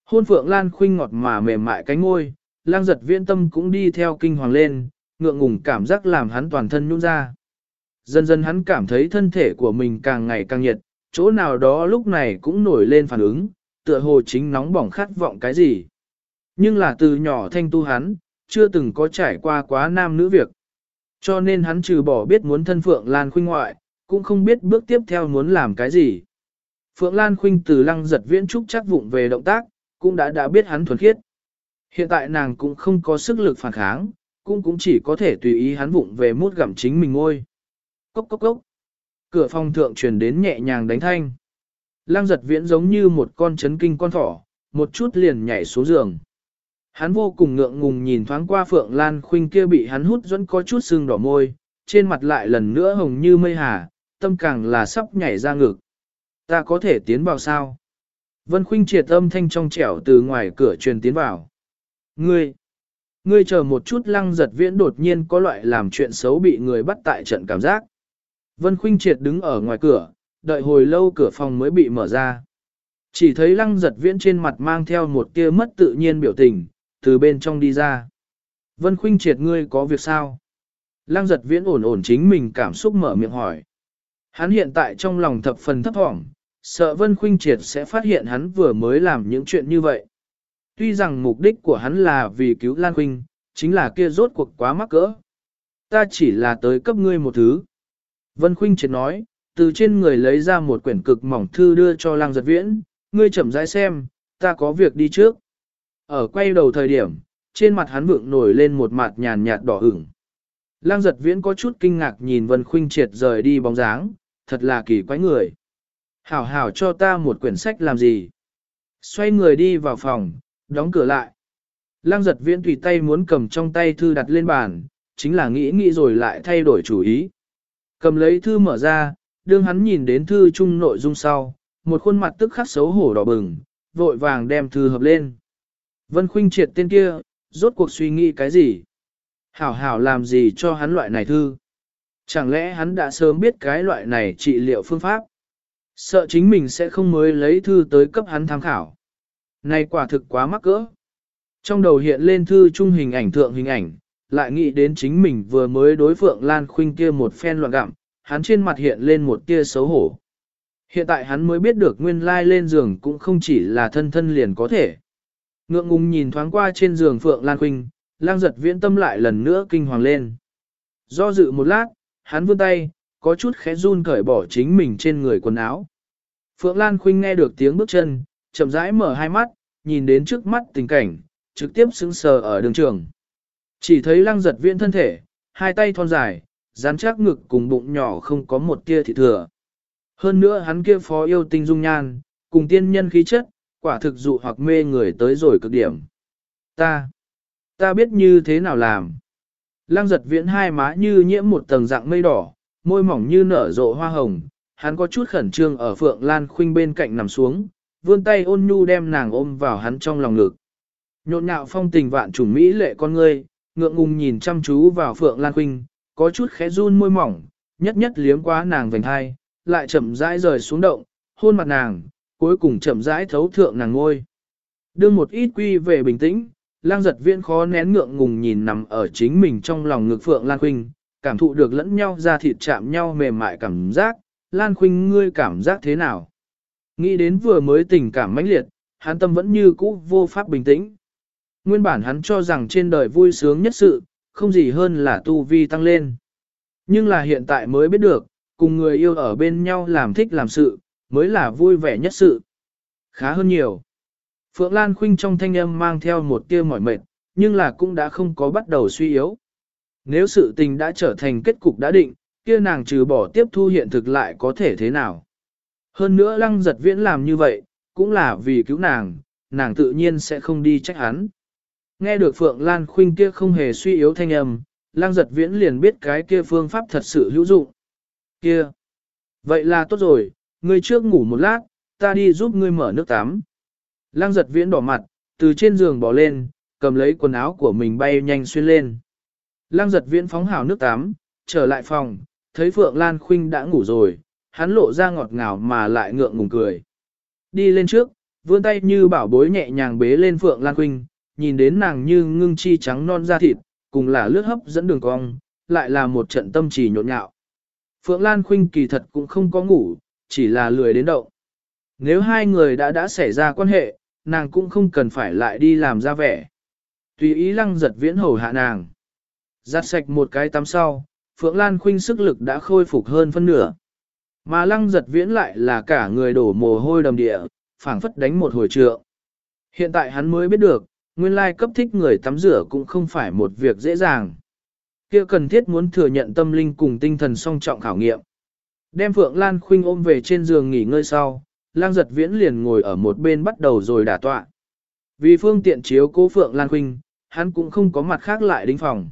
Hôn Phượng Lan Khuynh ngọt mà mềm mại cánh ngôi, Lăng giật viễn tâm cũng đi theo kinh hoàng lên, ngượng ngùng cảm giác làm hắn toàn thân nhũn ra. Dần dần hắn cảm thấy thân thể của mình càng ngày càng nhiệt, chỗ nào đó lúc này cũng nổi lên phản ứng, tựa hồ chính nóng bỏng khát vọng cái gì. Nhưng là từ nhỏ thanh tu hắn, chưa từng có trải qua quá nam nữ việc. Cho nên hắn trừ bỏ biết muốn thân Phượng Lan Khuynh ngoại, cũng không biết bước tiếp theo muốn làm cái gì. Phượng Lan Khuynh từ lăng giật viễn trúc chắc vụng về động tác, cũng đã đã biết hắn thuần khiết. Hiện tại nàng cũng không có sức lực phản kháng, cũng cũng chỉ có thể tùy ý hắn vụng về mút gặm chính mình ngôi. Cốc cốc cốc. Cửa phòng thượng truyền đến nhẹ nhàng đánh thanh. Lăng giật viễn giống như một con chấn kinh con thỏ, một chút liền nhảy xuống giường. Hắn vô cùng ngượng ngùng nhìn thoáng qua Phượng Lan Khuynh kia bị hắn hút dẫn có chút sưng đỏ môi, trên mặt lại lần nữa hồng như mây hà, tâm càng là sắp nhảy ra ngực. Ta có thể tiến vào sao? Vân Khuynh triệt âm thanh trong trẻo từ ngoài cửa truyền tiến vào. Ngươi! Ngươi chờ một chút lăng giật viễn đột nhiên có loại làm chuyện xấu bị người bắt tại trận cảm giác. Vân Khuynh triệt đứng ở ngoài cửa, đợi hồi lâu cửa phòng mới bị mở ra. Chỉ thấy lăng giật viễn trên mặt mang theo một tia mất tự nhiên biểu tình, từ bên trong đi ra. Vân Khuynh triệt ngươi có việc sao? Lăng giật viễn ổn ổn chính mình cảm xúc mở miệng hỏi. Hắn hiện tại trong lòng thập phần thấp thỏm, sợ Vân Khuynh triệt sẽ phát hiện hắn vừa mới làm những chuyện như vậy. Tuy rằng mục đích của hắn là vì cứu Lan Khuynh, chính là kia rốt cuộc quá mắc cỡ. Ta chỉ là tới cấp ngươi một thứ. Vân Khuynh triệt nói, từ trên người lấy ra một quyển cực mỏng thư đưa cho Lăng giật viễn, ngươi chậm rãi xem, ta có việc đi trước. Ở quay đầu thời điểm, trên mặt hắn vượng nổi lên một mặt nhàn nhạt đỏ ửng. Lăng giật viễn có chút kinh ngạc nhìn Vân Khuynh triệt rời đi bóng dáng, thật là kỳ quái người. Hảo hảo cho ta một quyển sách làm gì? Xoay người đi vào phòng, đóng cửa lại. Lăng giật viễn tùy tay muốn cầm trong tay thư đặt lên bàn, chính là nghĩ nghĩ rồi lại thay đổi chủ ý. Cầm lấy thư mở ra, đương hắn nhìn đến thư chung nội dung sau, một khuôn mặt tức khắc xấu hổ đỏ bừng, vội vàng đem thư hợp lên. Vân Khuynh triệt tên kia, rốt cuộc suy nghĩ cái gì? Hảo hảo làm gì cho hắn loại này thư? Chẳng lẽ hắn đã sớm biết cái loại này trị liệu phương pháp? Sợ chính mình sẽ không mới lấy thư tới cấp hắn tham khảo. Này quả thực quá mắc cỡ. Trong đầu hiện lên thư trung hình ảnh thượng hình ảnh, lại nghĩ đến chính mình vừa mới đối phượng Lan Khuynh kia một phen loạn gặm, hắn trên mặt hiện lên một tia xấu hổ. Hiện tại hắn mới biết được nguyên lai lên giường cũng không chỉ là thân thân liền có thể. Ngượng ngùng nhìn thoáng qua trên giường Phượng Lan Khuynh, lang giật viễn tâm lại lần nữa kinh hoàng lên. Do dự một lát, hắn vươn tay, có chút khẽ run cởi bỏ chính mình trên người quần áo. Phượng Lan Khuynh nghe được tiếng bước chân, chậm rãi mở hai mắt, nhìn đến trước mắt tình cảnh, trực tiếp sững sờ ở đường trường. Chỉ thấy lăng giật viễn thân thể, hai tay thon dài, dán chắc ngực cùng bụng nhỏ không có một tia thịt thừa. Hơn nữa hắn kia phó yêu tinh dung nhan, cùng tiên nhân khí chất, quả thực dụ hoặc mê người tới rồi cực điểm. Ta, ta biết như thế nào làm. Lăng giật viễn hai má như nhiễm một tầng dạng mây đỏ, môi mỏng như nở rộ hoa hồng, hắn có chút khẩn trương ở Phượng Lan Khuynh bên cạnh nằm xuống, vươn tay ôn nhu đem nàng ôm vào hắn trong lòng ngực. Nhộn nhạo phong tình vạn trùng mỹ lệ con ngươi, ngượng ngùng nhìn chăm chú vào Phượng Lan Khuynh, có chút khẽ run môi mỏng, nhất nhất liếm quá nàng vành hai, lại chậm rãi rời xuống động, hôn mặt nàng, cuối cùng chậm rãi thấu thượng nàng ngôi. đưa một ít quy về bình tĩnh, lang giật viễn khó nén ngượng ngùng nhìn nằm ở chính mình trong lòng ngực Phượng Lan Khuynh, cảm thụ được lẫn nhau ra thịt chạm nhau mềm mại cảm giác, Lan Khuynh ngươi cảm giác thế nào? Nghĩ đến vừa mới tình cảm mãnh liệt, hắn tâm vẫn như cũ vô pháp bình tĩnh. Nguyên bản hắn cho rằng trên đời vui sướng nhất sự, không gì hơn là tu vi tăng lên. Nhưng là hiện tại mới biết được, cùng người yêu ở bên nhau làm thích làm sự, mới là vui vẻ nhất sự. Khá hơn nhiều. Phượng Lan Khuynh trong thanh âm mang theo một tia mỏi mệt, nhưng là cũng đã không có bắt đầu suy yếu. Nếu sự tình đã trở thành kết cục đã định, kia nàng trừ bỏ tiếp thu hiện thực lại có thể thế nào. Hơn nữa lăng giật viễn làm như vậy, cũng là vì cứu nàng, nàng tự nhiên sẽ không đi trách hắn. Nghe được Phượng Lan Khuynh kia không hề suy yếu thanh âm, lăng giật viễn liền biết cái kia phương pháp thật sự hữu dụng. Kia! Vậy là tốt rồi, ngươi trước ngủ một lát, ta đi giúp ngươi mở nước tắm. Lăng giật viễn đỏ mặt, từ trên giường bỏ lên, cầm lấy quần áo của mình bay nhanh xuyên lên. Lăng giật viễn phóng hào nước tắm, trở lại phòng, thấy Phượng Lan Khuynh đã ngủ rồi, hắn lộ ra ngọt ngào mà lại ngượng ngùng cười. Đi lên trước, vươn tay như bảo bối nhẹ nhàng bế lên Phượng Lan Khuynh, nhìn đến nàng như ngưng chi trắng non da thịt, cùng là lướt hấp dẫn đường cong, lại là một trận tâm trì nhộn nhạo. Phượng Lan Khuynh kỳ thật cũng không có ngủ, chỉ là lười đến động. Nếu hai người đã đã xảy ra quan hệ, nàng cũng không cần phải lại đi làm ra vẻ. Tùy ý lăng giật viễn hầu hạ nàng. Giặt sạch một cái tắm sau, Phượng Lan Khuynh sức lực đã khôi phục hơn phân nửa. Mà lăng giật viễn lại là cả người đổ mồ hôi đầm địa, phảng phất đánh một hồi trượng. Hiện tại hắn mới biết được, nguyên lai cấp thích người tắm rửa cũng không phải một việc dễ dàng. kia cần thiết muốn thừa nhận tâm linh cùng tinh thần song trọng khảo nghiệm. Đem Phượng Lan Khuynh ôm về trên giường nghỉ ngơi sau, lang giật viễn liền ngồi ở một bên bắt đầu rồi đả tọa. Vì phương tiện chiếu cố Phượng Lan Khuynh, hắn cũng không có mặt khác lại đính phòng.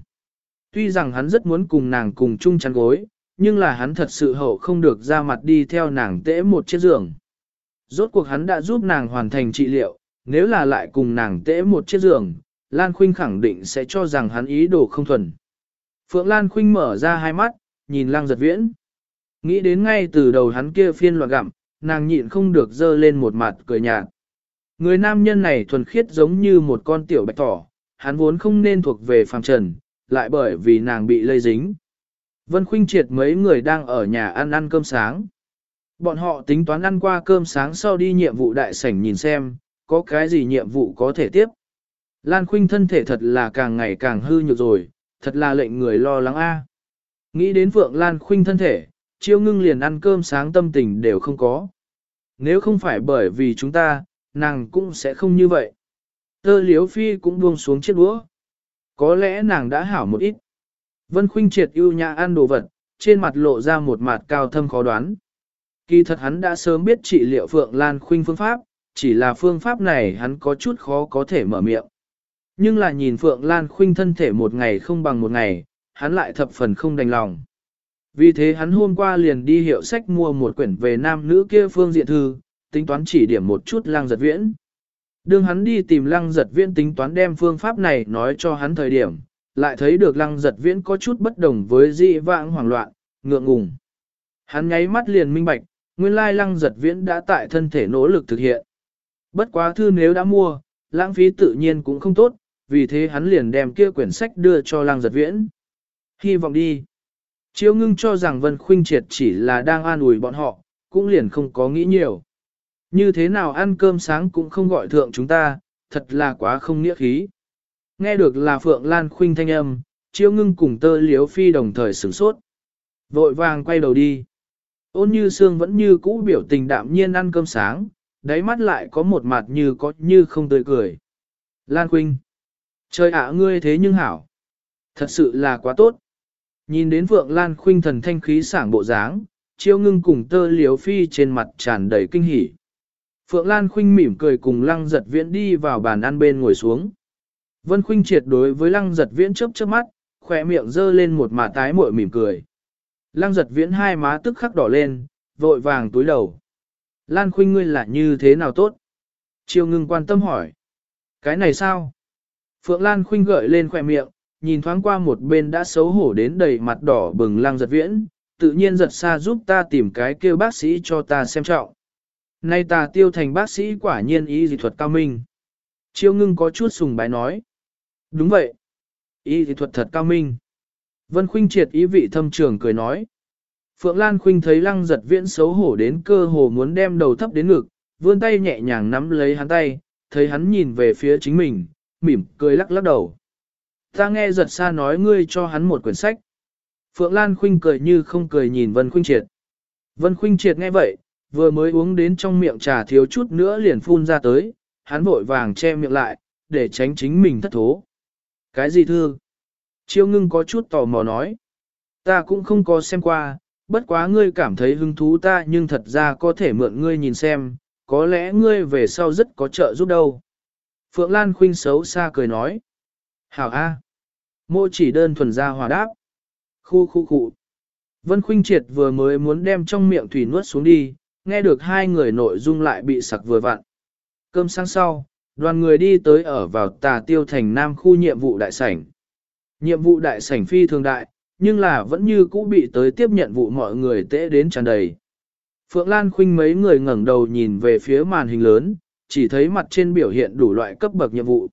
Tuy rằng hắn rất muốn cùng nàng cùng chung chăn gối, nhưng là hắn thật sự hậu không được ra mặt đi theo nàng tễ một chiếc giường. Rốt cuộc hắn đã giúp nàng hoàn thành trị liệu, nếu là lại cùng nàng tễ một chiếc giường, Lan Khuynh khẳng định sẽ cho rằng hắn ý đồ không thuần. Phượng Lan Khuynh mở ra hai mắt, nhìn Lang giật viễn. Nghĩ đến ngay từ đầu hắn kia phiên loạn gặm, nàng nhịn không được dơ lên một mặt cười nhạt. Người nam nhân này thuần khiết giống như một con tiểu bạch thỏ, hắn vốn không nên thuộc về phàm trần, lại bởi vì nàng bị lây dính. Vân Khuynh triệt mấy người đang ở nhà ăn ăn cơm sáng. Bọn họ tính toán ăn qua cơm sáng sau đi nhiệm vụ đại sảnh nhìn xem, có cái gì nhiệm vụ có thể tiếp. Lan Khuynh thân thể thật là càng ngày càng hư nhược rồi, thật là lệnh người lo lắng a. Nghĩ đến Phượng Lan Khuynh thân thể, chiêu ngưng liền ăn cơm sáng tâm tình đều không có. Nếu không phải bởi vì chúng ta, nàng cũng sẽ không như vậy. Tơ liếu phi cũng buông xuống chiếc đũa. Có lẽ nàng đã hảo một ít. Vân Khuynh triệt ưu nhã ăn đồ vật, trên mặt lộ ra một mặt cao thâm khó đoán. Kỳ thật hắn đã sớm biết trị liệu Phượng Lan Khuynh phương pháp, chỉ là phương pháp này hắn có chút khó có thể mở miệng. Nhưng là nhìn Phượng Lan Khuynh thân thể một ngày không bằng một ngày, hắn lại thập phần không đành lòng. Vì thế hắn hôm qua liền đi hiệu sách mua một quyển về nam nữ kia phương diện thư, tính toán chỉ điểm một chút lăng giật viễn. Đương hắn đi tìm lăng giật viễn tính toán đem phương pháp này nói cho hắn thời điểm, lại thấy được lăng giật viễn có chút bất đồng với dị vãng hoảng loạn, ngượng ngùng. Hắn nháy mắt liền minh bạch, nguyên lai lăng giật viễn đã tại thân thể nỗ lực thực hiện. Bất quá thư nếu đã mua, lãng phí tự nhiên cũng không tốt, vì thế hắn liền đem kia quyển sách đưa cho lăng giật viễn. Hy vọng đi. Chiêu ngưng cho rằng Vân Khuynh Triệt chỉ là đang an ủi bọn họ, cũng liền không có nghĩ nhiều. Như thế nào ăn cơm sáng cũng không gọi thượng chúng ta, thật là quá không nghĩa khí. Nghe được là Phượng Lan Khuynh thanh âm, chiêu ngưng cùng tơ liếu phi đồng thời sửng sốt. Vội vàng quay đầu đi. Ôn như xương vẫn như cũ biểu tình đạm nhiên ăn cơm sáng, đáy mắt lại có một mặt như có như không tươi cười. Lan Khuynh. Trời ạ ngươi thế nhưng hảo. Thật sự là quá tốt. Nhìn đến Phượng Lan Khuynh thần thanh khí sảng bộ dáng, chiêu ngưng cùng tơ liếu phi trên mặt tràn đầy kinh hỉ. Phượng Lan Khuynh mỉm cười cùng lăng giật viễn đi vào bàn ăn bên ngồi xuống. Vân Khuynh triệt đối với lăng giật viễn chớp chớp mắt, khỏe miệng dơ lên một mà tái muội mỉm cười. Lăng giật viễn hai má tức khắc đỏ lên, vội vàng túi đầu. Lan Khuynh ngươi là như thế nào tốt? Chiêu ngưng quan tâm hỏi. Cái này sao? Phượng Lan Khuynh gợi lên khỏe miệng, nhìn thoáng qua một bên đã xấu hổ đến đầy mặt đỏ bừng lăng giật viễn, tự nhiên giật xa giúp ta tìm cái kêu bác sĩ cho ta xem trọng. Nay ta tiêu thành bác sĩ quả nhiên y dị thuật cao minh. Chiêu ngưng có chút sùng bái nói. Đúng vậy. Y dị thuật thật cao minh. Vân Khuynh triệt ý vị thâm trường cười nói. Phượng Lan Khuynh thấy lăng giật viễn xấu hổ đến cơ hồ muốn đem đầu thấp đến ngực, vươn tay nhẹ nhàng nắm lấy hắn tay, thấy hắn nhìn về phía chính mình, mỉm cười lắc lắc đầu. Ta nghe giật xa nói ngươi cho hắn một quyển sách. Phượng Lan Khuynh cười như không cười nhìn Vân Khuynh Triệt. Vân Khuynh Triệt nghe vậy, vừa mới uống đến trong miệng trà thiếu chút nữa liền phun ra tới, hắn vội vàng che miệng lại, để tránh chính mình thất thố. Cái gì thưa? Chiêu ngưng có chút tò mò nói. Ta cũng không có xem qua, bất quá ngươi cảm thấy hứng thú ta nhưng thật ra có thể mượn ngươi nhìn xem, có lẽ ngươi về sau rất có trợ giúp đâu. Phượng Lan Khuynh xấu xa cười nói. Hảo A. Mô chỉ đơn thuần ra hòa đáp. Khu khu khu. Vân Khuynh Triệt vừa mới muốn đem trong miệng thủy nuốt xuống đi, nghe được hai người nội dung lại bị sặc vừa vặn. Cơm sáng sau, đoàn người đi tới ở vào tà tiêu thành nam khu nhiệm vụ đại sảnh. Nhiệm vụ đại sảnh phi thường đại, nhưng là vẫn như cũ bị tới tiếp nhận vụ mọi người tễ đến tràn đầy. Phượng Lan Khuynh mấy người ngẩng đầu nhìn về phía màn hình lớn, chỉ thấy mặt trên biểu hiện đủ loại cấp bậc nhiệm vụ.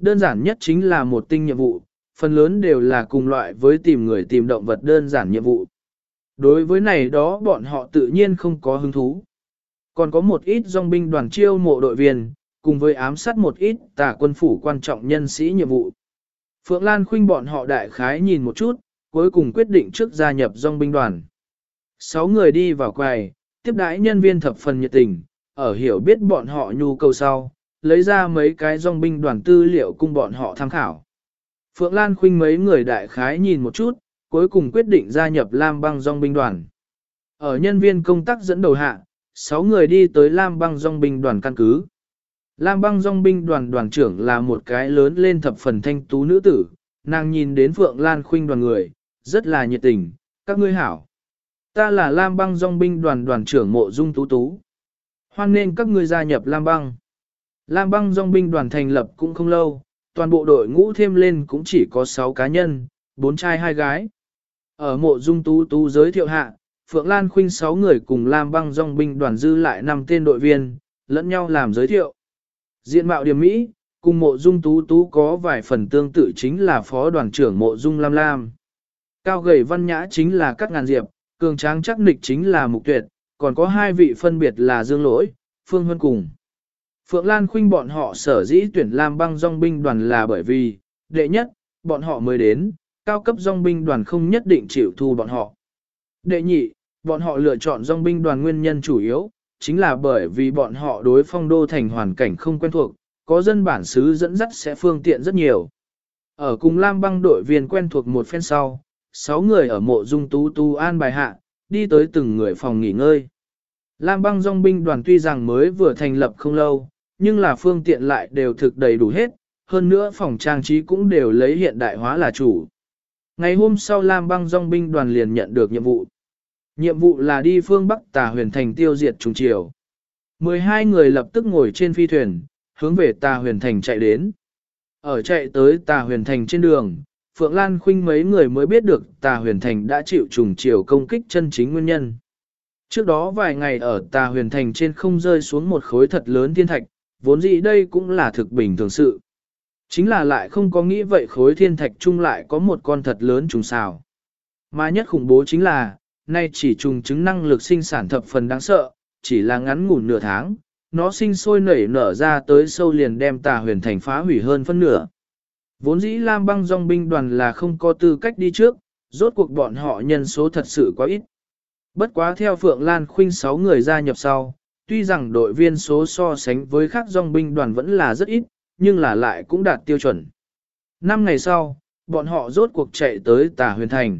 Đơn giản nhất chính là một tinh nhiệm vụ, phần lớn đều là cùng loại với tìm người tìm động vật đơn giản nhiệm vụ. Đối với này đó bọn họ tự nhiên không có hứng thú. Còn có một ít dòng binh đoàn chiêu mộ đội viên, cùng với ám sát một ít tà quân phủ quan trọng nhân sĩ nhiệm vụ. Phượng Lan khuynh bọn họ đại khái nhìn một chút, cuối cùng quyết định trước gia nhập dòng binh đoàn. Sáu người đi vào quầy, tiếp đãi nhân viên thập phần nhiệt tình, ở hiểu biết bọn họ nhu cầu sau, lấy ra mấy cái dòng binh đoàn tư liệu cung bọn họ tham khảo. Phượng Lan Khuynh mấy người đại khái nhìn một chút, cuối cùng quyết định gia nhập Lam băng dòng binh đoàn. Ở nhân viên công tác dẫn đầu hạ, 6 người đi tới Lam băng dòng binh đoàn căn cứ. Lam băng dòng binh đoàn đoàn trưởng là một cái lớn lên thập phần thanh tú nữ tử, nàng nhìn đến Phượng Lan Khuynh đoàn người, rất là nhiệt tình, các ngươi hảo. Ta là Lam băng dòng binh đoàn đoàn trưởng mộ dung tú tú. Hoan nên các ngươi gia nhập Lam băng. Lam băng dòng binh đoàn thành lập cũng không lâu, toàn bộ đội ngũ thêm lên cũng chỉ có 6 cá nhân, 4 trai 2 gái. Ở mộ dung tú tú giới thiệu hạ, Phượng Lan Khuynh 6 người cùng Lam băng dòng binh đoàn dư lại 5 tên đội viên, lẫn nhau làm giới thiệu. Diện mạo điểm Mỹ, cùng mộ dung tú tú có vài phần tương tự chính là phó đoàn trưởng mộ dung Lam Lam. Cao gầy văn nhã chính là các ngàn diệp, cường tráng chắc nịch chính là mục tuyệt, còn có hai vị phân biệt là Dương Lỗi, Phương Huân cùng. Phượng Lan Khuynh bọn họ sở dĩ tuyển Lam băng dòng binh đoàn là bởi vì, đệ nhất, bọn họ mới đến, cao cấp dòng binh đoàn không nhất định chịu thu bọn họ. Đệ nhị, bọn họ lựa chọn dòng binh đoàn nguyên nhân chủ yếu, chính là bởi vì bọn họ đối phong đô thành hoàn cảnh không quen thuộc, có dân bản xứ dẫn dắt sẽ phương tiện rất nhiều. Ở cùng Lam băng đội viên quen thuộc một phen sau, sáu người ở mộ dung tú tu an bài hạ, đi tới từng người phòng nghỉ ngơi. Lam băng dòng binh đoàn tuy rằng mới vừa thành lập không lâu, nhưng là phương tiện lại đều thực đầy đủ hết, hơn nữa phòng trang trí cũng đều lấy hiện đại hóa là chủ. Ngày hôm sau Lam băng dòng binh đoàn liền nhận được nhiệm vụ. Nhiệm vụ là đi phương Bắc tà huyền thành tiêu diệt trùng triều. 12 người lập tức ngồi trên phi thuyền, hướng về tà huyền thành chạy đến. Ở chạy tới tà huyền thành trên đường, Phượng Lan Khuynh mấy người mới biết được tà huyền thành đã chịu trùng triều công kích chân chính nguyên nhân. Trước đó vài ngày ở tà huyền thành trên không rơi xuống một khối thật lớn thiên thạch, vốn dĩ đây cũng là thực bình thường sự. Chính là lại không có nghĩ vậy khối thiên thạch chung lại có một con thật lớn trùng xào. Mà nhất khủng bố chính là, nay chỉ trùng chứng năng lực sinh sản thập phần đáng sợ, chỉ là ngắn ngủn nửa tháng, nó sinh sôi nảy nở ra tới sâu liền đem tà huyền thành phá hủy hơn phân nửa. Vốn dĩ Lam băng dòng binh đoàn là không có tư cách đi trước, rốt cuộc bọn họ nhân số thật sự quá ít. Bất quá theo Phượng Lan Khuynh 6 người gia nhập sau, tuy rằng đội viên số so sánh với các dòng binh đoàn vẫn là rất ít, nhưng là lại cũng đạt tiêu chuẩn. Năm ngày sau, bọn họ rốt cuộc chạy tới tà huyền thành.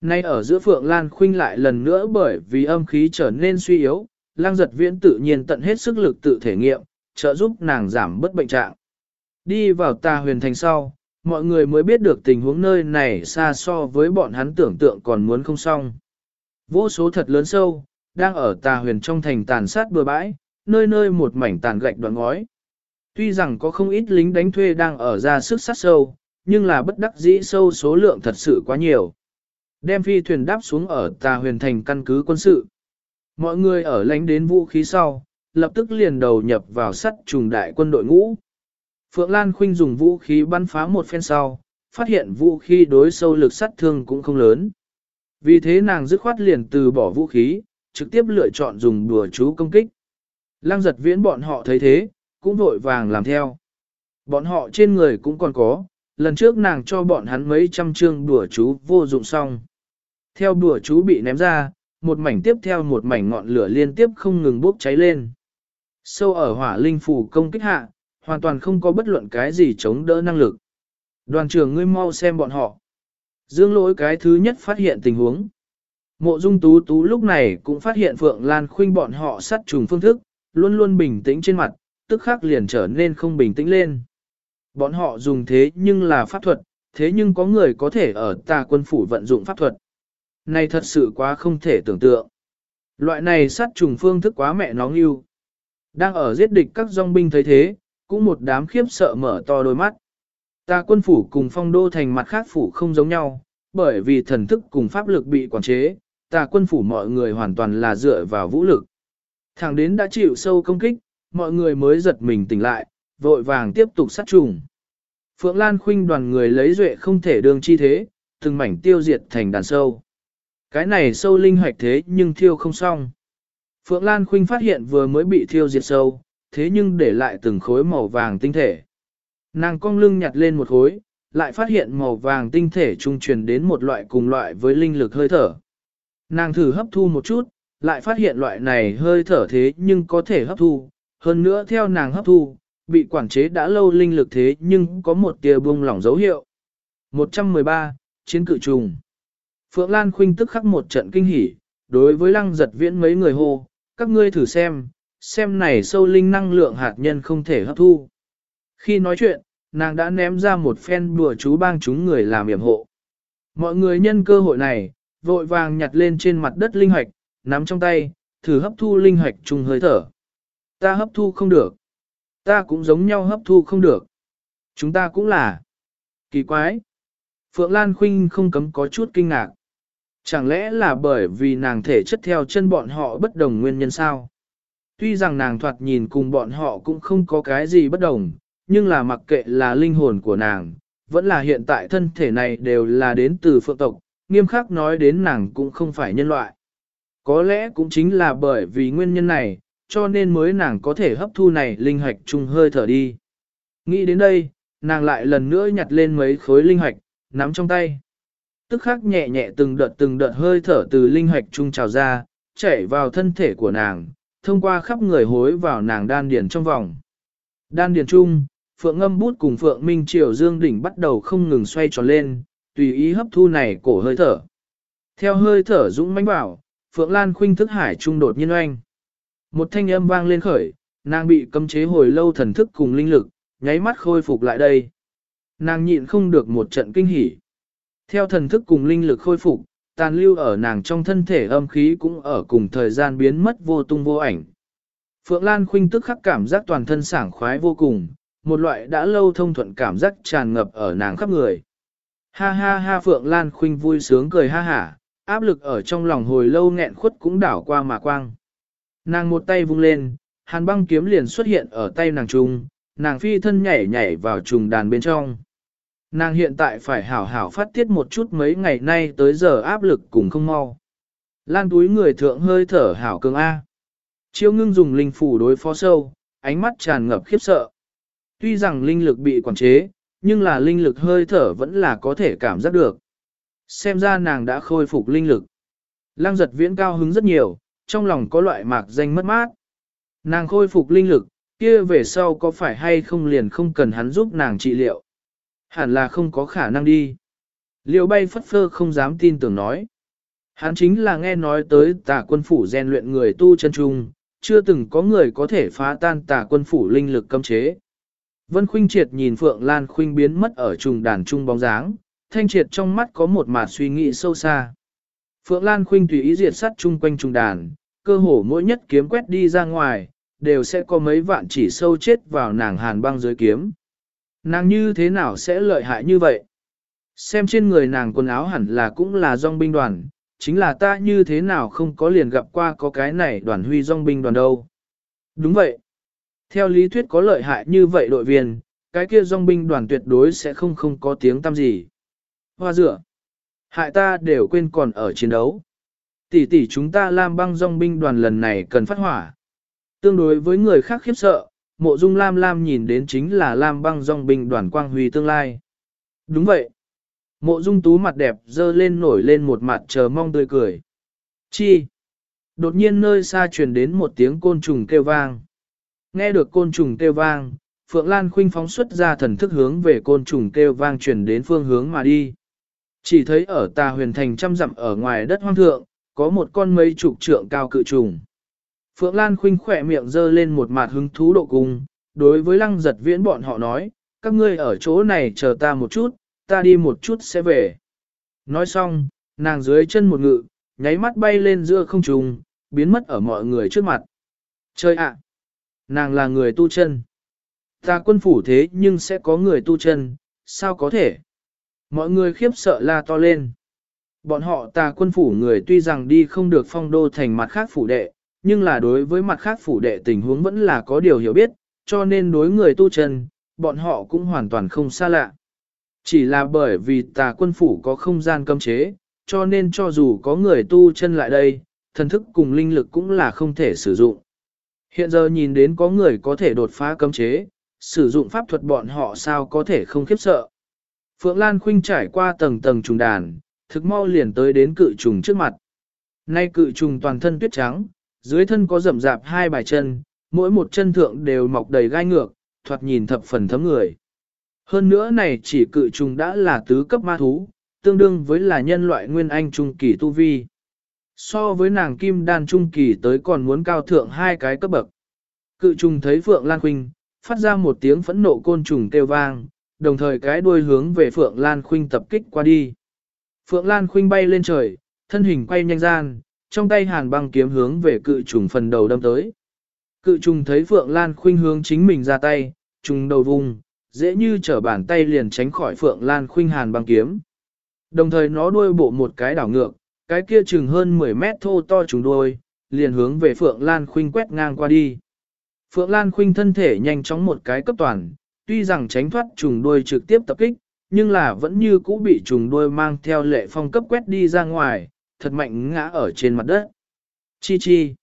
Nay ở giữa Phượng Lan Khuynh lại lần nữa bởi vì âm khí trở nên suy yếu, lang giật viễn tự nhiên tận hết sức lực tự thể nghiệm, trợ giúp nàng giảm bất bệnh trạng. Đi vào tà huyền thành sau, mọi người mới biết được tình huống nơi này xa so với bọn hắn tưởng tượng còn muốn không xong. Vô số thật lớn sâu, đang ở tà huyền trong thành tàn sát bừa bãi, nơi nơi một mảnh tàn gạch đoạn ngói. Tuy rằng có không ít lính đánh thuê đang ở ra sức sát sâu, nhưng là bất đắc dĩ sâu số lượng thật sự quá nhiều. Đem phi thuyền đáp xuống ở tà huyền thành căn cứ quân sự. Mọi người ở lánh đến vũ khí sau, lập tức liền đầu nhập vào sắt trùng đại quân đội ngũ. Phượng Lan Khuynh dùng vũ khí bắn phá một phen sau, phát hiện vũ khí đối sâu lực sát thương cũng không lớn. Vì thế nàng dứt khoát liền từ bỏ vũ khí, trực tiếp lựa chọn dùng đùa chú công kích. Lăng giật viễn bọn họ thấy thế, cũng vội vàng làm theo. Bọn họ trên người cũng còn có, lần trước nàng cho bọn hắn mấy trăm chương đùa chú vô dụng xong. Theo đùa chú bị ném ra, một mảnh tiếp theo một mảnh ngọn lửa liên tiếp không ngừng bốc cháy lên. Sâu ở hỏa linh phủ công kích hạ, hoàn toàn không có bất luận cái gì chống đỡ năng lực. Đoàn trưởng ngươi mau xem bọn họ. Dương lỗi cái thứ nhất phát hiện tình huống. Mộ dung tú tú lúc này cũng phát hiện Phượng Lan Khuynh bọn họ sát trùng phương thức, luôn luôn bình tĩnh trên mặt, tức khắc liền trở nên không bình tĩnh lên. Bọn họ dùng thế nhưng là pháp thuật, thế nhưng có người có thể ở tà quân phủ vận dụng pháp thuật. Này thật sự quá không thể tưởng tượng. Loại này sát trùng phương thức quá mẹ nó yêu. Đang ở giết địch các dòng binh thấy thế, cũng một đám khiếp sợ mở to đôi mắt. Ta quân phủ cùng phong đô thành mặt khác phủ không giống nhau, bởi vì thần thức cùng pháp lực bị quản chế, Tà quân phủ mọi người hoàn toàn là dựa vào vũ lực. Thẳng đến đã chịu sâu công kích, mọi người mới giật mình tỉnh lại, vội vàng tiếp tục sát trùng. Phượng Lan khuynh đoàn người lấy duệ không thể đương chi thế, từng mảnh tiêu diệt thành đàn sâu. Cái này sâu linh hoạch thế nhưng thiêu không xong. Phượng Lan khuynh phát hiện vừa mới bị thiêu diệt sâu, thế nhưng để lại từng khối màu vàng tinh thể. Nàng cong lưng nhặt lên một khối, lại phát hiện màu vàng tinh thể trung truyền đến một loại cùng loại với linh lực hơi thở. Nàng thử hấp thu một chút, lại phát hiện loại này hơi thở thế nhưng có thể hấp thu, hơn nữa theo nàng hấp thu, bị quản chế đã lâu linh lực thế nhưng có một tia buông lỏng dấu hiệu. 113. Chiến cự trùng Phượng Lan Khuynh tức khắc một trận kinh hỉ, đối với lăng giật viễn mấy người hô, các ngươi thử xem, xem này sâu linh năng lượng hạt nhân không thể hấp thu. Khi nói chuyện, nàng đã ném ra một phen bùa chú bang chúng người làm yểm hộ. Mọi người nhân cơ hội này, vội vàng nhặt lên trên mặt đất linh hoạch, nắm trong tay, thử hấp thu linh hoạch chung hơi thở. Ta hấp thu không được. Ta cũng giống nhau hấp thu không được. Chúng ta cũng là. Kỳ quái. Phượng Lan Khuynh không cấm có chút kinh ngạc. Chẳng lẽ là bởi vì nàng thể chất theo chân bọn họ bất đồng nguyên nhân sao? Tuy rằng nàng thoạt nhìn cùng bọn họ cũng không có cái gì bất đồng, nhưng là mặc kệ là linh hồn của nàng, vẫn là hiện tại thân thể này đều là đến từ phượng tộc, nghiêm khắc nói đến nàng cũng không phải nhân loại. Có lẽ cũng chính là bởi vì nguyên nhân này, cho nên mới nàng có thể hấp thu này linh hạch chung hơi thở đi. Nghĩ đến đây, nàng lại lần nữa nhặt lên mấy khối linh hạch, nắm trong tay. Tức khắc nhẹ nhẹ từng đợt từng đợt hơi thở từ linh hạch trung trào ra, chảy vào thân thể của nàng, thông qua khắp người hối vào nàng đan điền trong vòng. Đan điền trung, Phượng âm Bút cùng Phượng Minh Triều Dương đỉnh bắt đầu không ngừng xoay tròn lên, tùy ý hấp thu này cổ hơi thở. Theo hơi thở dũng mãnh bảo, Phượng Lan khuynh thức hải trung đột nhiên oanh. Một thanh âm vang lên khởi, nàng bị cấm chế hồi lâu thần thức cùng linh lực, nháy mắt khôi phục lại đây. Nàng nhịn không được một trận kinh hỉ. Theo thần thức cùng linh lực khôi phục, tàn lưu ở nàng trong thân thể âm khí cũng ở cùng thời gian biến mất vô tung vô ảnh. Phượng Lan khuynh tức khắc cảm giác toàn thân sảng khoái vô cùng, một loại đã lâu thông thuận cảm giác tràn ngập ở nàng khắp người. Ha ha ha Phượng Lan khuynh vui sướng cười ha hả, áp lực ở trong lòng hồi lâu nghẹn khuất cũng đảo qua mà quang. Nàng một tay vung lên, hàn băng kiếm liền xuất hiện ở tay nàng trung, nàng phi thân nhảy nhảy vào trùng đàn bên trong. Nàng hiện tại phải hảo hảo phát tiết một chút mấy ngày nay tới giờ áp lực cũng không mau. Lan túi người thượng hơi thở hảo cường A. Chiêu ngưng dùng linh phủ đối phó sâu, ánh mắt tràn ngập khiếp sợ. Tuy rằng linh lực bị quản chế, nhưng là linh lực hơi thở vẫn là có thể cảm giác được. Xem ra nàng đã khôi phục linh lực. Lăng giật viễn cao hứng rất nhiều, trong lòng có loại mạc danh mất mát. Nàng khôi phục linh lực, kia về sau có phải hay không liền không cần hắn giúp nàng trị liệu. Hẳn là không có khả năng đi. Liệu bay phất phơ không dám tin tưởng nói. Hắn chính là nghe nói tới tà quân phủ rèn luyện người tu chân trung, chưa từng có người có thể phá tan tà quân phủ linh lực cấm chế. Vân Khuynh Triệt nhìn Phượng Lan Khuynh biến mất ở trùng đàn trung bóng dáng, thanh triệt trong mắt có một mạt suy nghĩ sâu xa. Phượng Lan Khuynh tùy ý diệt sát chung quanh trùng đàn, cơ hồ mỗi nhất kiếm quét đi ra ngoài, đều sẽ có mấy vạn chỉ sâu chết vào nàng hàn băng dưới kiếm. Nàng như thế nào sẽ lợi hại như vậy? Xem trên người nàng quần áo hẳn là cũng là dòng binh đoàn, chính là ta như thế nào không có liền gặp qua có cái này đoàn huy dòng binh đoàn đâu. Đúng vậy. Theo lý thuyết có lợi hại như vậy đội viên, cái kia dòng binh đoàn tuyệt đối sẽ không không có tiếng tăm gì. Hoa dựa. Hại ta đều quên còn ở chiến đấu. Tỷ tỷ chúng ta Lam băng dòng binh đoàn lần này cần phát hỏa. Tương đối với người khác khiếp sợ, mộ dung Lam Lam nhìn đến chính là Lam băng dòng binh đoàn quang huy tương lai. Đúng vậy. Mộ dung tú mặt đẹp dơ lên nổi lên một mặt chờ mong tươi cười. Chi? Đột nhiên nơi xa truyền đến một tiếng côn trùng kêu vang. Nghe được côn trùng kêu vang, Phượng Lan khuynh phóng xuất ra thần thức hướng về côn trùng kêu vang chuyển đến phương hướng mà đi. Chỉ thấy ở tà huyền thành trăm dặm ở ngoài đất hoang thượng, có một con mây trục trượng cao cự trùng. Phượng Lan khuynh khỏe miệng dơ lên một mặt hứng thú độ cung, đối với lăng giật viễn bọn họ nói, các ngươi ở chỗ này chờ ta một chút, ta đi một chút sẽ về. Nói xong, nàng dưới chân một ngự, nháy mắt bay lên giữa không trùng, biến mất ở mọi người trước mặt. Chơi ạ! Nàng là người tu chân. Ta quân phủ thế nhưng sẽ có người tu chân, sao có thể? Mọi người khiếp sợ la to lên. Bọn họ ta quân phủ người tuy rằng đi không được phong đô thành mặt khác phủ đệ, nhưng là đối với mặt khác phủ đệ tình huống vẫn là có điều hiểu biết, cho nên đối người tu chân, bọn họ cũng hoàn toàn không xa lạ. Chỉ là bởi vì tà quân phủ có không gian cấm chế, cho nên cho dù có người tu chân lại đây, thần thức cùng linh lực cũng là không thể sử dụng. Hiện giờ nhìn đến có người có thể đột phá cấm chế, sử dụng pháp thuật bọn họ sao có thể không khiếp sợ. Phượng Lan Khuynh trải qua tầng tầng trùng đàn, thực mau liền tới đến cự trùng trước mặt. Nay cự trùng toàn thân tuyết trắng, dưới thân có rậm rạp hai bài chân, mỗi một chân thượng đều mọc đầy gai ngược, thoạt nhìn thập phần thấm người. Hơn nữa này chỉ cự trùng đã là tứ cấp ma thú, tương đương với là nhân loại nguyên anh trung kỳ tu vi. So với nàng kim đan trung kỳ tới còn muốn cao thượng hai cái cấp bậc. Cự trùng thấy Phượng Lan Khuynh, phát ra một tiếng phẫn nộ côn trùng kêu vang, đồng thời cái đuôi hướng về Phượng Lan Khuynh tập kích qua đi. Phượng Lan Khuynh bay lên trời, thân hình quay nhanh gian, trong tay hàn băng kiếm hướng về cự trùng phần đầu đâm tới. Cự trùng thấy Phượng Lan Khuynh hướng chính mình ra tay, trùng đầu vùng, dễ như trở bàn tay liền tránh khỏi Phượng Lan Khuynh hàn băng kiếm. Đồng thời nó đuôi bộ một cái đảo ngược, cái kia chừng hơn 10 mét thô to trùng đuôi, liền hướng về Phượng Lan Khuynh quét ngang qua đi. Phượng Lan Khuynh thân thể nhanh chóng một cái cấp toàn, tuy rằng tránh thoát trùng đuôi trực tiếp tập kích, nhưng là vẫn như cũ bị trùng đuôi mang theo lệ phong cấp quét đi ra ngoài, thật mạnh ngã ở trên mặt đất. Chi chi.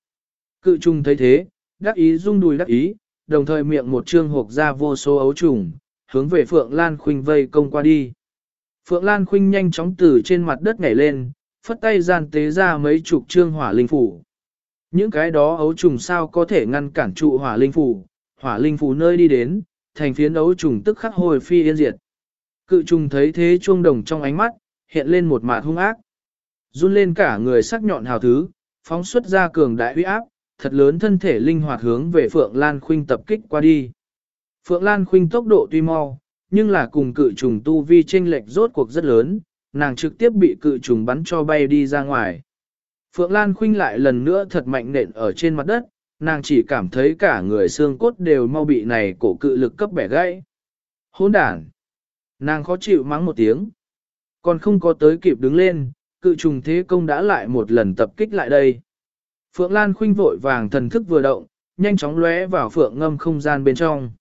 Cự trùng thấy thế, đắc ý rung đùi đắc ý, đồng thời miệng một trương hộp ra vô số ấu trùng, hướng về Phượng Lan Khuynh vây công qua đi. Phượng Lan Khuynh nhanh chóng từ trên mặt đất nhảy lên, phất tay gian tế ra mấy chục trương hỏa linh phủ. Những cái đó ấu trùng sao có thể ngăn cản trụ hỏa linh phủ, hỏa linh phủ nơi đi đến, thành phiến ấu trùng tức khắc hồi phi yên diệt. Cự trùng thấy thế chuông đồng trong ánh mắt, hiện lên một mạt hung ác. Run lên cả người sắc nhọn hào thứ, phóng xuất ra cường đại uy áp, thật lớn thân thể linh hoạt hướng về Phượng Lan Khuynh tập kích qua đi. Phượng Lan Khuynh tốc độ tuy mau, nhưng là cùng cự trùng tu vi chênh lệch rốt cuộc rất lớn, nàng trực tiếp bị cự trùng bắn cho bay đi ra ngoài. Phượng Lan Khuynh lại lần nữa thật mạnh nện ở trên mặt đất, nàng chỉ cảm thấy cả người xương cốt đều mau bị này cổ cự lực cấp bẻ gãy. Hỗn đản! Nàng khó chịu mắng một tiếng. Còn không có tới kịp đứng lên, cự trùng thế công đã lại một lần tập kích lại đây. Phượng Lan Khuynh vội vàng thần thức vừa động, nhanh chóng lóe vào phượng ngâm không gian bên trong.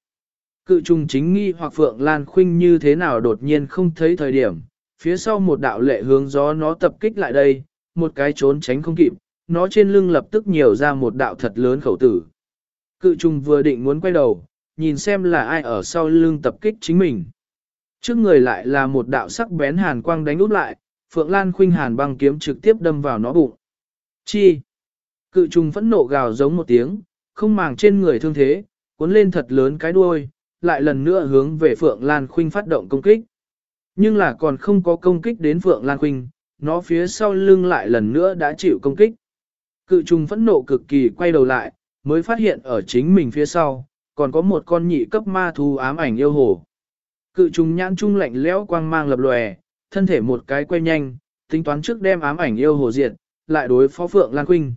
Cự trùng chính nghi hoặc Phượng Lan Khuynh như thế nào đột nhiên không thấy thời điểm, phía sau một đạo lệ hướng gió nó tập kích lại đây, một cái trốn tránh không kịp, nó trên lưng lập tức nhiều ra một đạo thật lớn khẩu tử. Cự trùng vừa định muốn quay đầu, nhìn xem là ai ở sau lưng tập kích chính mình. Trước người lại là một đạo sắc bén hàn quang đánh út lại, Phượng Lan khuynh hàn băng kiếm trực tiếp đâm vào nó bụng. Chi? Cự trùng phẫn nộ gào giống một tiếng, không màng trên người thương thế, cuốn lên thật lớn cái đuôi, lại lần nữa hướng về Phượng Lan khuynh phát động công kích. Nhưng là còn không có công kích đến Phượng Lan khuynh, nó phía sau lưng lại lần nữa đã chịu công kích. Cự trùng phẫn nộ cực kỳ quay đầu lại, mới phát hiện ở chính mình phía sau, còn có một con nhị cấp ma thú ám ảnh yêu hồ. Cự trùng nhãn trung lạnh lẽo quang mang lập lòe, thân thể một cái quay nhanh, tính toán trước đem ám ảnh yêu hồ diệt, lại đối phó Phượng Lan Khuynh.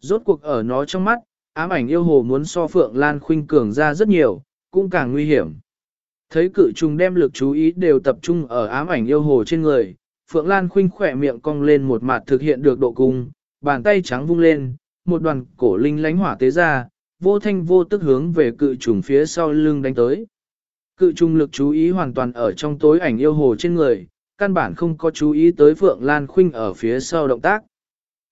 Rốt cuộc ở nó trong mắt, ám ảnh yêu hồ muốn so Phượng Lan Khuynh cường ra rất nhiều, cũng càng nguy hiểm. Thấy cự trùng đem lực chú ý đều tập trung ở ám ảnh yêu hồ trên người, Phượng Lan khinh khỏe miệng cong lên một mặt thực hiện được độ cung, bàn tay trắng vung lên, một đoàn cổ linh lánh hỏa tế ra, vô thanh vô tức hướng về cự trùng phía sau lưng đánh tới. Cự trùng lực chú ý hoàn toàn ở trong tối ảnh yêu hồ trên người, căn bản không có chú ý tới Phượng Lan khinh ở phía sau động tác.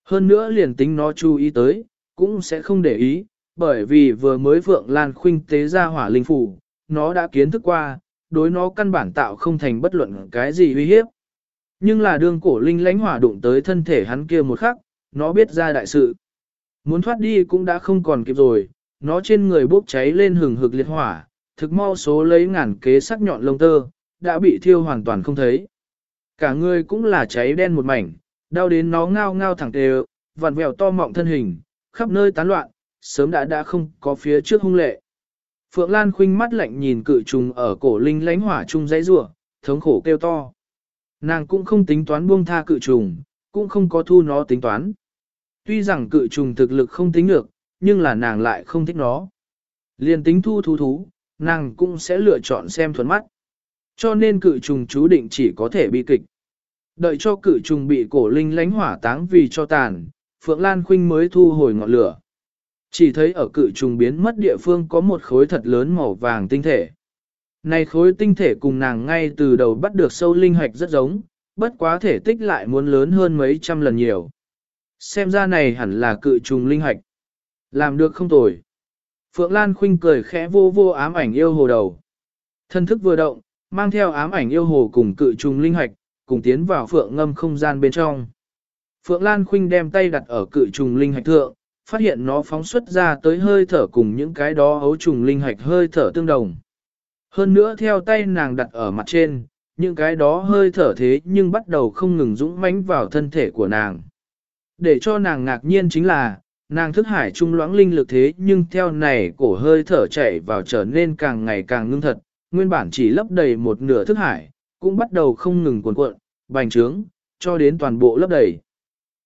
Hơn nữa liền tính nó chú ý tới, cũng sẽ không để ý, bởi vì vừa mới Phượng Lan khinh tế ra hỏa linh phủ, nó đã kiến thức qua, đối nó căn bản tạo không thành bất luận cái gì uy hiếp. Nhưng là đương cổ linh lánh hỏa đụng tới thân thể hắn kia một khắc, nó biết ra đại sự. Muốn thoát đi cũng đã không còn kịp rồi, nó trên người bốc cháy lên hừng hực liệt hỏa, thực mau số lấy ngàn kế sắc nhọn lông tơ, đã bị thiêu hoàn toàn không thấy. Cả người cũng là cháy đen một mảnh, đau đến nó ngao ngao thẳng tề, vặn vẹo to mọng thân hình, khắp nơi tán loạn, sớm đã đã không có phía trước hung lệ. Phượng Lan khinh mắt lạnh nhìn cự trùng ở cổ linh lánh hỏa chung dãy rủa, thống khổ kêu to. Nàng cũng không tính toán buông tha cự trùng, cũng không có thu nó tính toán. Tuy rằng cự trùng thực lực không tính được, nhưng là nàng lại không thích nó. Liên tính thu thú thú, nàng cũng sẽ lựa chọn xem thuần mắt. Cho nên cự trùng chú định chỉ có thể bị kịch. Đợi cho cự trùng bị cổ linh lánh hỏa táng vì cho tàn, Phượng Lan Khuynh mới thu hồi ngọn lửa. Chỉ thấy ở cự trùng biến mất địa phương có một khối thật lớn màu vàng tinh thể. Này khối tinh thể cùng nàng ngay từ đầu bắt được sâu linh hoạch rất giống, bất quá thể tích lại muốn lớn hơn mấy trăm lần nhiều. Xem ra này hẳn là cự trùng linh hoạch. Làm được không tồi. Phượng Lan khinh cười khẽ vô vô ám ảnh yêu hồ đầu. Thân thức vừa động, mang theo ám ảnh yêu hồ cùng cự trùng linh hạch, cùng tiến vào phượng ngâm không gian bên trong. Phượng Lan khinh đem tay đặt ở cự trùng linh hạch thượng, phát hiện nó phóng xuất ra tới hơi thở cùng những cái đó ấu trùng linh hạch hơi thở tương đồng. Hơn nữa theo tay nàng đặt ở mặt trên, những cái đó hơi thở thế nhưng bắt đầu không ngừng dũng mãnh vào thân thể của nàng. Để cho nàng ngạc nhiên chính là, nàng thức hải trung loãng linh lực thế nhưng theo này cổ hơi thở chạy vào trở nên càng ngày càng ngưng thật, nguyên bản chỉ lấp đầy một nửa thức hải, cũng bắt đầu không ngừng cuộn cuộn, bành trướng, cho đến toàn bộ lấp đầy.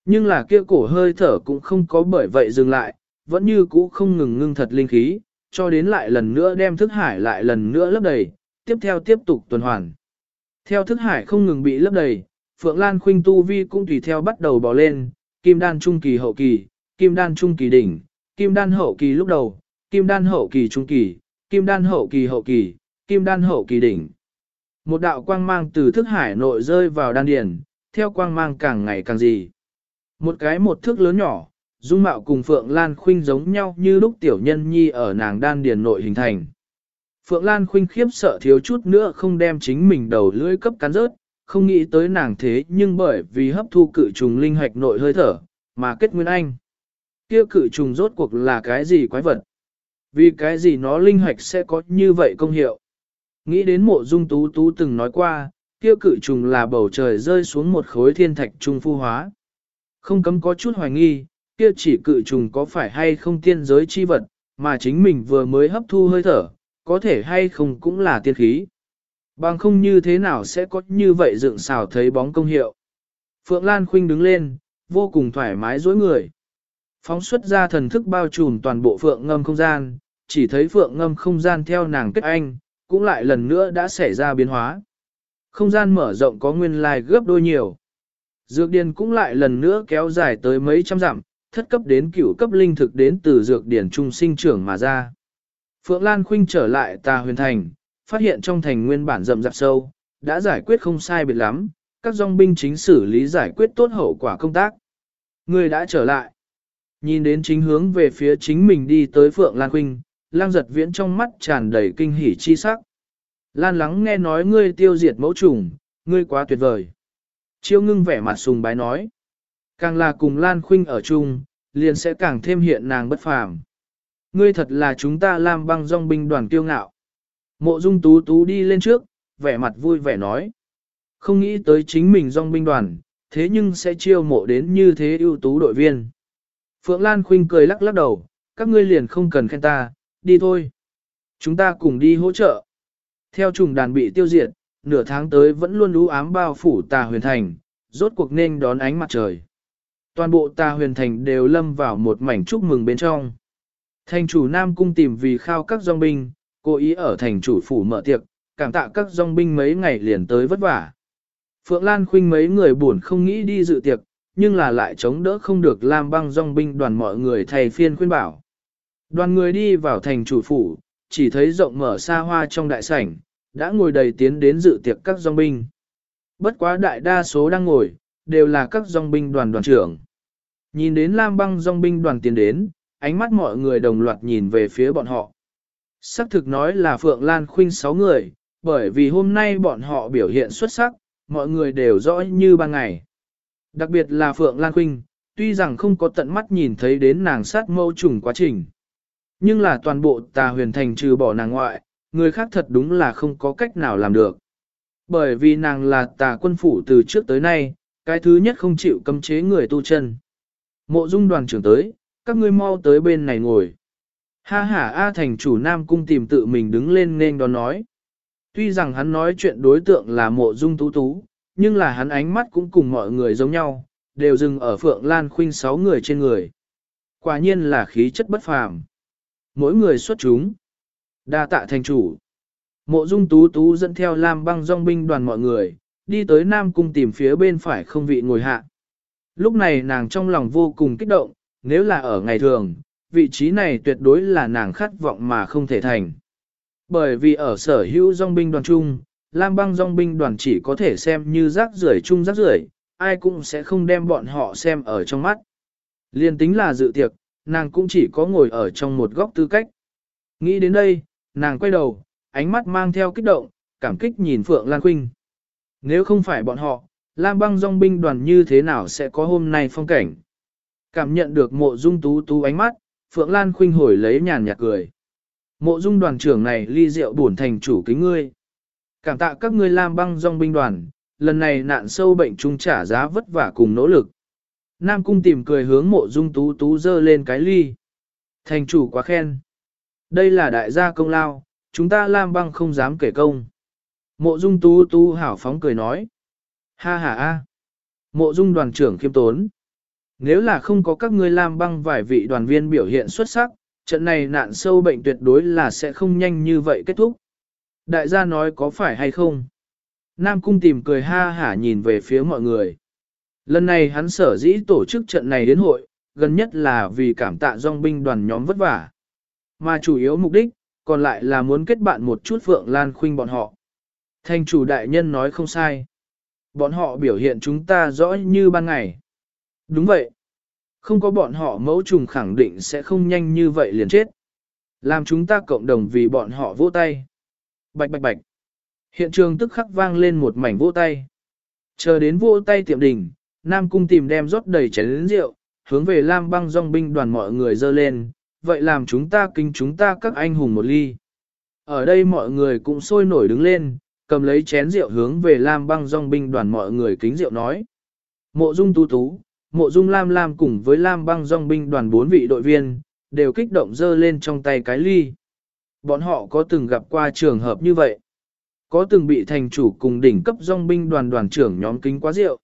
Nhưng là kia cổ hơi thở cũng không có bởi vậy dừng lại, vẫn như cũ không ngừng ngưng thật linh khí, cho đến lại lần nữa đem thức hải lại lần nữa lấp đầy, tiếp theo tiếp tục tuần hoàn. Theo thức hải không ngừng bị lấp đầy, Phượng Lan Khuynh Tu Vi cũng tùy theo bắt đầu bò lên, kim đan trung kỳ hậu kỳ, kim đan trung kỳ đỉnh, kim đan hậu kỳ lúc đầu, kim đan hậu kỳ trung kỳ, kim đan hậu kỳ hậu kỳ, kim đan hậu kỳ đỉnh. Một đạo quang mang từ thức hải nội rơi vào đan điền, theo quang mang càng ngày càng gì. Một cái một thước lớn nhỏ, dung mạo cùng Phượng Lan Khuynh giống nhau như lúc tiểu nhân nhi ở nàng đan điền nội hình thành. Phượng Lan Khuynh khiếp sợ thiếu chút nữa không đem chính mình đầu lưỡi cấp cắn rớt, không nghĩ tới nàng thế nhưng bởi vì hấp thu cự trùng linh hạch nội hơi thở, mà kết nguyên anh. Kia cự trùng rốt cuộc là cái gì quái vật? Vì cái gì nó linh hạch sẽ có như vậy công hiệu? Nghĩ đến mộ dung tú tú từng nói qua, kia cự trùng là bầu trời rơi xuống một khối thiên thạch trung phu hóa. Không cấm có chút hoài nghi, kia chỉ cự trùng có phải hay không tiên giới chi vật, mà chính mình vừa mới hấp thu hơi thở, có thể hay không cũng là tiên khí. Bằng không như thế nào sẽ có như vậy dựng xào thấy bóng công hiệu. Phượng Lan Khuynh đứng lên, vô cùng thoải mái dối người. Phóng xuất ra thần thức bao trùm toàn bộ phượng ngâm không gian, chỉ thấy phượng ngâm không gian theo nàng kết anh, cũng lại lần nữa đã xảy ra biến hóa. Không gian mở rộng có nguyên lai gấp đôi nhiều. Dược điền cũng lại lần nữa kéo dài tới mấy trăm dặm, thất cấp đến cửu cấp linh thực đến từ dược điển trung sinh trưởng mà ra. Phượng Lan Khuynh trở lại tà huyền thành, phát hiện trong thành nguyên bản rậm rạp sâu, đã giải quyết không sai biệt lắm, các dòng binh chính xử lý giải quyết tốt hậu quả công tác. Người đã trở lại. Nhìn đến chính hướng về phía chính mình đi tới Phượng Lan Khuynh, lang giật viễn trong mắt tràn đầy kinh hỉ chi sắc. Lan lắng nghe nói ngươi tiêu diệt mẫu trùng, ngươi quá tuyệt vời. Chiêu ngưng vẻ mặt sùng bái nói. Càng là cùng Lan Khuynh ở chung, liền sẽ càng thêm hiện nàng bất phàm. Ngươi thật là chúng ta làm băng dòng binh đoàn kiêu ngạo. Mộ dung tú tú đi lên trước, vẻ mặt vui vẻ nói. Không nghĩ tới chính mình dòng binh đoàn, thế nhưng sẽ chiêu mộ đến như thế ưu tú đội viên. Phượng Lan Khuynh cười lắc lắc đầu, các ngươi liền không cần khen ta, đi thôi. Chúng ta cùng đi hỗ trợ. Theo trùng đàn bị tiêu diệt, nửa tháng tới vẫn luôn lũ ám bao phủ tà huyền thành, rốt cuộc nên đón ánh mặt trời. Toàn bộ tà huyền thành đều lâm vào một mảnh chúc mừng bên trong. Thành chủ Nam Cung tìm vì khao các dòng binh, cố ý ở thành chủ phủ mở tiệc, cảm tạ các dòng binh mấy ngày liền tới vất vả. Phượng Lan khuynh mấy người buồn không nghĩ đi dự tiệc, nhưng là lại chống đỡ không được làm băng dòng binh đoàn mọi người thầy phiên khuyên bảo. Đoàn người đi vào thành chủ phủ, chỉ thấy rộng mở xa hoa trong đại sảnh, đã ngồi đầy tiến đến dự tiệc các dòng binh. Bất quá đại đa số đang ngồi, đều là các dòng binh đoàn đoàn trưởng. Nhìn đến Lam băng dòng binh đoàn tiến đến, ánh mắt mọi người đồng loạt nhìn về phía bọn họ. Sắc thực nói là Phượng Lan Khuynh sáu người, bởi vì hôm nay bọn họ biểu hiện xuất sắc, mọi người đều rõ như ban ngày. Đặc biệt là Phượng Lan Khuynh, tuy rằng không có tận mắt nhìn thấy đến nàng sát mâu trùng quá trình. Nhưng là toàn bộ tà huyền thành trừ bỏ nàng ngoại, người khác thật đúng là không có cách nào làm được. Bởi vì nàng là tà quân phủ từ trước tới nay, cái thứ nhất không chịu cấm chế người tu chân. Mộ dung đoàn trưởng tới, các ngươi mau tới bên này ngồi. Ha ha A thành chủ Nam Cung tìm tự mình đứng lên nên đó nói. Tuy rằng hắn nói chuyện đối tượng là mộ dung tú tú, nhưng là hắn ánh mắt cũng cùng mọi người giống nhau, đều dừng ở Phượng Lan Khuynh sáu người trên người. Quả nhiên là khí chất bất phàm. Mỗi người xuất chúng. Đa tạ thành chủ. Mộ dung tú tú dẫn theo Lam băng dòng binh đoàn mọi người, đi tới Nam Cung tìm phía bên phải không vị ngồi hạ. Lúc này nàng trong lòng vô cùng kích động, nếu là ở ngày thường, vị trí này tuyệt đối là nàng khát vọng mà không thể thành. Bởi vì ở sở hữu dòng binh đoàn chung, Lam băng dòng binh đoàn chỉ có thể xem như rác rưởi chung rác rưởi, ai cũng sẽ không đem bọn họ xem ở trong mắt. Liên tính là dự tiệc, nàng cũng chỉ có ngồi ở trong một góc tư cách. Nghĩ đến đây, nàng quay đầu, ánh mắt mang theo kích động, cảm kích nhìn Phượng Lan Khuynh. Nếu không phải bọn họ, Lam băng dòng binh đoàn như thế nào sẽ có hôm nay phong cảnh? Cảm nhận được mộ dung tú tú ánh mắt, Phượng Lan Khuynh hồi lấy nhàn nhạt cười. Mộ dung đoàn trưởng này ly rượu bổn thành chủ kính ngươi. Cảm tạ các ngươi Lam băng dòng binh đoàn, lần này nạn sâu bệnh trung trả giá vất vả cùng nỗ lực. Nam cung tìm cười hướng mộ dung tú tú dơ lên cái ly. Thành chủ quá khen. Đây là đại gia công lao, chúng ta Lam băng không dám kể công. Mộ dung tú tú hảo phóng cười nói. Ha ha ha. Mộ dung đoàn trưởng khiêm tốn. Nếu là không có các ngươi Lam băng vài vị đoàn viên biểu hiện xuất sắc, trận này nạn sâu bệnh tuyệt đối là sẽ không nhanh như vậy kết thúc. Đại gia nói có phải hay không? Nam cung tìm cười ha hả nhìn về phía mọi người. Lần này hắn sở dĩ tổ chức trận này đến hội, gần nhất là vì cảm tạ dòng binh đoàn nhóm vất vả. Mà chủ yếu mục đích, còn lại là muốn kết bạn một chút Phượng Lan Khuynh bọn họ. Thành chủ đại nhân nói không sai. Bọn họ biểu hiện chúng ta rõ như ban ngày. Đúng vậy. Không có bọn họ mẫu trùng khẳng định sẽ không nhanh như vậy liền chết. Làm chúng ta cộng đồng vì bọn họ vỗ tay. Bạch bạch bạch. Hiện trường tức khắc vang lên một mảnh vỗ tay. Chờ đến vỗ tay tiệm đình, Nam Cung tìm đem rót đầy chén rượu, hướng về Lam băng dòng binh đoàn mọi người dơ lên, vậy làm chúng ta kính chúng ta các anh hùng một ly. Ở đây mọi người cũng sôi nổi đứng lên, cầm lấy chén rượu hướng về Lam băng dòng binh đoàn mọi người kính rượu nói. Mộ dung tú tú, mộ dung Lam Lam cùng với Lam băng dòng binh đoàn bốn vị đội viên, đều kích động dơ lên trong tay cái ly. Bọn họ có từng gặp qua trường hợp như vậy. Có từng bị thành chủ cùng đỉnh cấp dòng binh đoàn đoàn trưởng nhóm kính quá rượu.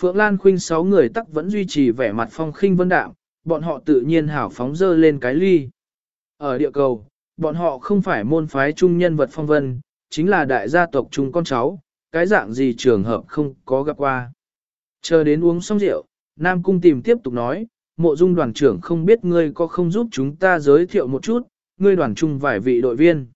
Phượng Lan Khuynh sáu người tắc vẫn duy trì vẻ mặt phong khinh vân đạm, bọn họ tự nhiên hảo phóng dơ lên cái ly. Ở địa cầu, bọn họ không phải môn phái trung nhân vật phong vân, chính là đại gia tộc chung con cháu, cái dạng gì trường hợp không có gặp qua. Chờ đến uống xong rượu, Nam Cung tìm tiếp tục nói, mộ dung đoàn trưởng không biết ngươi có không giúp chúng ta giới thiệu một chút, ngươi đoàn chung vài vị đội viên.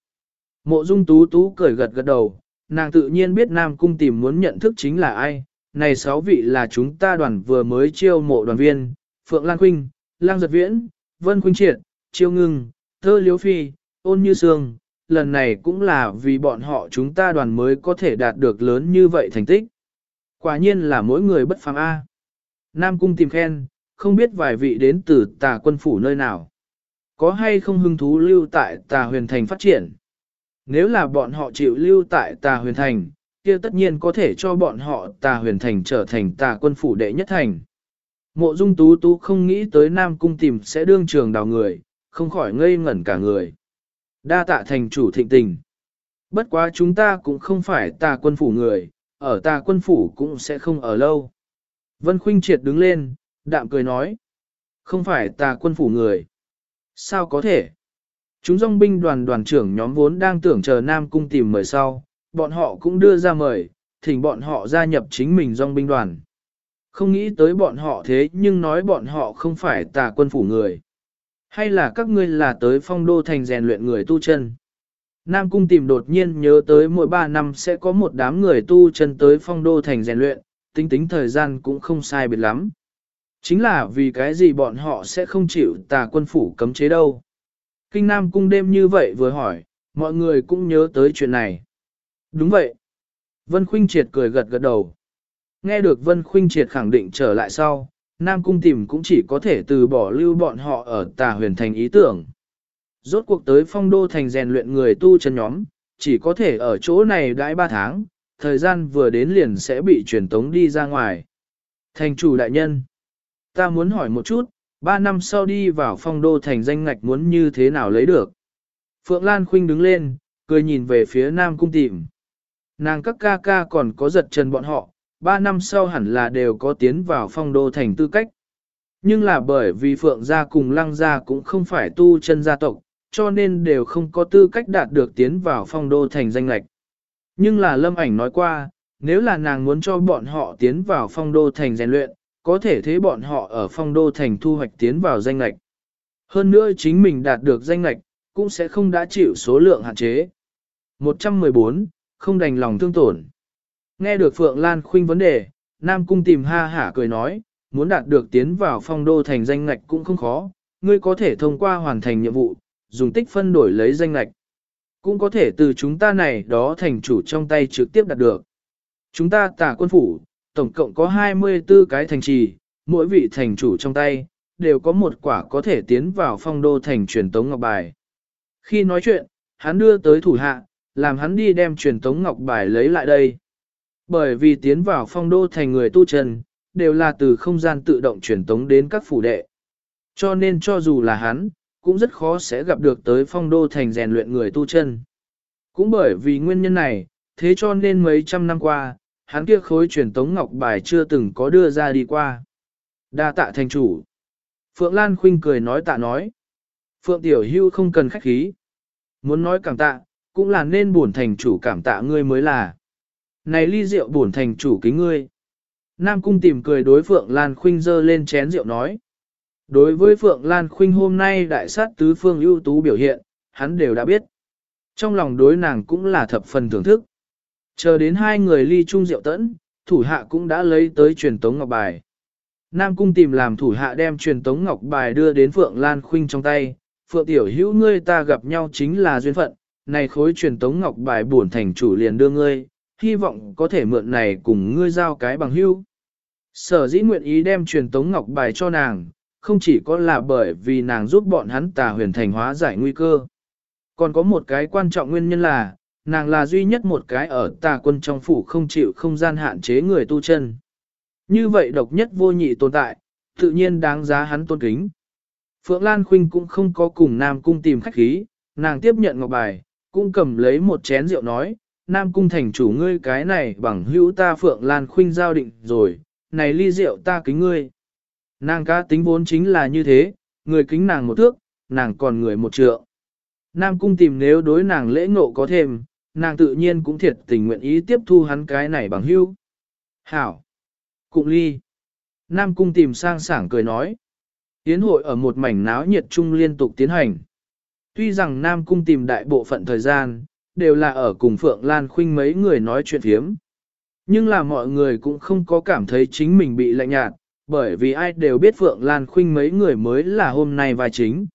Mộ dung tú tú cười gật gật đầu, nàng tự nhiên biết Nam Cung tìm muốn nhận thức chính là ai, này sáu vị là chúng ta đoàn vừa mới chiêu mộ đoàn viên, Phượng Lan Quynh, Lang Giật Viễn, Vân Khuynh Triệt, Chiêu Ngưng, Thơ Liễu Phi, Ôn Như Sương, lần này cũng là vì bọn họ chúng ta đoàn mới có thể đạt được lớn như vậy thành tích. Quả nhiên là mỗi người bất phàm A. Nam Cung tìm khen, không biết vài vị đến từ tà quân phủ nơi nào. Có hay không hứng thú lưu tại tà huyền thành phát triển? Nếu là bọn họ chịu lưu tại tà huyền thành, kia tất nhiên có thể cho bọn họ tà huyền thành trở thành tà quân phủ đệ nhất thành. Mộ dung tú tú không nghĩ tới Nam Cung tìm sẽ đương trường đào người, không khỏi ngây ngẩn cả người. Đa tạ thành chủ thịnh tình. Bất quá chúng ta cũng không phải tà quân phủ người, ở tà quân phủ cũng sẽ không ở lâu. Vân Khuynh Triệt đứng lên, đạm cười nói. Không phải tà quân phủ người. Sao có thể? Chúng dòng binh đoàn đoàn trưởng nhóm vốn đang tưởng chờ Nam Cung tìm mời sau, bọn họ cũng đưa ra mời, thỉnh bọn họ gia nhập chính mình dòng binh đoàn. Không nghĩ tới bọn họ thế nhưng nói bọn họ không phải tà quân phủ người. Hay là các ngươi là tới phong đô thành rèn luyện người tu chân. Nam Cung tìm đột nhiên nhớ tới mỗi 3 năm sẽ có một đám người tu chân tới phong đô thành rèn luyện, tính tính thời gian cũng không sai biệt lắm. Chính là vì cái gì bọn họ sẽ không chịu tà quân phủ cấm chế đâu. Kinh Nam Cung đêm như vậy vừa hỏi, mọi người cũng nhớ tới chuyện này. Đúng vậy. Vân Khuynh Triệt cười gật gật đầu. Nghe được Vân Khuynh Triệt khẳng định trở lại sau, Nam Cung tìm cũng chỉ có thể từ bỏ lưu bọn họ ở tà huyền thành ý tưởng. Rốt cuộc tới phong đô thành rèn luyện người tu chân nhóm, chỉ có thể ở chỗ này đãi 3 tháng, thời gian vừa đến liền sẽ bị truyền tống đi ra ngoài. Thành chủ đại nhân, ta muốn hỏi một chút, 3 năm sau đi vào phong đô thành danh ngạch muốn như thế nào lấy được. Phượng Lan Khuynh đứng lên, cười nhìn về phía Nam Cung tìm. Nàng các ca ca còn có giật chân bọn họ, ba năm sau hẳn là đều có tiến vào phong đô thành tư cách. Nhưng là bởi vì Phượng gia cùng Lăng gia cũng không phải tu chân gia tộc, cho nên đều không có tư cách đạt được tiến vào phong đô thành danh lạch. Nhưng là Lâm ảnh nói qua, nếu là nàng muốn cho bọn họ tiến vào phong đô thành rèn luyện, có thể thế bọn họ ở phong đô thành thu hoạch tiến vào danh lạch. Hơn nữa chính mình đạt được danh lạch, cũng sẽ không đã chịu số lượng hạn chế. 114, không đành lòng thương tổn. Nghe được Phượng Lan Khuynh vấn đề, Nam Cung tìm ha hả cười nói, muốn đạt được tiến vào phong đô thành danh ngạch cũng không khó, ngươi có thể thông qua hoàn thành nhiệm vụ, dùng tích phân đổi lấy danh ngạch. cũng có thể từ chúng ta này đó thành chủ trong tay trực tiếp đạt được. Chúng ta tả quân phủ, tổng cộng có 24 cái thành trì, mỗi vị thành chủ trong tay, đều có một quả có thể tiến vào phong đô thành truyền tống ngọc bài. Khi nói chuyện, hắn đưa tới thủ hạ, làm hắn đi đem truyền tống ngọc bài lấy lại đây. Bởi vì tiến vào phong đô thành người tu chân, đều là từ không gian tự động truyền tống đến các phủ đệ. Cho nên cho dù là hắn, cũng rất khó sẽ gặp được tới phong đô thành rèn luyện người tu chân. Cũng bởi vì nguyên nhân này, thế cho nên mấy trăm năm qua, hắn kia khối truyền tống ngọc bài chưa từng có đưa ra đi qua. Đa tạ thành chủ. Phượng Lan Khuynh cười nói tạ nói. Phượng Tiểu Hưu không cần khách khí. Muốn nói cảm tạ, cũng là nên buồn thành chủ cảm tạ ngươi mới là. Này ly rượu buồn thành chủ kính ngươi. Nam Cung tìm cười đối Phượng Lan Khuynh dơ lên chén rượu nói. Đối với Phượng Lan Khuynh hôm nay đại sát tứ phương ưu tú biểu hiện, hắn đều đã biết. Trong lòng đối nàng cũng là thập phần thưởng thức. Chờ đến hai người ly chung rượu tẫn, thủ hạ cũng đã lấy tới truyền tống ngọc bài. Nam cung tìm làm thủ hạ đem truyền tống ngọc bài đưa đến Phượng Lan Khuynh trong tay. Phượng tiểu hữu ngươi ta gặp nhau chính là duyên phận, này khối truyền tống ngọc bài buồn thành chủ liền đưa ngươi, hy vọng có thể mượn này cùng ngươi giao cái bằng hữu. Sở dĩ nguyện ý đem truyền tống ngọc bài cho nàng, không chỉ có là bởi vì nàng giúp bọn hắn tà huyền thành hóa giải nguy cơ. Còn có một cái quan trọng nguyên nhân là, nàng là duy nhất một cái ở tà quân trong phủ không chịu không gian hạn chế người tu chân. Như vậy độc nhất vô nhị tồn tại, tự nhiên đáng giá hắn tôn kính. Phượng Lan Khuynh cũng không có cùng Nam Cung tìm khách khí, nàng tiếp nhận ngọc bài, cũng cầm lấy một chén rượu nói, Nam Cung thành chủ ngươi cái này bằng hữu ta Phượng Lan Khuynh giao định rồi, này ly rượu ta kính ngươi. Nàng cá tính vốn chính là như thế, người kính nàng một thước, nàng còn người một trượng. Nam Cung tìm nếu đối nàng lễ ngộ có thêm, nàng tự nhiên cũng thiệt tình nguyện ý tiếp thu hắn cái này bằng hữu. Hảo! Cụng ly! Nam Cung tìm sang sảng cười nói. Yến hội ở một mảnh náo nhiệt chung liên tục tiến hành. Tuy rằng Nam Cung tìm đại bộ phận thời gian, đều là ở cùng Phượng Lan Khuynh mấy người nói chuyện phiếm. Nhưng là mọi người cũng không có cảm thấy chính mình bị lạnh nhạt, bởi vì ai đều biết Phượng Lan Khuynh mấy người mới là hôm nay vai chính.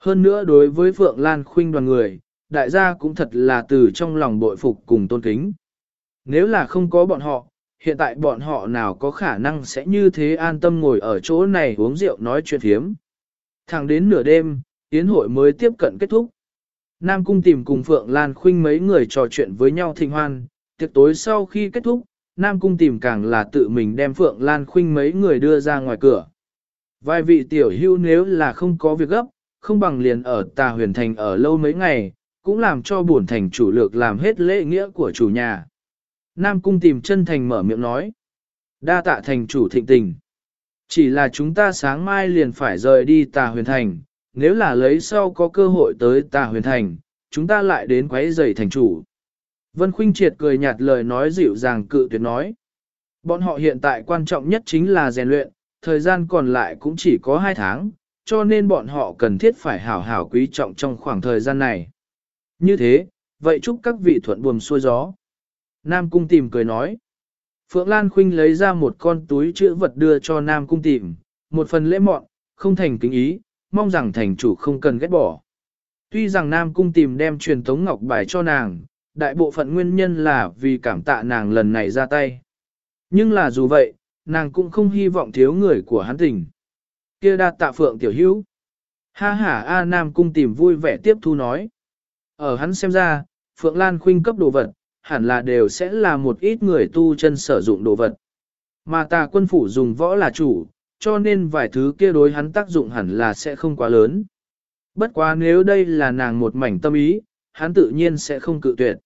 Hơn nữa đối với Phượng Lan Khuynh đoàn người, đại gia cũng thật là từ trong lòng bội phục cùng tôn kính. Nếu là không có bọn họ, hiện tại bọn họ nào có khả năng sẽ như thế an tâm ngồi ở chỗ này uống rượu nói chuyện thiếm. Thẳng đến nửa đêm, tiến hội mới tiếp cận kết thúc. Nam Cung tìm cùng Phượng Lan Khuynh mấy người trò chuyện với nhau thịnh hoan, tiệc tối sau khi kết thúc, Nam Cung tìm càng là tự mình đem Phượng Lan Khuynh mấy người đưa ra ngoài cửa. Vài vị tiểu hưu nếu là không có việc gấp, không bằng liền ở tà huyền thành ở lâu mấy ngày, cũng làm cho buồn thành chủ lược làm hết lễ nghĩa của chủ nhà. Nam Cung tìm chân thành mở miệng nói. Đa tạ thành chủ thịnh tình. Chỉ là chúng ta sáng mai liền phải rời đi tà huyền thành, nếu là lấy sau có cơ hội tới tà huyền thành, chúng ta lại đến quấy giày thành chủ. Vân Khuynh Triệt cười nhạt lời nói dịu dàng cự tuyệt nói. Bọn họ hiện tại quan trọng nhất chính là rèn luyện, thời gian còn lại cũng chỉ có 2 tháng, cho nên bọn họ cần thiết phải hảo hảo quý trọng trong khoảng thời gian này. Như thế, vậy chúc các vị thuận buồm xuôi gió. Nam Cung tìm cười nói. Phượng Lan Khuynh lấy ra một con túi chữ vật đưa cho Nam Cung tìm, một phần lễ mọn, không thành kính ý, mong rằng thành chủ không cần ghét bỏ. Tuy rằng Nam Cung tìm đem truyền tống ngọc bài cho nàng, đại bộ phận nguyên nhân là vì cảm tạ nàng lần này ra tay. Nhưng là dù vậy, nàng cũng không hy vọng thiếu người của hắn tình. kia đa tạ phượng tiểu hữu. Ha ha A Nam cung tìm vui vẻ tiếp thu nói. Ở hắn xem ra, Phượng Lan khuynh cấp đồ vật, hẳn là đều sẽ là một ít người tu chân sử dụng đồ vật. Mà tà quân phủ dùng võ là chủ, cho nên vài thứ kia đối hắn tác dụng hẳn là sẽ không quá lớn. Bất quá nếu đây là nàng một mảnh tâm ý, hắn tự nhiên sẽ không cự tuyệt.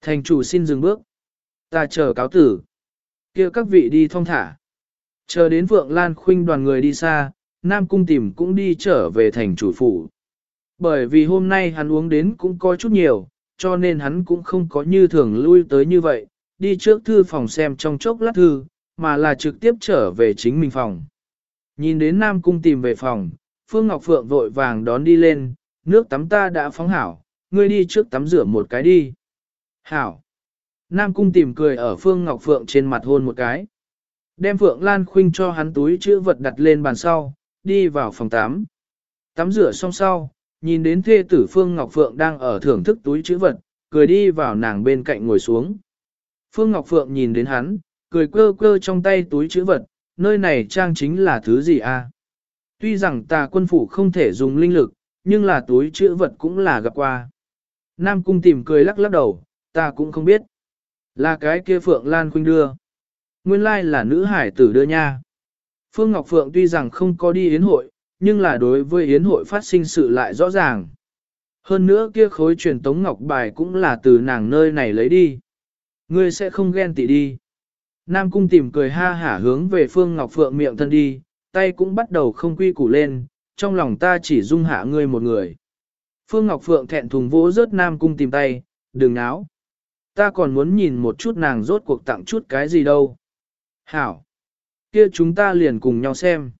Thành chủ xin dừng bước. Ta chờ cáo tử. kia các vị đi thong thả. Chờ đến vượng Lan Khuynh đoàn người đi xa, Nam Cung tìm cũng đi trở về thành chủ phủ. Bởi vì hôm nay hắn uống đến cũng có chút nhiều, cho nên hắn cũng không có như thường lui tới như vậy, đi trước thư phòng xem trong chốc lát thư, mà là trực tiếp trở về chính mình phòng. Nhìn đến Nam Cung tìm về phòng, Phương Ngọc Phượng vội vàng đón đi lên, nước tắm ta đã phóng hảo, ngươi đi trước tắm rửa một cái đi. Hảo. Nam Cung tìm cười ở Phương Ngọc Phượng trên mặt hôn một cái. Đem Phượng Lan Khuynh cho hắn túi chữ vật đặt lên bàn sau, đi vào phòng tắm. Tắm rửa xong sau, nhìn đến thê tử Phương Ngọc Phượng đang ở thưởng thức túi chữ vật, cười đi vào nàng bên cạnh ngồi xuống. Phương Ngọc Phượng nhìn đến hắn, cười quơ quơ trong tay túi chữ vật, nơi này trang chính là thứ gì a? Tuy rằng tà quân phủ không thể dùng linh lực, nhưng là túi chữ vật cũng là gặp qua. Nam Cung tìm cười lắc lắc đầu, ta cũng không biết. Là cái kia Phượng Lan Khuynh đưa. Nguyên lai là nữ hải tử đưa nha. Phương Ngọc Phượng tuy rằng không có đi yến hội, nhưng là đối với yến hội phát sinh sự lại rõ ràng. Hơn nữa kia khối truyền tống ngọc bài cũng là từ nàng nơi này lấy đi. Ngươi sẽ không ghen tị đi. Nam cung tìm cười ha hả hướng về Phương Ngọc Phượng miệng thân đi, tay cũng bắt đầu không quy củ lên, trong lòng ta chỉ dung hạ ngươi một người. Phương Ngọc Phượng thẹn thùng vỗ rớt Nam cung tìm tay, đừng náo. Ta còn muốn nhìn một chút nàng rốt cuộc tặng chút cái gì đâu. Hảo. Kia chúng ta liền cùng nhau xem.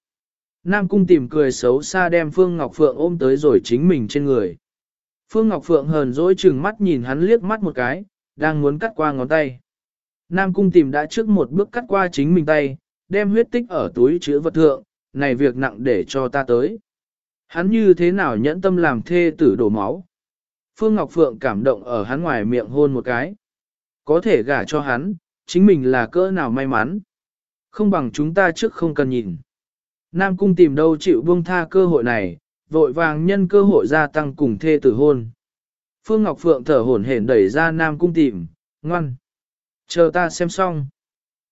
Nam cung tìm cười xấu xa đem Phương Ngọc Phượng ôm tới rồi chính mình trên người. Phương Ngọc Phượng hờn dỗi chừng mắt nhìn hắn liếc mắt một cái, đang muốn cắt qua ngón tay. Nam cung tìm đã trước một bước cắt qua chính mình tay, đem huyết tích ở túi chứa vật thượng, này việc nặng để cho ta tới. Hắn như thế nào nhẫn tâm làm thê tử đổ máu. Phương Ngọc Phượng cảm động ở hắn ngoài miệng hôn một cái. Có thể gả cho hắn, chính mình là cỡ nào may mắn. Không bằng chúng ta trước không cần nhìn. Nam cung tìm đâu chịu buông tha cơ hội này, vội vàng nhân cơ hội gia tăng cùng thê tử hôn. Phương Ngọc Phượng thở hổn hển đẩy ra Nam cung tìm, ngoan. Chờ ta xem xong.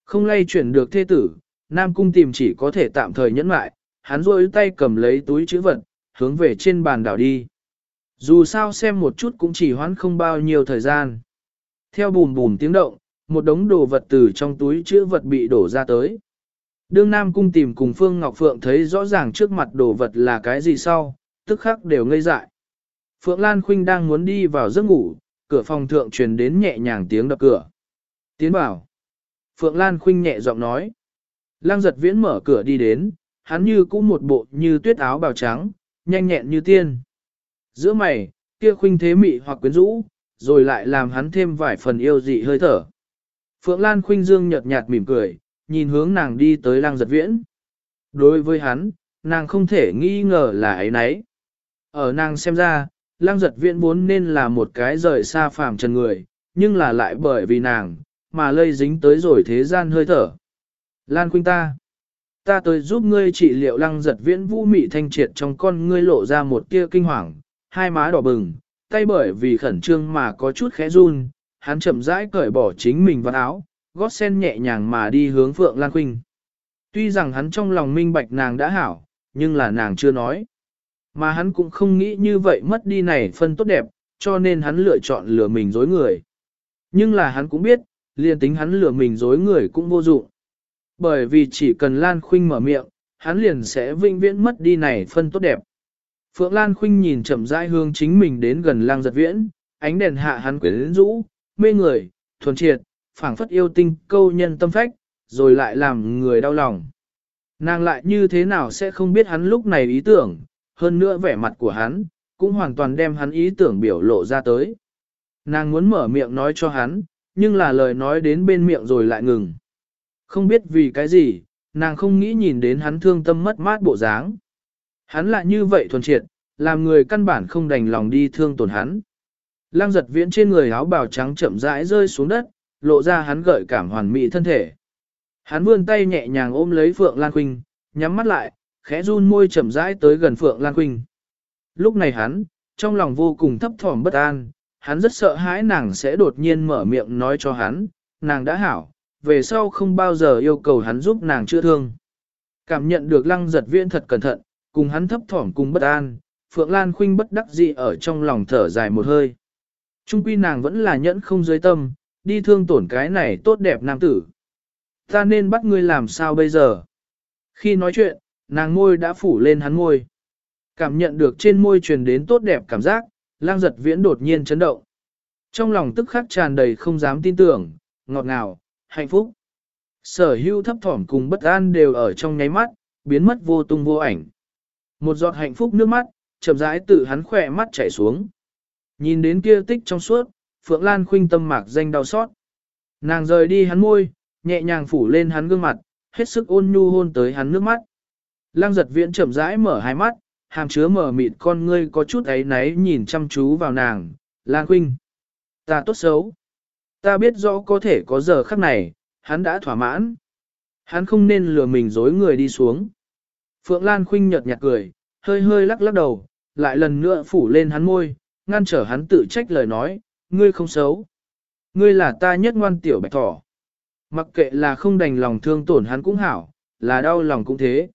Không lay chuyển được thê tử, Nam cung tìm chỉ có thể tạm thời nhẫn lại, hắn rôi tay cầm lấy túi chữ vật, hướng về trên bàn đảo đi. Dù sao xem một chút cũng chỉ hoãn không bao nhiêu thời gian. Theo bùm bùm tiếng động, một đống đồ vật từ trong túi chữ vật bị đổ ra tới. Đương Nam Cung tìm cùng Phương Ngọc Phượng thấy rõ ràng trước mặt đồ vật là cái gì sau, tức khắc đều ngây dại. Phượng Lan Khuynh đang muốn đi vào giấc ngủ, cửa phòng thượng truyền đến nhẹ nhàng tiếng đập cửa. Tiến bảo. Phượng Lan Khinh nhẹ giọng nói. Lăng giật viễn mở cửa đi đến, hắn như cũng một bộ như tuyết áo bào trắng, nhanh nhẹn như tiên. Giữa mày, kia khuynh thế mị hoặc quyến rũ, rồi lại làm hắn thêm vài phần yêu dị hơi thở. Phượng Lan khuynh dương nhợt nhạt mỉm cười, nhìn hướng nàng đi tới lăng giật viễn. Đối với hắn, nàng không thể nghi ngờ là ấy nấy. Ở nàng xem ra, lăng giật viễn vốn nên là một cái rời xa phàm trần người, nhưng là lại bởi vì nàng, mà lây dính tới rồi thế gian hơi thở. Lan khuynh ta, ta tới giúp ngươi trị liệu lăng giật viễn vũ mị thanh triệt trong con ngươi lộ ra một tia kinh hoàng, hai má đỏ bừng, tay bởi vì khẩn trương mà có chút khẽ run, hắn chậm rãi cởi bỏ chính mình vào áo, gót sen nhẹ nhàng mà đi hướng Phượng Lan Khuynh. Tuy rằng hắn trong lòng minh bạch nàng đã hảo, nhưng là nàng chưa nói. Mà hắn cũng không nghĩ như vậy mất đi này phân tốt đẹp, cho nên hắn lựa chọn lừa mình dối người. Nhưng là hắn cũng biết, liền tính hắn lừa mình dối người cũng vô dụng. Bởi vì chỉ cần Lan Khuynh mở miệng, hắn liền sẽ vinh viễn mất đi này phân tốt đẹp. Phượng Lan Khuynh nhìn chậm rãi hương chính mình đến gần lang giật viễn, ánh đèn hạ hắn quyến rũ, mê người, thuần triệt, phảng phất yêu tinh câu nhân tâm phách, rồi lại làm người đau lòng. Nàng lại như thế nào sẽ không biết hắn lúc này ý tưởng, hơn nữa vẻ mặt của hắn, cũng hoàn toàn đem hắn ý tưởng biểu lộ ra tới. Nàng muốn mở miệng nói cho hắn, nhưng là lời nói đến bên miệng rồi lại ngừng. Không biết vì cái gì, nàng không nghĩ nhìn đến hắn thương tâm mất mát bộ dáng. Hắn lại như vậy thuần triệt, làm người căn bản không đành lòng đi thương tổn hắn. Lăng giật viễn trên người áo bào trắng chậm rãi rơi xuống đất, lộ ra hắn gợi cảm hoàn mỹ thân thể. Hắn vươn tay nhẹ nhàng ôm lấy Phượng Lan Quynh, nhắm mắt lại, khẽ run môi chậm rãi tới gần Phượng Lan Quynh. Lúc này hắn, trong lòng vô cùng thấp thỏm bất an, hắn rất sợ hãi nàng sẽ đột nhiên mở miệng nói cho hắn, nàng đã hảo, về sau không bao giờ yêu cầu hắn giúp nàng chữa thương. Cảm nhận được lăng giật viễn thật cẩn thận, cùng hắn thấp thỏm cùng bất an, Phượng Lan Khuynh bất đắc dĩ ở trong lòng thở dài một hơi. Trung quy nàng vẫn là nhẫn không dưới tâm, đi thương tổn cái này tốt đẹp nam tử. Ta nên bắt ngươi làm sao bây giờ? Khi nói chuyện, nàng môi đã phủ lên hắn môi. Cảm nhận được trên môi truyền đến tốt đẹp cảm giác, lang giật viễn đột nhiên chấn động. Trong lòng tức khắc tràn đầy không dám tin tưởng, ngọt ngào, hạnh phúc. Sở hưu thấp thỏm cùng bất an đều ở trong nháy mắt, biến mất vô tung vô ảnh. Một giọt hạnh phúc nước mắt, chậm rãi tự hắn khỏe mắt chảy xuống. Nhìn đến kia tích trong suốt, Phượng Lan khuynh tâm mạc danh đau xót. Nàng rời đi hắn môi, nhẹ nhàng phủ lên hắn gương mặt, hết sức ôn nhu hôn tới hắn nước mắt. Lăng giật viễn chậm rãi mở hai mắt, hàm chứa mở mịt con ngươi có chút ấy náy nhìn chăm chú vào nàng, Lan Khuynh. Ta tốt xấu. Ta biết rõ có thể có giờ khắc này, hắn đã thỏa mãn. Hắn không nên lừa mình dối người đi xuống. Phượng Lan Khuynh nhợt nhạt cười, hơi hơi lắc lắc đầu, lại lần nữa phủ lên hắn môi, ngăn trở hắn tự trách lời nói, ngươi không xấu. Ngươi là ta nhất ngoan tiểu bạch thỏ. Mặc kệ là không đành lòng thương tổn hắn cũng hảo, là đau lòng cũng thế.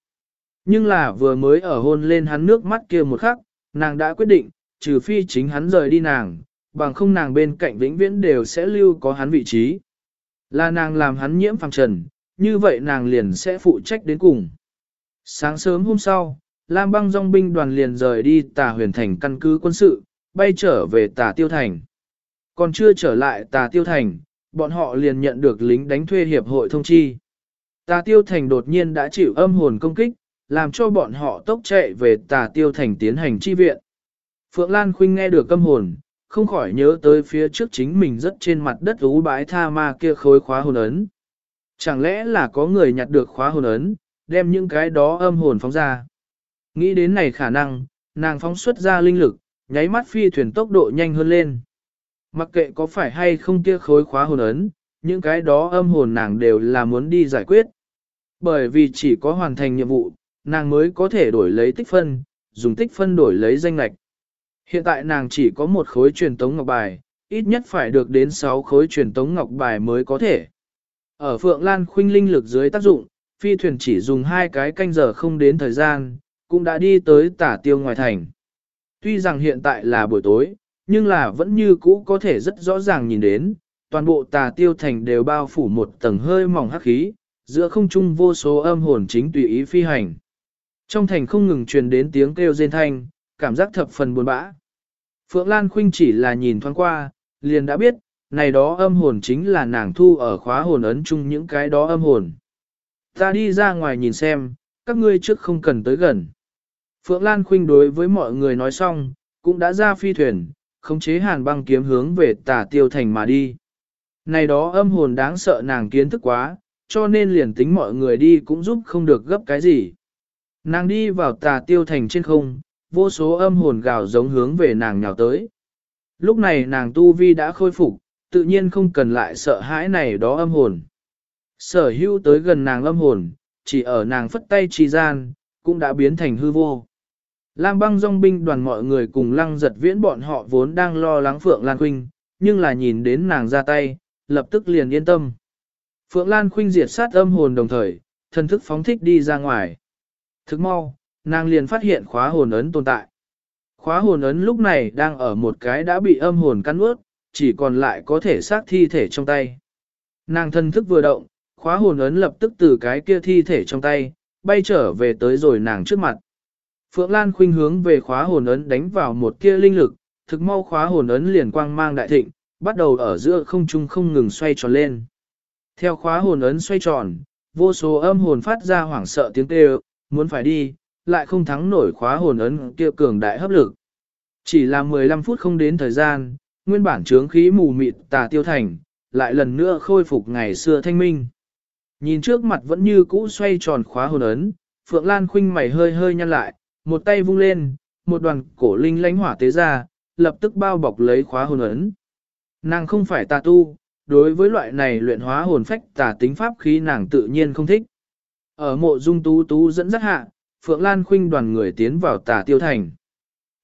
Nhưng là vừa mới ở hôn lên hắn nước mắt kia một khắc, nàng đã quyết định, trừ phi chính hắn rời đi nàng, bằng không nàng bên cạnh vĩnh viễn đều sẽ lưu có hắn vị trí. Là nàng làm hắn nhiễm phàng trần, như vậy nàng liền sẽ phụ trách đến cùng. Sáng sớm hôm sau, Lam băng dòng binh đoàn liền rời đi tà huyền thành căn cứ quân sự, bay trở về tà tiêu thành. Còn chưa trở lại tà tiêu thành, bọn họ liền nhận được lính đánh thuê hiệp hội thông chi. Tà tiêu thành đột nhiên đã chịu âm hồn công kích, làm cho bọn họ tốc chạy về tà tiêu thành tiến hành chi viện. Phượng Lan Khuynh nghe được câm hồn, không khỏi nhớ tới phía trước chính mình rất trên mặt đất ú bãi tha ma kia khối khóa hồn ấn. Chẳng lẽ là có người nhặt được khóa hồn ấn, đem những cái đó âm hồn phóng ra. Nghĩ đến này khả năng, nàng phóng xuất ra linh lực, nháy mắt phi thuyền tốc độ nhanh hơn lên. Mặc kệ có phải hay không kia khối khóa hồn ấn, những cái đó âm hồn nàng đều là muốn đi giải quyết. Bởi vì chỉ có hoàn thành nhiệm vụ, nàng mới có thể đổi lấy tích phân, dùng tích phân đổi lấy danh lạch. Hiện tại nàng chỉ có một khối truyền tống ngọc bài, ít nhất phải được đến 6 khối truyền tống ngọc bài mới có thể. Ở Phượng Lan khuynh linh lực dưới tác dụng, phi thuyền chỉ dùng hai cái canh giờ không đến thời gian, cũng đã đi tới tả tiêu ngoài thành. Tuy rằng hiện tại là buổi tối, nhưng là vẫn như cũ có thể rất rõ ràng nhìn đến, toàn bộ tà tiêu thành đều bao phủ một tầng hơi mỏng hắc khí, giữa không trung vô số âm hồn chính tùy ý phi hành. Trong thành không ngừng truyền đến tiếng kêu rên thanh, cảm giác thập phần buồn bã. Phượng Lan Khuynh chỉ là nhìn thoáng qua, liền đã biết, này đó âm hồn chính là nàng thu ở khóa hồn ấn chung những cái đó âm hồn. Ta đi ra ngoài nhìn xem, các ngươi trước không cần tới gần. Phượng Lan Khuynh đối với mọi người nói xong, cũng đã ra phi thuyền, khống chế hàn băng kiếm hướng về tà tiêu thành mà đi. Này đó âm hồn đáng sợ nàng kiến thức quá, cho nên liền tính mọi người đi cũng giúp không được gấp cái gì. Nàng đi vào tà tiêu thành trên không, vô số âm hồn gào giống hướng về nàng nhào tới. Lúc này nàng tu vi đã khôi phục, tự nhiên không cần lại sợ hãi này đó âm hồn. Sở hữu tới gần nàng âm hồn, chỉ ở nàng phất tay trì gian, cũng đã biến thành hư vô. Lam băng dòng binh đoàn mọi người cùng lăng giật viễn bọn họ vốn đang lo lắng Phượng Lan Khuynh, nhưng là nhìn đến nàng ra tay, lập tức liền yên tâm. Phượng Lan Khuynh diệt sát âm hồn đồng thời, thần thức phóng thích đi ra ngoài. Thức mau, nàng liền phát hiện khóa hồn ấn tồn tại. Khóa hồn ấn lúc này đang ở một cái đã bị âm hồn cắn ướt, chỉ còn lại có thể xác thi thể trong tay. Nàng thân thức vừa động, khóa hồn ấn lập tức từ cái kia thi thể trong tay, bay trở về tới rồi nàng trước mặt. Phượng Lan khuynh hướng về khóa hồn ấn đánh vào một kia linh lực, thực mau khóa hồn ấn liền quang mang đại thịnh, bắt đầu ở giữa không trung không ngừng xoay tròn lên. Theo khóa hồn ấn xoay tròn, vô số âm hồn phát ra hoảng sợ tiếng kêu, muốn phải đi, lại không thắng nổi khóa hồn ấn kia cường đại hấp lực. Chỉ là 15 phút không đến thời gian, nguyên bản trướng khí mù mịt tà tiêu thành, lại lần nữa khôi phục ngày xưa thanh minh. Nhìn trước mặt vẫn như cũ xoay tròn khóa hồn ấn, Phượng Lan khinh mày hơi hơi nhăn lại, một tay vung lên, một đoàn cổ linh lánh hỏa tế ra, lập tức bao bọc lấy khóa hồn ấn. Nàng không phải tà tu, đối với loại này luyện hóa hồn phách tà tính pháp khí nàng tự nhiên không thích. Ở mộ dung tú tú dẫn dắt hạ, Phượng Lan khinh đoàn người tiến vào tà tiêu thành.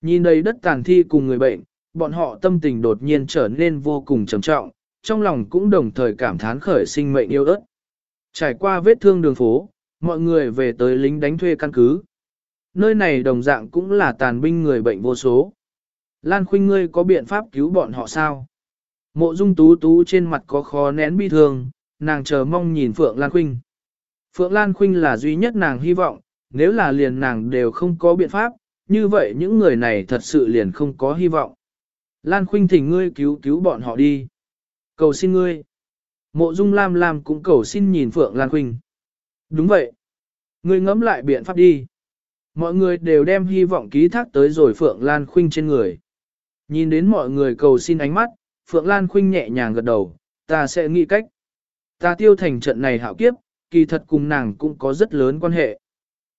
Nhìn đầy đất tàn thi cùng người bệnh, bọn họ tâm tình đột nhiên trở nên vô cùng trầm trọng, trong lòng cũng đồng thời cảm thán khởi sinh mệnh yêu ớt. Trải qua vết thương đường phố, mọi người về tới lính đánh thuê căn cứ. Nơi này đồng dạng cũng là tàn binh người bệnh vô số. Lan Khuynh ngươi có biện pháp cứu bọn họ sao? Mộ dung tú tú trên mặt có khó nén bi thương, nàng chờ mong nhìn Phượng Lan Khuynh. Phượng Lan Khuynh là duy nhất nàng hy vọng, nếu là liền nàng đều không có biện pháp, như vậy những người này thật sự liền không có hy vọng. Lan Khuynh thỉnh ngươi cứu cứu bọn họ đi. Cầu xin ngươi. Mộ Dung Lam Lam cũng cầu xin nhìn Phượng Lan Khuynh. Đúng vậy. Ngươi ngẫm lại biện pháp đi. Mọi người đều đem hy vọng ký thác tới rồi Phượng Lan Khuynh trên người. Nhìn đến mọi người cầu xin ánh mắt, Phượng Lan Khuynh nhẹ nhàng gật đầu, ta sẽ nghĩ cách. Ta tiêu thành trận này hạo kiếp, kỳ thật cùng nàng cũng có rất lớn quan hệ.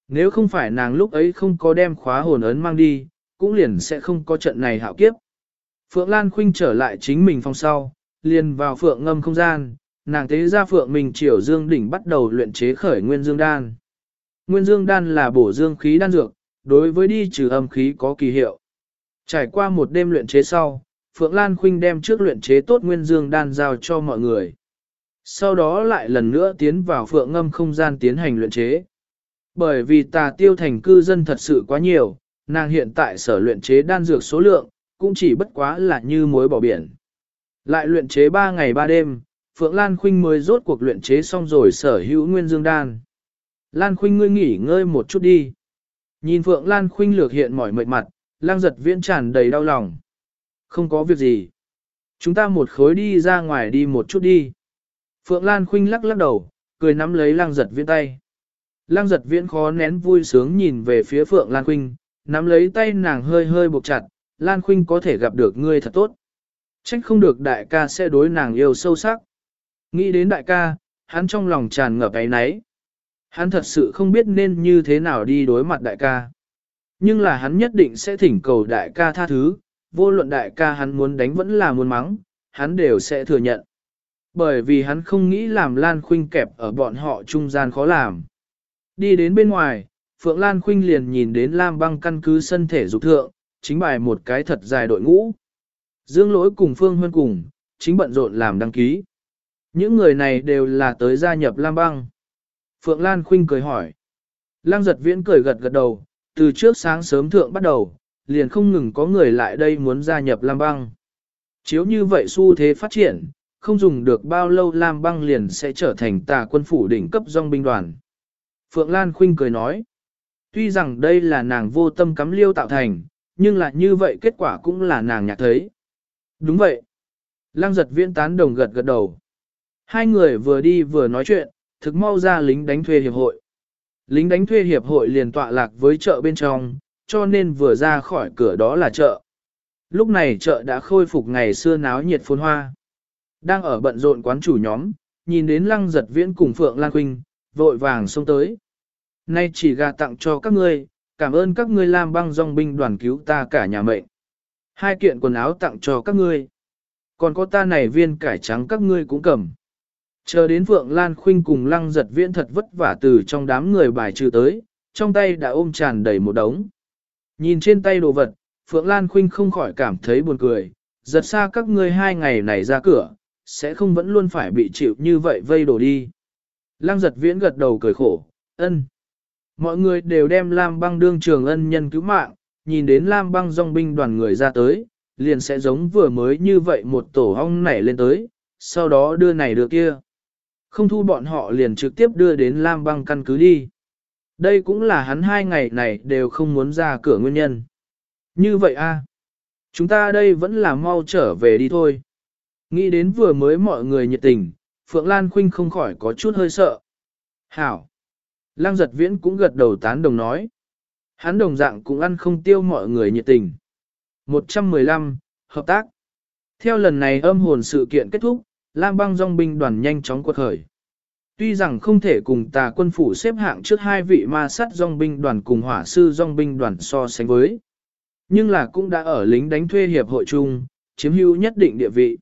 Nếu không phải nàng lúc ấy không có đem khóa hồn ấn mang đi, cũng liền sẽ không có trận này hạo kiếp. Phượng Lan Khuynh trở lại chính mình phòng sau, liền vào phượng ngâm không gian, nàng tế ra phượng mình triều dương đỉnh bắt đầu luyện chế khởi nguyên dương đan. Nguyên dương đan là bổ dương khí đan dược, đối với đi trừ âm khí có kỳ hiệu. Trải qua một đêm luyện chế sau, Phượng Lan Khuynh đem trước luyện chế tốt nguyên dương đan giao cho mọi người. Sau đó lại lần nữa tiến vào phượng ngâm không gian tiến hành luyện chế. Bởi vì tà tiêu thành cư dân thật sự quá nhiều, nàng hiện tại sở luyện chế đan dược số lượng, cũng chỉ bất quá là như muối bỏ biển. Lại luyện chế 3 ngày 3 đêm, Phượng Lan Khuynh mới rốt cuộc luyện chế xong rồi sở hữu nguyên dương đan. Lan Khuynh ngươi nghỉ ngơi một chút đi. Nhìn Phượng Lan Khuynh lược hiện mỏi mệt mặt, lang giật viễn tràn đầy đau lòng. Không có việc gì. Chúng ta một khối đi ra ngoài đi một chút đi. Phượng Lan Khuynh lắc lắc đầu, cười nắm lấy lang giật viễn tay. Lang giật viễn khó nén vui sướng nhìn về phía Phượng Lan Khuynh, nắm lấy tay nàng hơi hơi buộc chặt, Lan Khuynh có thể gặp được ngươi thật tốt. Trách không được đại ca sẽ đối nàng yêu sâu sắc. Nghĩ đến đại ca, hắn trong lòng tràn ngập ấy náy. Hắn thật sự không biết nên như thế nào đi đối mặt đại ca. Nhưng là hắn nhất định sẽ thỉnh cầu đại ca tha thứ, vô luận đại ca hắn muốn đánh vẫn là muốn mắng, hắn đều sẽ thừa nhận. Bởi vì hắn không nghĩ làm Lan Khuynh kẹp ở bọn họ trung gian khó làm. Đi đến bên ngoài, Phượng Lan Khuynh liền nhìn đến Lam băng căn cứ sân thể dục thượng, chính bài một cái thật dài đội ngũ. Dương lỗi cùng Phương Huân cùng, chính bận rộn làm đăng ký. Những người này đều là tới gia nhập Lam băng. Phượng Lan Khuynh cười hỏi. Lăng giật viễn cười gật gật đầu, từ trước sáng sớm thượng bắt đầu, liền không ngừng có người lại đây muốn gia nhập Lam băng. Chiếu như vậy xu thế phát triển, không dùng được bao lâu Lam băng liền sẽ trở thành tà quân phủ đỉnh cấp dòng binh đoàn. Phượng Lan Khuynh cười nói. Tuy rằng đây là nàng vô tâm cắm liêu tạo thành, nhưng là như vậy kết quả cũng là nàng nhạc thấy. Đúng vậy. Lăng giật viễn tán đồng gật gật đầu. Hai người vừa đi vừa nói chuyện, thực mau ra lính đánh thuê hiệp hội. Lính đánh thuê hiệp hội liền tọa lạc với chợ bên trong, cho nên vừa ra khỏi cửa đó là chợ. Lúc này chợ đã khôi phục ngày xưa náo nhiệt phồn hoa. Đang ở bận rộn quán chủ nhóm, nhìn đến lăng giật viễn cùng Phượng Lan Quynh, vội vàng xông tới. Nay chỉ gà tặng cho các ngươi, cảm ơn các ngươi làm băng dòng binh đoàn cứu ta cả nhà mệnh. Hai kiện quần áo tặng cho các ngươi. Còn có ta này viên cải trắng các ngươi cũng cầm. Chờ đến Phượng Lan Khuynh cùng lăng giật viễn thật vất vả từ trong đám người bài trừ tới, trong tay đã ôm tràn đầy một đống. Nhìn trên tay đồ vật, Phượng Lan Khuynh không khỏi cảm thấy buồn cười, giật xa các ngươi hai ngày này ra cửa, sẽ không vẫn luôn phải bị chịu như vậy vây đổ đi. Lăng giật viễn gật đầu cười khổ, ân. Mọi người đều đem Lam băng đương trường ân nhân cứu mạng, nhìn đến Lam băng dòng binh đoàn người ra tới, liền sẽ giống vừa mới như vậy một tổ hong nảy lên tới, sau đó đưa này đưa kia. Không thu bọn họ liền trực tiếp đưa đến Lam băng căn cứ đi. Đây cũng là hắn hai ngày này đều không muốn ra cửa nguyên nhân. Như vậy a, Chúng ta đây vẫn là mau trở về đi thôi. Nghĩ đến vừa mới mọi người nhiệt tình, Phượng Lan Khuynh không khỏi có chút hơi sợ. Hảo! Lăng giật viễn cũng gật đầu tán đồng nói. Hắn đồng dạng cũng ăn không tiêu mọi người nhiệt tình. 115. Hợp tác Theo lần này âm hồn sự kiện kết thúc, Lam băng dòng binh đoàn nhanh chóng quật khởi. Tuy rằng không thể cùng tà quân phủ xếp hạng trước hai vị ma sát dòng binh đoàn cùng hỏa sư dòng binh đoàn so sánh với, nhưng là cũng đã ở lính đánh thuê hiệp hội chung, chiếm hữu nhất định địa vị.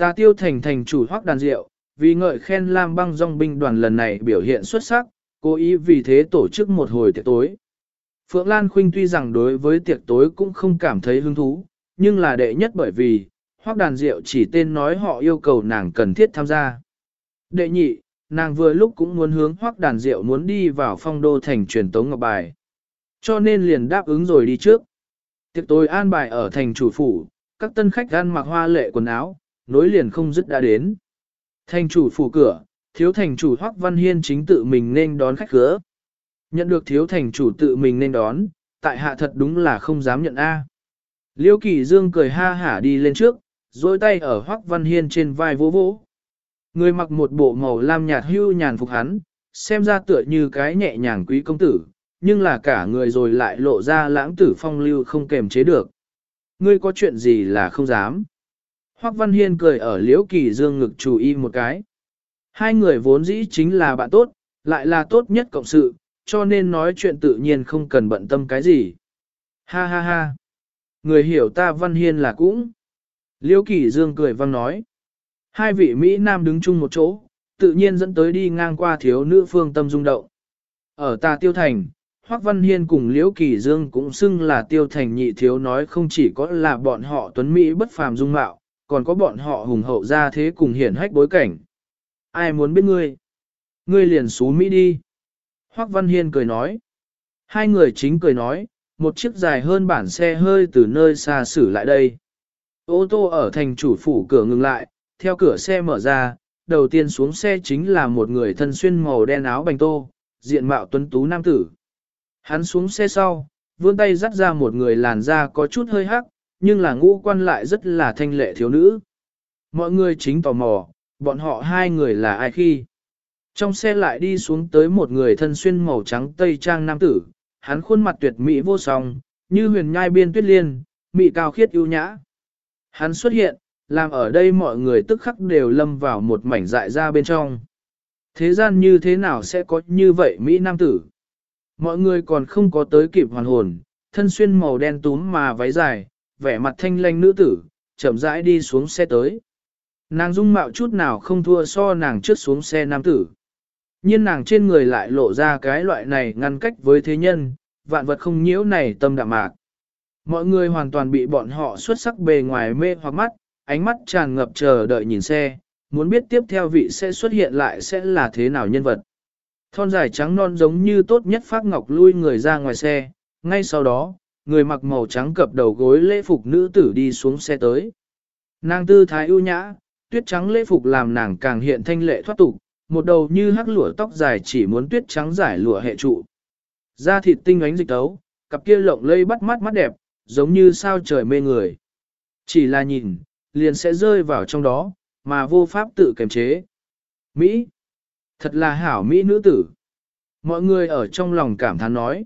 Ta tiêu thành thành chủ hoác đàn diệu, vì ngợi khen Lam băng dòng binh đoàn lần này biểu hiện xuất sắc, cố ý vì thế tổ chức một hồi tiệc tối. Phượng Lan Khuynh tuy rằng đối với tiệc tối cũng không cảm thấy hứng thú, nhưng là đệ nhất bởi vì, hoác đàn diệu chỉ tên nói họ yêu cầu nàng cần thiết tham gia. Đệ nhị, nàng vừa lúc cũng muốn hướng hoác đàn diệu muốn đi vào phong đô thành truyền tống ngọc bài. Cho nên liền đáp ứng rồi đi trước. Tiệc tối an bài ở thành chủ phủ, các tân khách ăn mặc hoa lệ quần áo, nối liền không dứt đã đến. Thành chủ phủ cửa, thiếu thành chủ Hoắc Văn Hiên chính tự mình nên đón khách cửa. Nhận được thiếu thành chủ tự mình nên đón, tại hạ thật đúng là không dám nhận A. Liêu Kỳ Dương cười ha hả đi lên trước, dôi tay ở Hoắc Văn Hiên trên vai vỗ vỗ. Người mặc một bộ màu lam nhạt hưu nhàn phục hắn, xem ra tựa như cái nhẹ nhàng quý công tử, nhưng là cả người rồi lại lộ ra lãng tử phong lưu không kềm chế được. Ngươi có chuyện gì là không dám. Hoắc Văn Hiên cười ở Liễu Kỳ Dương ngực chủ y một cái. Hai người vốn dĩ chính là bạn tốt, lại là tốt nhất cộng sự, cho nên nói chuyện tự nhiên không cần bận tâm cái gì. Ha ha ha. Người hiểu ta văn hiên là cũng. Liễu Kỳ Dương cười vang nói. Hai vị Mỹ Nam đứng chung một chỗ, tự nhiên dẫn tới đi ngang qua thiếu nữ phương tâm rung động. Ở ta tiêu thành, Hoác Văn Hiên cùng Liễu Kỳ Dương cũng xưng là tiêu thành nhị thiếu nói không chỉ có là bọn họ tuấn Mỹ bất phàm dung mạo, còn có bọn họ hùng hậu ra thế cùng hiển hách bối cảnh. Ai muốn biết ngươi? Ngươi liền xú Mỹ đi. Hoác Văn Hiên cười nói. Hai người chính cười nói, một chiếc dài hơn bản xe hơi từ nơi xa xử lại đây. Ô tô ở thành chủ phủ cửa ngừng lại, theo cửa xe mở ra, đầu tiên xuống xe chính là một người thân xuyên màu đen áo bành tô, diện mạo tuấn tú nam tử. Hắn xuống xe sau, vươn tay dắt ra một người làn da có chút hơi hắc, nhưng là ngũ quan lại rất là thanh lệ thiếu nữ. Mọi người chính tò mò, bọn họ hai người là ai khi. Trong xe lại đi xuống tới một người thân xuyên màu trắng tây trang nam tử, hắn khuôn mặt tuyệt mỹ vô song, như huyền nhai biên tuyết liên, mỹ cao khiết ưu nhã. Hắn xuất hiện, làm ở đây mọi người tức khắc đều lâm vào một mảnh dại ra bên trong. Thế gian như thế nào sẽ có như vậy Mỹ Nam tử? Mọi người còn không có tới kịp hoàn hồn, thân xuyên màu đen túm mà váy dài, vẻ mặt thanh lanh nữ tử, chậm rãi đi xuống xe tới. Nàng dung mạo chút nào không thua so nàng trước xuống xe nam tử. Nhưng nàng trên người lại lộ ra cái loại này ngăn cách với thế nhân, vạn vật không nhiễu này tâm đạm mạc. Mọi người hoàn toàn bị bọn họ xuất sắc bề ngoài mê hoặc mắt, ánh mắt tràn ngập chờ đợi nhìn xe, muốn biết tiếp theo vị sẽ xuất hiện lại sẽ là thế nào nhân vật. Thon dài trắng non giống như tốt nhất phát ngọc lui người ra ngoài xe, ngay sau đó, người mặc màu trắng cập đầu gối lễ phục nữ tử đi xuống xe tới. Nàng tư thái ưu nhã, tuyết trắng lễ phục làm nàng càng hiện thanh lệ thoát tục, một đầu như hắc lụa tóc dài chỉ muốn tuyết trắng giải lụa hệ trụ. Da thịt tinh ánh dịch tấu, cặp kia lộng lây bắt mắt mắt đẹp, giống như sao trời mê người. Chỉ là nhìn, liền sẽ rơi vào trong đó, mà vô pháp tự kiềm chế. Mỹ! Thật là hảo Mỹ nữ tử! Mọi người ở trong lòng cảm thán nói.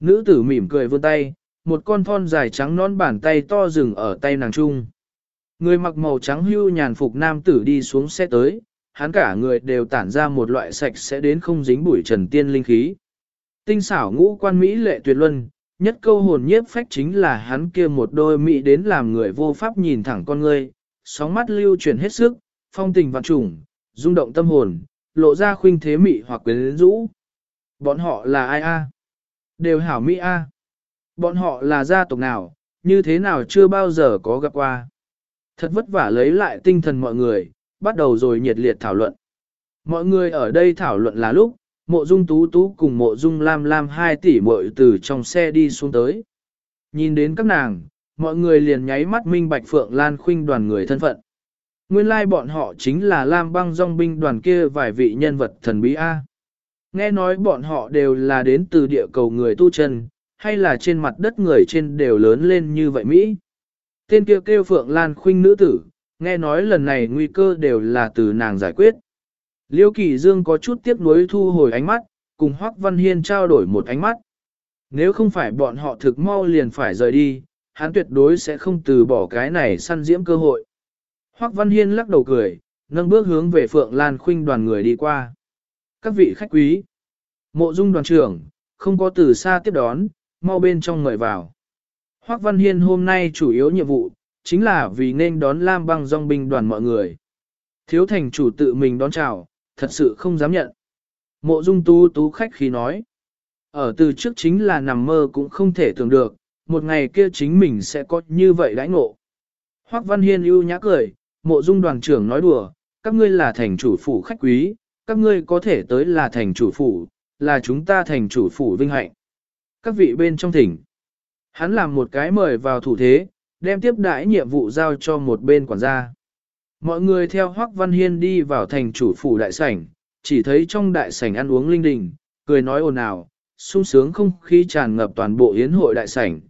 Nữ tử mỉm cười vươn tay, một con thon dài trắng non bàn tay to rừng ở tay nàng trung. Người mặc màu trắng hưu nhàn phục nam tử đi xuống xe tới, hắn cả người đều tản ra một loại sạch sẽ đến không dính bụi trần tiên linh khí. Tinh xảo ngũ quan Mỹ lệ tuyệt luân, nhất câu hồn nhiếp phách chính là hắn kia một đôi Mỹ đến làm người vô pháp nhìn thẳng con ngươi, sóng mắt lưu chuyển hết sức, phong tình vạn trùng, rung động tâm hồn, lộ ra khuynh thế Mỹ hoặc quyến rũ. Bọn họ là ai a? Đều hảo Mỹ a. Bọn họ là gia tộc nào, như thế nào chưa bao giờ có gặp qua. Thật vất vả lấy lại tinh thần mọi người, bắt đầu rồi nhiệt liệt thảo luận. Mọi người ở đây thảo luận là lúc, mộ dung tú tú cùng mộ dung lam lam hai tỷ muội từ trong xe đi xuống tới. Nhìn đến các nàng, mọi người liền nháy mắt minh bạch phượng lan khuynh đoàn người thân phận. Nguyên lai like bọn họ chính là lam băng dòng binh đoàn kia vài vị nhân vật thần bí A. Nghe nói bọn họ đều là đến từ địa cầu người tu chân, hay là trên mặt đất người trên đều lớn lên như vậy Mỹ. Tên kia kêu Phượng Lan Khuynh nữ tử, nghe nói lần này nguy cơ đều là từ nàng giải quyết. Liêu Kỳ Dương có chút tiếc nuối thu hồi ánh mắt, cùng Hoắc Văn Hiên trao đổi một ánh mắt. Nếu không phải bọn họ thực mau liền phải rời đi, hắn tuyệt đối sẽ không từ bỏ cái này săn diễm cơ hội. Hoắc Văn Hiên lắc đầu cười, nâng bước hướng về Phượng Lan Khuynh đoàn người đi qua. Các vị khách quý, mộ dung đoàn trưởng, không có từ xa tiếp đón, mau bên trong người vào. Hoắc Văn Hiên hôm nay chủ yếu nhiệm vụ, chính là vì nên đón Lam băng dòng binh đoàn mọi người. Thiếu thành chủ tự mình đón chào, thật sự không dám nhận. Mộ dung tú tú khách khi nói. Ở từ trước chính là nằm mơ cũng không thể tưởng được, một ngày kia chính mình sẽ có như vậy đãi ngộ. Hoắc Văn Hiên ưu nhã cười, mộ dung đoàn trưởng nói đùa, các ngươi là thành chủ phủ khách quý, các ngươi có thể tới là thành chủ phủ, là chúng ta thành chủ phủ vinh hạnh. Các vị bên trong thỉnh. Hắn làm một cái mời vào thủ thế, đem tiếp đãi nhiệm vụ giao cho một bên quản gia. Mọi người theo Hoắc Văn Hiên đi vào thành chủ phủ đại sảnh, chỉ thấy trong đại sảnh ăn uống linh đình, cười nói ồn ào, sung sướng không khí tràn ngập toàn bộ yến hội đại sảnh.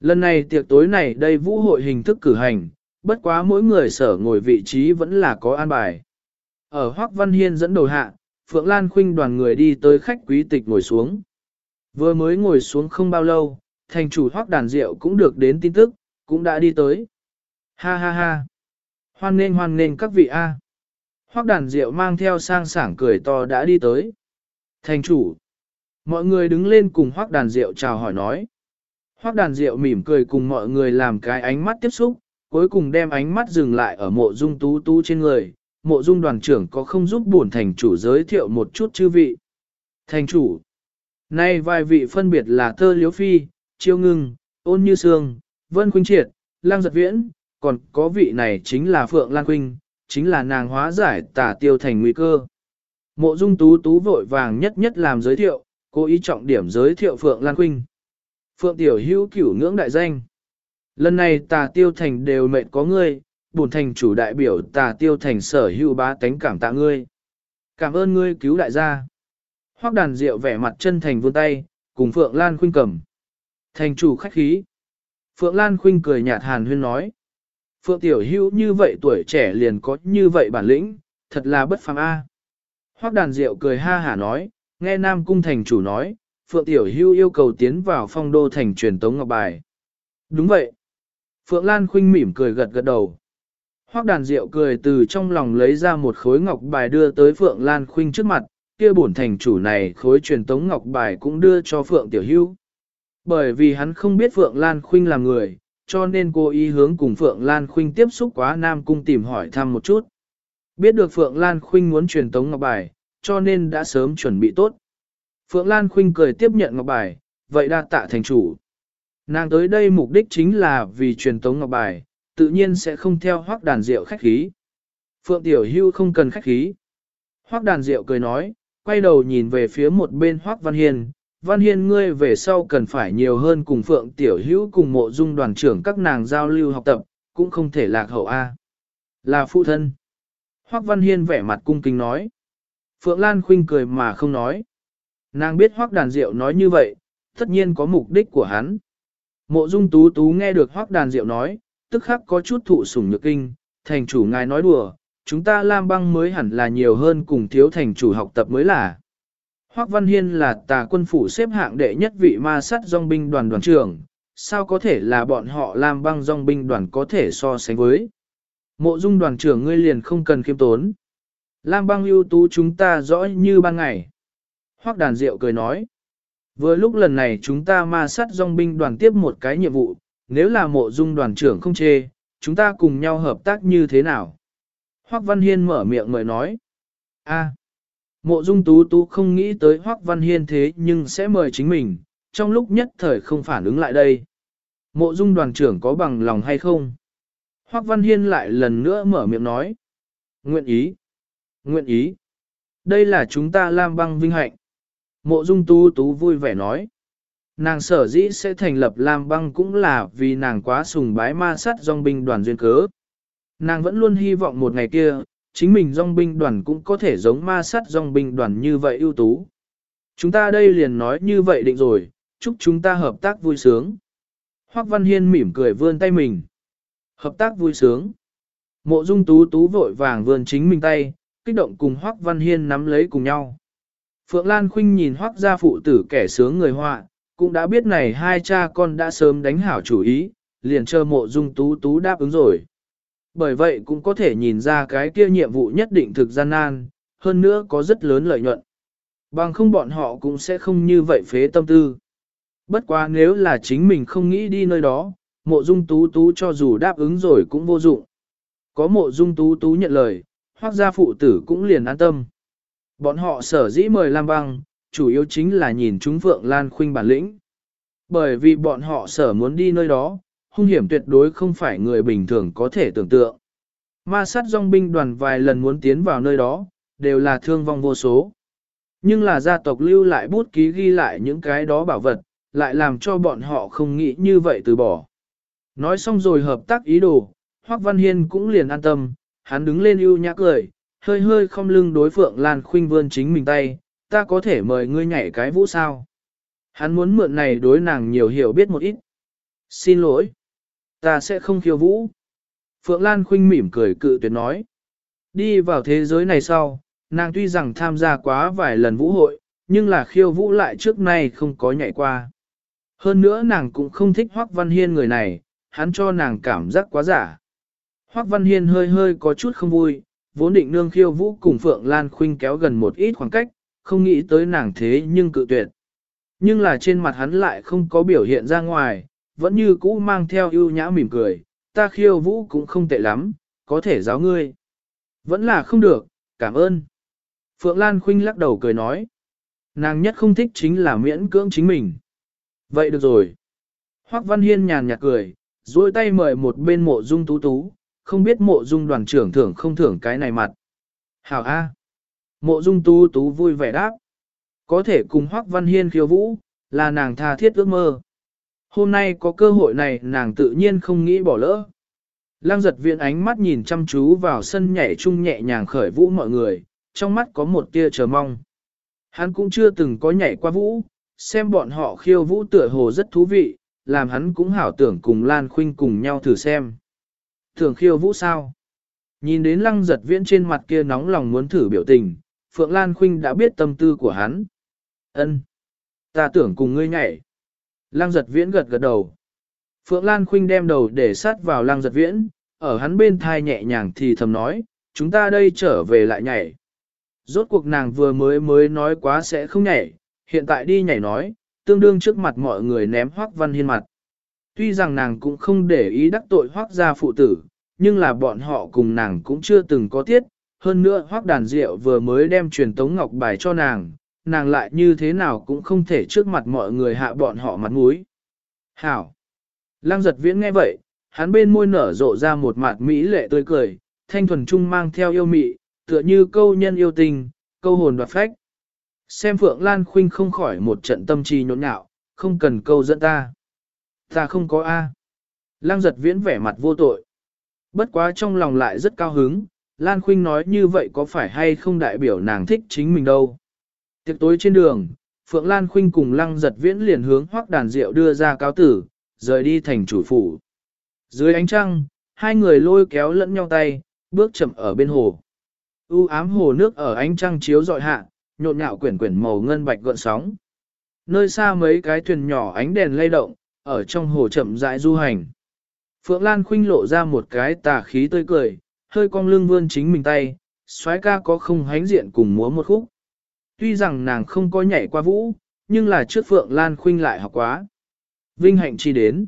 Lần này tiệc tối này đây vũ hội hình thức cử hành, bất quá mỗi người sở ngồi vị trí vẫn là có an bài. Ở Hoắc Văn Hiên dẫn đầu hạ, Phượng Lan Khuynh đoàn người đi tới khách quý tịch ngồi xuống. Vừa mới ngồi xuống không bao lâu, thành chủ Hoắc đàn rượu cũng được đến tin tức, cũng đã đi tới. Ha ha ha. Hoan nghênh hoan nghênh các vị A. Hoắc đàn rượu mang theo sang sảng cười to đã đi tới. Thành chủ. Mọi người đứng lên cùng Hoắc Đàn Diệu chào hỏi nói. Hoắc Đàn Diệu mỉm cười cùng mọi người làm cái ánh mắt tiếp xúc, cuối cùng đem ánh mắt dừng lại ở mộ dung tú tú trên người. Mộ dung đoàn trưởng có không giúp bổn thành chủ giới thiệu một chút chư vị. Thành chủ. Nay vài vị phân biệt là thơ Liếu Phi, Chiêu Ngưng, Ôn Như Sương, Vân Khuynh Triệt, Lang Giật Viễn, còn có vị này chính là Phượng Lan Khuynh, chính là nàng hóa giải tả tiêu thành nguy cơ. Mộ dung tú tú vội vàng nhất nhất làm giới thiệu, cố ý trọng điểm giới thiệu Phượng Lan Khuynh. Phượng Tiểu Hữu cửu ngưỡng đại danh. Lần này tà tiêu thành đều mệnh có ngươi, bổn thành chủ đại biểu tà tiêu thành sở hữu bá tánh cảm tạ ngươi. Cảm ơn ngươi cứu đại gia. Hoắc đàn rượu vẻ mặt chân thành vươn tay, cùng Phượng Lan Khuynh cầm. Thành chủ khách khí. Phượng Lan Khuynh cười nhạt hàn huyên nói. Phượng Tiểu Hữu như vậy tuổi trẻ liền có như vậy bản lĩnh, thật là bất phàm a. Hoắc đàn rượu cười ha hả nói, nghe Nam Cung thành chủ nói, Phượng Tiểu Hữu yêu cầu tiến vào phong đô thành truyền tống ngọc bài. Đúng vậy. Phượng Lan Khuynh mỉm cười gật gật đầu. Hoắc đàn rượu cười từ trong lòng lấy ra một khối ngọc bài đưa tới Phượng Lan Khuynh trước mặt, kia bổn thành chủ này khối truyền tống ngọc bài cũng đưa cho Phượng Tiểu Hữu. Bởi vì hắn không biết Phượng Lan Khuynh là người, cho nên cô ý hướng cùng Phượng Lan Khuynh tiếp xúc quá Nam Cung tìm hỏi thăm một chút. Biết được Phượng Lan Khuynh muốn truyền tống ngọc bài, cho nên đã sớm chuẩn bị tốt. Phượng Lan Khuynh cười tiếp nhận ngọc bài, vậy đa tạ thành chủ. Nàng tới đây mục đích chính là vì truyền tống ngọc bài, tự nhiên sẽ không theo hoác đàn rượu khách khí. Phượng Tiểu Hưu không cần khách khí. Hoác đàn rượu cười nói, quay đầu nhìn về phía một bên hoác Văn Hiên. Văn Hiên ngươi về sau cần phải nhiều hơn cùng Phượng Tiểu Hữu cùng mộ dung đoàn trưởng các nàng giao lưu học tập, cũng không thể lạc hậu A. Là phụ thân. Hoác Văn Hiên vẻ mặt cung kính nói. Phượng Lan Khinh cười mà không nói. Nàng biết Hoác Đàn Diệu nói như vậy, tất nhiên có mục đích của hắn. Mộ Dung Tú Tú nghe được Hoác Đàn Diệu nói, tức khắc có chút thụ sủng nhược kinh, thành chủ ngài nói đùa, chúng ta Lam Băng mới hẳn là nhiều hơn cùng thiếu thành chủ học tập mới là. Hoác Văn Hiên là tà quân phủ xếp hạng đệ nhất vị ma sát dòng binh đoàn đoàn trưởng, sao có thể là bọn họ Lam Băng dòng binh đoàn có thể so sánh với. Mộ Dung đoàn trưởng ngươi liền không cần khiêm tốn. Lam băng ưu tú chúng ta rõ như ban ngày. Hoác đàn rượu cười nói. Vừa lúc lần này chúng ta ma sát dòng binh đoàn tiếp một cái nhiệm vụ, nếu là mộ dung đoàn trưởng không chê, chúng ta cùng nhau hợp tác như thế nào? Hoác Văn Hiên mở miệng mời nói. a mộ dung tú tú không nghĩ tới Hoác Văn Hiên thế nhưng sẽ mời chính mình, trong lúc nhất thời không phản ứng lại đây. Mộ dung đoàn trưởng có bằng lòng hay không? Hoác Văn Hiên lại lần nữa mở miệng nói. Nguyện ý. Nguyện ý. Đây là chúng ta Lam băng vinh hạnh. Mộ dung tú tú vui vẻ nói. Nàng sở dĩ sẽ thành lập Lam băng cũng là vì nàng quá sùng bái ma sát dòng binh đoàn duyên cớ. Nàng vẫn luôn hy vọng một ngày kia, chính mình dòng binh đoàn cũng có thể giống ma sát dòng binh đoàn như vậy ưu tú. Chúng ta đây liền nói như vậy định rồi, chúc chúng ta hợp tác vui sướng. Hoác Văn Hiên mỉm cười vươn tay mình. Hợp tác vui sướng. Mộ dung tú tú vội vàng vươn chính mình tay, kích động cùng Hoắc Văn Hiên nắm lấy cùng nhau. Phượng Lan Khuynh nhìn Hoắc gia phụ tử kẻ sướng người họa, cũng đã biết này hai cha con đã sớm đánh hảo chủ ý, liền chờ mộ dung tú tú đáp ứng rồi. Bởi vậy cũng có thể nhìn ra cái kia nhiệm vụ nhất định thực gian nan, hơn nữa có rất lớn lợi nhuận. Bằng không bọn họ cũng sẽ không như vậy phế tâm tư. Bất quá nếu là chính mình không nghĩ đi nơi đó, mộ dung tú tú cho dù đáp ứng rồi cũng vô dụng. Có mộ dung tú tú nhận lời, hoác gia phụ tử cũng liền an tâm. Bọn họ sở dĩ mời Lam Băng, chủ yếu chính là nhìn chúng Phượng Lan Khuynh bản lĩnh. Bởi vì bọn họ sở muốn đi nơi đó, hung hiểm tuyệt đối không phải người bình thường có thể tưởng tượng. Ma sát dòng binh đoàn vài lần muốn tiến vào nơi đó, đều là thương vong vô số. Nhưng là gia tộc lưu lại bút ký ghi lại những cái đó bảo vật, lại làm cho bọn họ không nghĩ như vậy từ bỏ. Nói xong rồi hợp tác ý đồ, Hoắc Văn Hiên cũng liền an tâm, hắn đứng lên ưu nhã cười, hơi hơi không lưng đối Phượng Lan Khuynh vươn chính mình tay, ta có thể mời ngươi nhảy cái vũ sao. Hắn muốn mượn này đối nàng nhiều hiểu biết một ít. Xin lỗi, ta sẽ không khiêu vũ. Phượng Lan Khuynh mỉm cười cự tuyệt nói. Đi vào thế giới này sau, nàng tuy rằng tham gia quá vài lần vũ hội, nhưng là khiêu vũ lại trước nay không có nhảy qua. Hơn nữa nàng cũng không thích Hoắc Văn Hiên người này, hắn cho nàng cảm giác quá giả. Hoắc Văn Hiên hơi hơi có chút không vui, vốn định nương khiêu vũ cùng Phượng Lan Khuynh kéo gần một ít khoảng cách, không nghĩ tới nàng thế nhưng cự tuyệt. Nhưng là trên mặt hắn lại không có biểu hiện ra ngoài, vẫn như cũ mang theo ưu nhã mỉm cười, ta khiêu vũ cũng không tệ lắm, có thể giáo ngươi. Vẫn là không được, cảm ơn. Phượng Lan Khuynh lắc đầu cười nói. Nàng nhất không thích chính là miễn cưỡng chính mình. Vậy được rồi. Hoắc Văn Hiên nhàn nhạt cười, duỗi tay mời một bên mộ dung tú tú, không biết mộ dung đoàn trưởng thưởng không thưởng cái này mặt. Hảo A. Mộ dung tú tú vui vẻ đáp. Có thể cùng Hoắc Văn Hiên khiêu vũ, là nàng tha thiết ước mơ. Hôm nay có cơ hội này nàng tự nhiên không nghĩ bỏ lỡ. Lăng giật viện ánh mắt nhìn chăm chú vào sân nhảy chung nhẹ nhàng khởi vũ mọi người, trong mắt có một tia chờ mong. Hắn cũng chưa từng có nhảy qua vũ, xem bọn họ khiêu vũ tựa hồ rất thú vị, làm hắn cũng hảo tưởng cùng Lan Khuynh cùng nhau thử xem. Thường khiêu vũ sao? Nhìn đến lăng giật viễn trên mặt kia nóng lòng muốn thử biểu tình, Phượng Lan Khuynh đã biết tâm tư của hắn. Ân, Ta tưởng cùng ngươi nhảy. Lăng giật viễn gật gật đầu. Phượng Lan Khuynh đem đầu để sát vào lăng giật viễn, ở hắn bên thai nhẹ nhàng thì thầm nói, chúng ta đây trở về lại nhảy. Rốt cuộc nàng vừa mới mới nói quá sẽ không nhảy, hiện tại đi nhảy nói, tương đương trước mặt mọi người ném hoác văn hiên mặt. Tuy rằng nàng cũng không để ý đắc tội hoác gia phụ tử, nhưng là bọn họ cùng nàng cũng chưa từng có tiết, hơn nữa hoác đàn rượu vừa mới đem truyền tống ngọc bài cho nàng, nàng lại như thế nào cũng không thể trước mặt mọi người hạ bọn họ mặt mũi. Hảo! Lăng giật viễn nghe vậy, hắn bên môi nở rộ ra một mặt mỹ lệ tươi cười, thanh thuần trung mang theo yêu mị, tựa như câu nhân yêu tình, câu hồn đoạt phách. Xem Phượng Lan Khuynh không khỏi một trận tâm trí nhộn nhạo, không cần câu dẫn ta. Ta không có A. Lăng giật viễn vẻ mặt vô tội. Bất quá trong lòng lại rất cao hứng, Lan Khuynh nói như vậy có phải hay không đại biểu nàng thích chính mình đâu. Tiệc tối trên đường, Phượng Lan Khuynh cùng Lăng giật viễn liền hướng hoắc đàn rượu đưa ra cáo tử, rời đi thành chủ phủ. Dưới ánh trăng, hai người lôi kéo lẫn nhau tay, bước chậm ở bên hồ. U ám hồ nước ở ánh trăng chiếu dọi hạ, nhộn nhạo quyển quyển màu ngân bạch gợn sóng. Nơi xa mấy cái thuyền nhỏ ánh đèn lay động, ở trong hồ chậm rãi du hành. Phượng Lan khuynh lộ ra một cái tà khí tươi cười, hơi cong lưng vươn chính mình tay, soái ca có không hánh diện cùng múa một khúc. Tuy rằng nàng không có nhảy qua vũ, nhưng là trước Phượng Lan khuynh lại học quá. Vinh hạnh chi đến.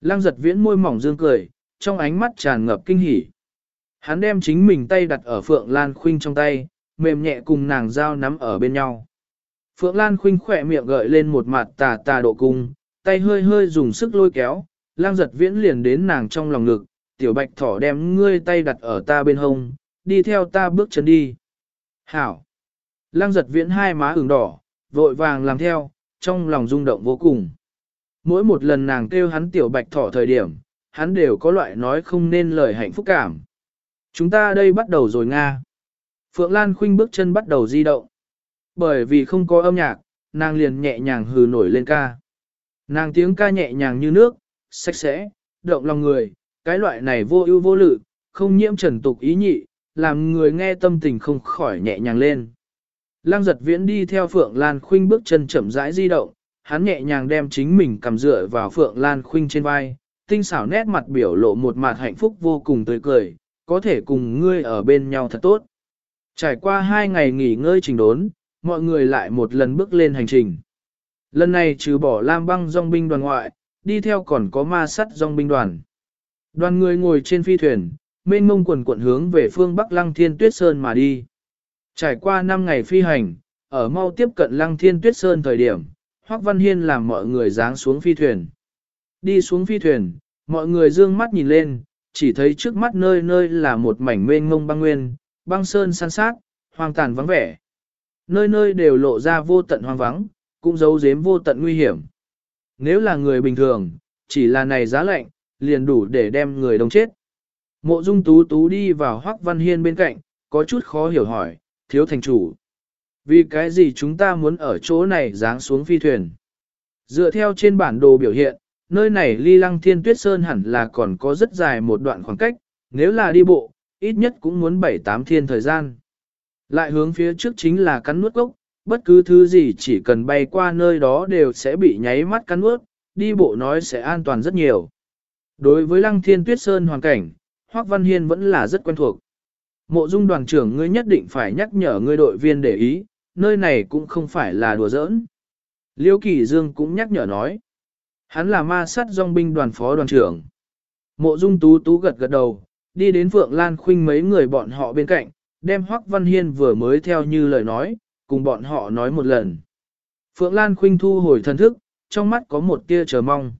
Lăng giật viễn môi mỏng dương cười, trong ánh mắt tràn ngập kinh hỉ. Hắn đem chính mình tay đặt ở Phượng Lan khuynh trong tay, mềm nhẹ cùng nàng giao nắm ở bên nhau. Phượng Lan khuynh khỏe miệng gợi lên một mặt tà tà độ cung, tay hơi hơi dùng sức lôi kéo, lang giật viễn liền đến nàng trong lòng ngực, tiểu bạch thỏ đem ngươi tay đặt ở ta bên hông, đi theo ta bước chân đi. Hảo! Lang giật viễn hai má ửng đỏ, vội vàng làm theo, trong lòng rung động vô cùng. Mỗi một lần nàng kêu hắn tiểu bạch thỏ thời điểm, hắn đều có loại nói không nên lời hạnh phúc cảm. Chúng ta đây bắt đầu rồi Nga. Phượng Lan Khuynh bước chân bắt đầu di động. Bởi vì không có âm nhạc, nàng liền nhẹ nhàng hừ nổi lên ca. Nàng tiếng ca nhẹ nhàng như nước, sạch sẽ, động lòng người, cái loại này vô ưu vô lự, không nhiễm trần tục ý nhị, làm người nghe tâm tình không khỏi nhẹ nhàng lên. Lăng giật viễn đi theo Phượng Lan Khuynh bước chân chậm rãi di động, hắn nhẹ nhàng đem chính mình cầm dựa vào Phượng Lan Khuynh trên vai, tinh xảo nét mặt biểu lộ một mặt hạnh phúc vô cùng tươi cười, có thể cùng ngươi ở bên nhau thật tốt. Trải qua hai ngày nghỉ ngơi trình đốn, mọi người lại một lần bước lên hành trình. Lần này trừ bỏ lam băng dòng binh đoàn ngoại, đi theo còn có ma sắt dòng binh đoàn. Đoàn người ngồi trên phi thuyền, mênh mông quần quận hướng về phương Bắc Lăng Thiên Tuyết Sơn mà đi. Trải qua 5 ngày phi hành, ở mau tiếp cận Lăng Thiên Tuyết Sơn thời điểm, Hoắc Văn Hiên làm mọi người dáng xuống phi thuyền. Đi xuống phi thuyền, mọi người dương mắt nhìn lên, chỉ thấy trước mắt nơi nơi là một mảnh mênh ngông băng nguyên, băng sơn san sát, hoang tàn vắng vẻ. Nơi nơi đều lộ ra vô tận hoang vắng, cũng giấu giếm vô tận nguy hiểm. Nếu là người bình thường, chỉ là này giá lạnh, liền đủ để đem người đông chết. Mộ dung tú tú đi vào Hoắc Văn Hiên bên cạnh, có chút khó hiểu hỏi, thiếu thành chủ. Vì cái gì chúng ta muốn ở chỗ này giáng xuống phi thuyền? Dựa theo trên bản đồ biểu hiện, nơi này ly lăng thiên tuyết sơn hẳn là còn có rất dài một đoạn khoảng cách, nếu là đi bộ, ít nhất cũng muốn 7-8 thiên thời gian. Lại hướng phía trước chính là cắn nuốt gốc, bất cứ thứ gì chỉ cần bay qua nơi đó đều sẽ bị nháy mắt cắn nuốt, đi bộ nói sẽ an toàn rất nhiều. Đối với lăng thiên tuyết sơn hoàn cảnh, Hoác Văn Hiên vẫn là rất quen thuộc. Mộ dung đoàn trưởng ngươi nhất định phải nhắc nhở ngươi đội viên để ý, nơi này cũng không phải là đùa giỡn. Liêu Kỳ Dương cũng nhắc nhở nói. Hắn là ma sát dòng binh đoàn phó đoàn trưởng. Mộ dung tú tú gật gật đầu, đi đến Phượng Lan Khuynh mấy người bọn họ bên cạnh, đem Hoắc Văn Hiên vừa mới theo như lời nói, cùng bọn họ nói một lần. Phượng Lan Khuynh thu hồi thần thức, trong mắt có một tia chờ mong.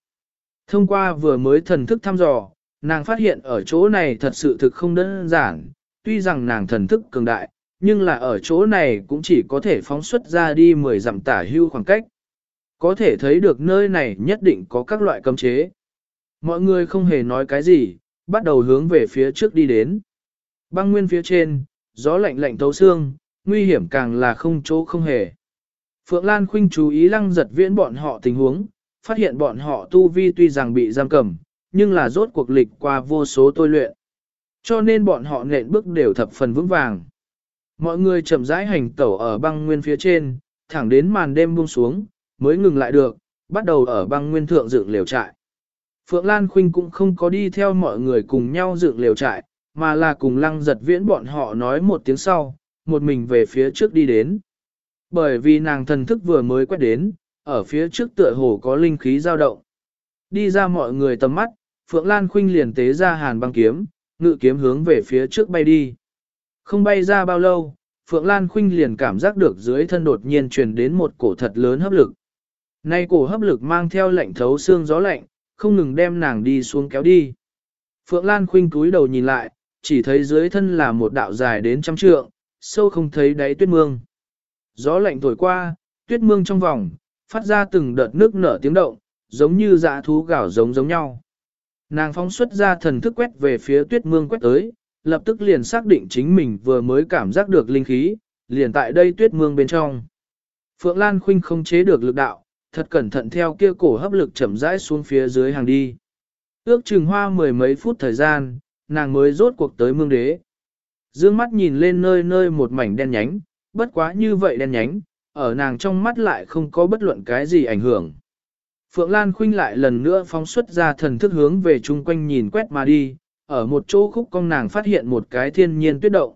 Thông qua vừa mới thần thức thăm dò, nàng phát hiện ở chỗ này thật sự thực không đơn giản, tuy rằng nàng thần thức cường đại, nhưng là ở chỗ này cũng chỉ có thể phóng xuất ra đi 10 dặm tả hưu khoảng cách. Có thể thấy được nơi này nhất định có các loại cấm chế. Mọi người không hề nói cái gì, bắt đầu hướng về phía trước đi đến. Băng nguyên phía trên, gió lạnh lạnh tấu xương, nguy hiểm càng là không chỗ không hề. Phượng Lan Khuynh chú ý lăng giật viễn bọn họ tình huống, phát hiện bọn họ tu vi tuy rằng bị giam cầm, nhưng là rốt cuộc lịch qua vô số tôi luyện. Cho nên bọn họ nện bước đều thập phần vững vàng. Mọi người chậm rãi hành tẩu ở băng nguyên phía trên, thẳng đến màn đêm buông xuống, mới ngừng lại được, bắt đầu ở băng nguyên thượng dựng liều trại. Phượng Lan Khuynh cũng không có đi theo mọi người cùng nhau dựng liều trại, mà là cùng lăng giật viễn bọn họ nói một tiếng sau, một mình về phía trước đi đến. Bởi vì nàng thần thức vừa mới quét đến, ở phía trước tựa hồ có linh khí dao động. Đi ra mọi người tầm mắt, Phượng Lan Khuynh liền tế ra hàn băng kiếm, ngự kiếm hướng về phía trước bay đi. Không bay ra bao lâu, Phượng Lan Khuynh liền cảm giác được dưới thân đột nhiên truyền đến một cổ thật lớn hấp lực. Nay cổ hấp lực mang theo lạnh thấu xương gió lạnh, không ngừng đem nàng đi xuống kéo đi. Phượng Lan Khuynh cúi đầu nhìn lại, chỉ thấy dưới thân là một đạo dài đến trăm trượng, sâu không thấy đáy tuyết mương. Gió lạnh thổi qua, tuyết mương trong vòng, phát ra từng đợt nước nở tiếng động, giống như dạ thú gào giống giống nhau. Nàng phóng xuất ra thần thức quét về phía tuyết mương quét tới, lập tức liền xác định chính mình vừa mới cảm giác được linh khí, liền tại đây tuyết mương bên trong. Phượng Lan Khuynh không chế được lực đạo, thật cẩn thận theo kia cổ hấp lực chậm rãi xuống phía dưới hàng đi. Ước chừng hoa mười mấy phút thời gian, nàng mới rốt cuộc tới mương đế. Dương mắt nhìn lên nơi nơi một mảnh đen nhánh, bất quá như vậy đen nhánh, ở nàng trong mắt lại không có bất luận cái gì ảnh hưởng. Phượng Lan Khuynh lại lần nữa phóng xuất ra thần thức hướng về chung quanh nhìn quét mà đi, ở một chỗ khúc cong nàng phát hiện một cái thiên nhiên tuyết động.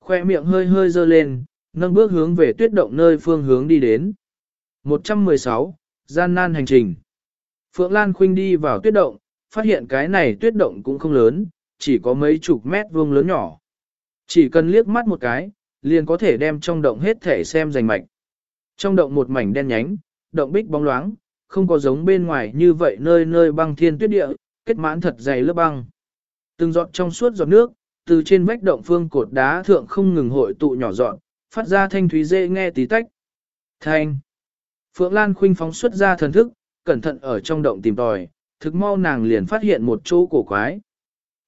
Khoe miệng hơi hơi dơ lên, nâng bước hướng về tuyết động nơi phương hướng đi đến. 116. Gian nan hành trình Phượng Lan Khuynh đi vào tuyết động, phát hiện cái này tuyết động cũng không lớn, chỉ có mấy chục mét vuông lớn nhỏ. Chỉ cần liếc mắt một cái, liền có thể đem trong động hết thể xem rành mạch. Trong động một mảnh đen nhánh, động bích bóng loáng, không có giống bên ngoài như vậy nơi nơi băng thiên tuyết địa, kết mãn thật dày lớp băng. Từng giọt trong suốt giọt nước, từ trên vách động phương cột đá thượng không ngừng hội tụ nhỏ dọn, phát ra thanh thúy dễ nghe tí tách. Thanh. Phượng Lan khuynh phóng xuất ra thần thức, cẩn thận ở trong động tìm tòi, thực mau nàng liền phát hiện một chỗ cổ quái.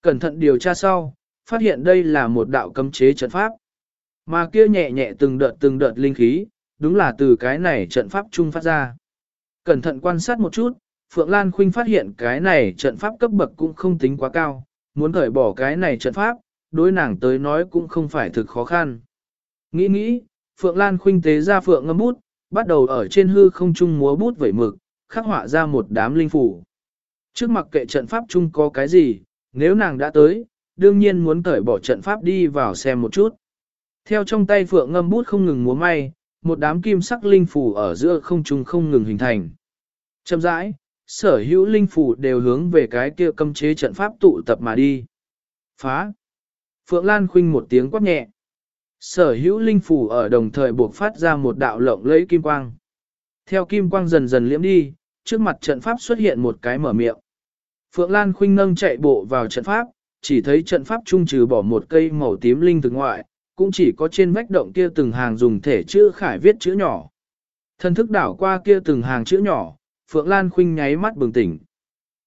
Cẩn thận điều tra sau, phát hiện đây là một đạo cấm chế trận pháp. Mà kia nhẹ nhẹ từng đợt từng đợt linh khí, đúng là từ cái này trận pháp trung phát ra. Cẩn thận quan sát một chút, Phượng Lan Khuynh phát hiện cái này trận pháp cấp bậc cũng không tính quá cao, muốn cởi bỏ cái này trận pháp, đối nàng tới nói cũng không phải thực khó khăn. Nghĩ nghĩ, Phượng Lan Khuynh tế ra Phượng ngâm bút, bắt đầu ở trên hư không trung múa bút vẩy mực, khắc họa ra một đám linh phủ. Trước mặt kệ trận pháp chung có cái gì, nếu nàng đã tới, đương nhiên muốn cởi bỏ trận pháp đi vào xem một chút. Theo trong tay Phượng ngâm bút không ngừng múa may, một đám kim sắc linh phủ ở giữa không trung không ngừng hình thành. Chậm rãi, sở hữu linh phủ đều hướng về cái kia cấm chế trận pháp tụ tập mà đi. Phá! Phượng Lan khinh một tiếng quát nhẹ. Sở hữu linh phủ ở đồng thời buộc phát ra một đạo lộng lẫy kim quang. Theo kim quang dần dần liễm đi, trước mặt trận pháp xuất hiện một cái mở miệng. Phượng Lan khinh nâng chạy bộ vào trận pháp, chỉ thấy trận pháp trung trừ bỏ một cây màu tím linh từ ngoại, cũng chỉ có trên vách động kia từng hàng dùng thể chữ khải viết chữ nhỏ. Thân thức đảo qua kia từng hàng chữ nhỏ, Phượng Lan khinh nháy mắt bừng tỉnh.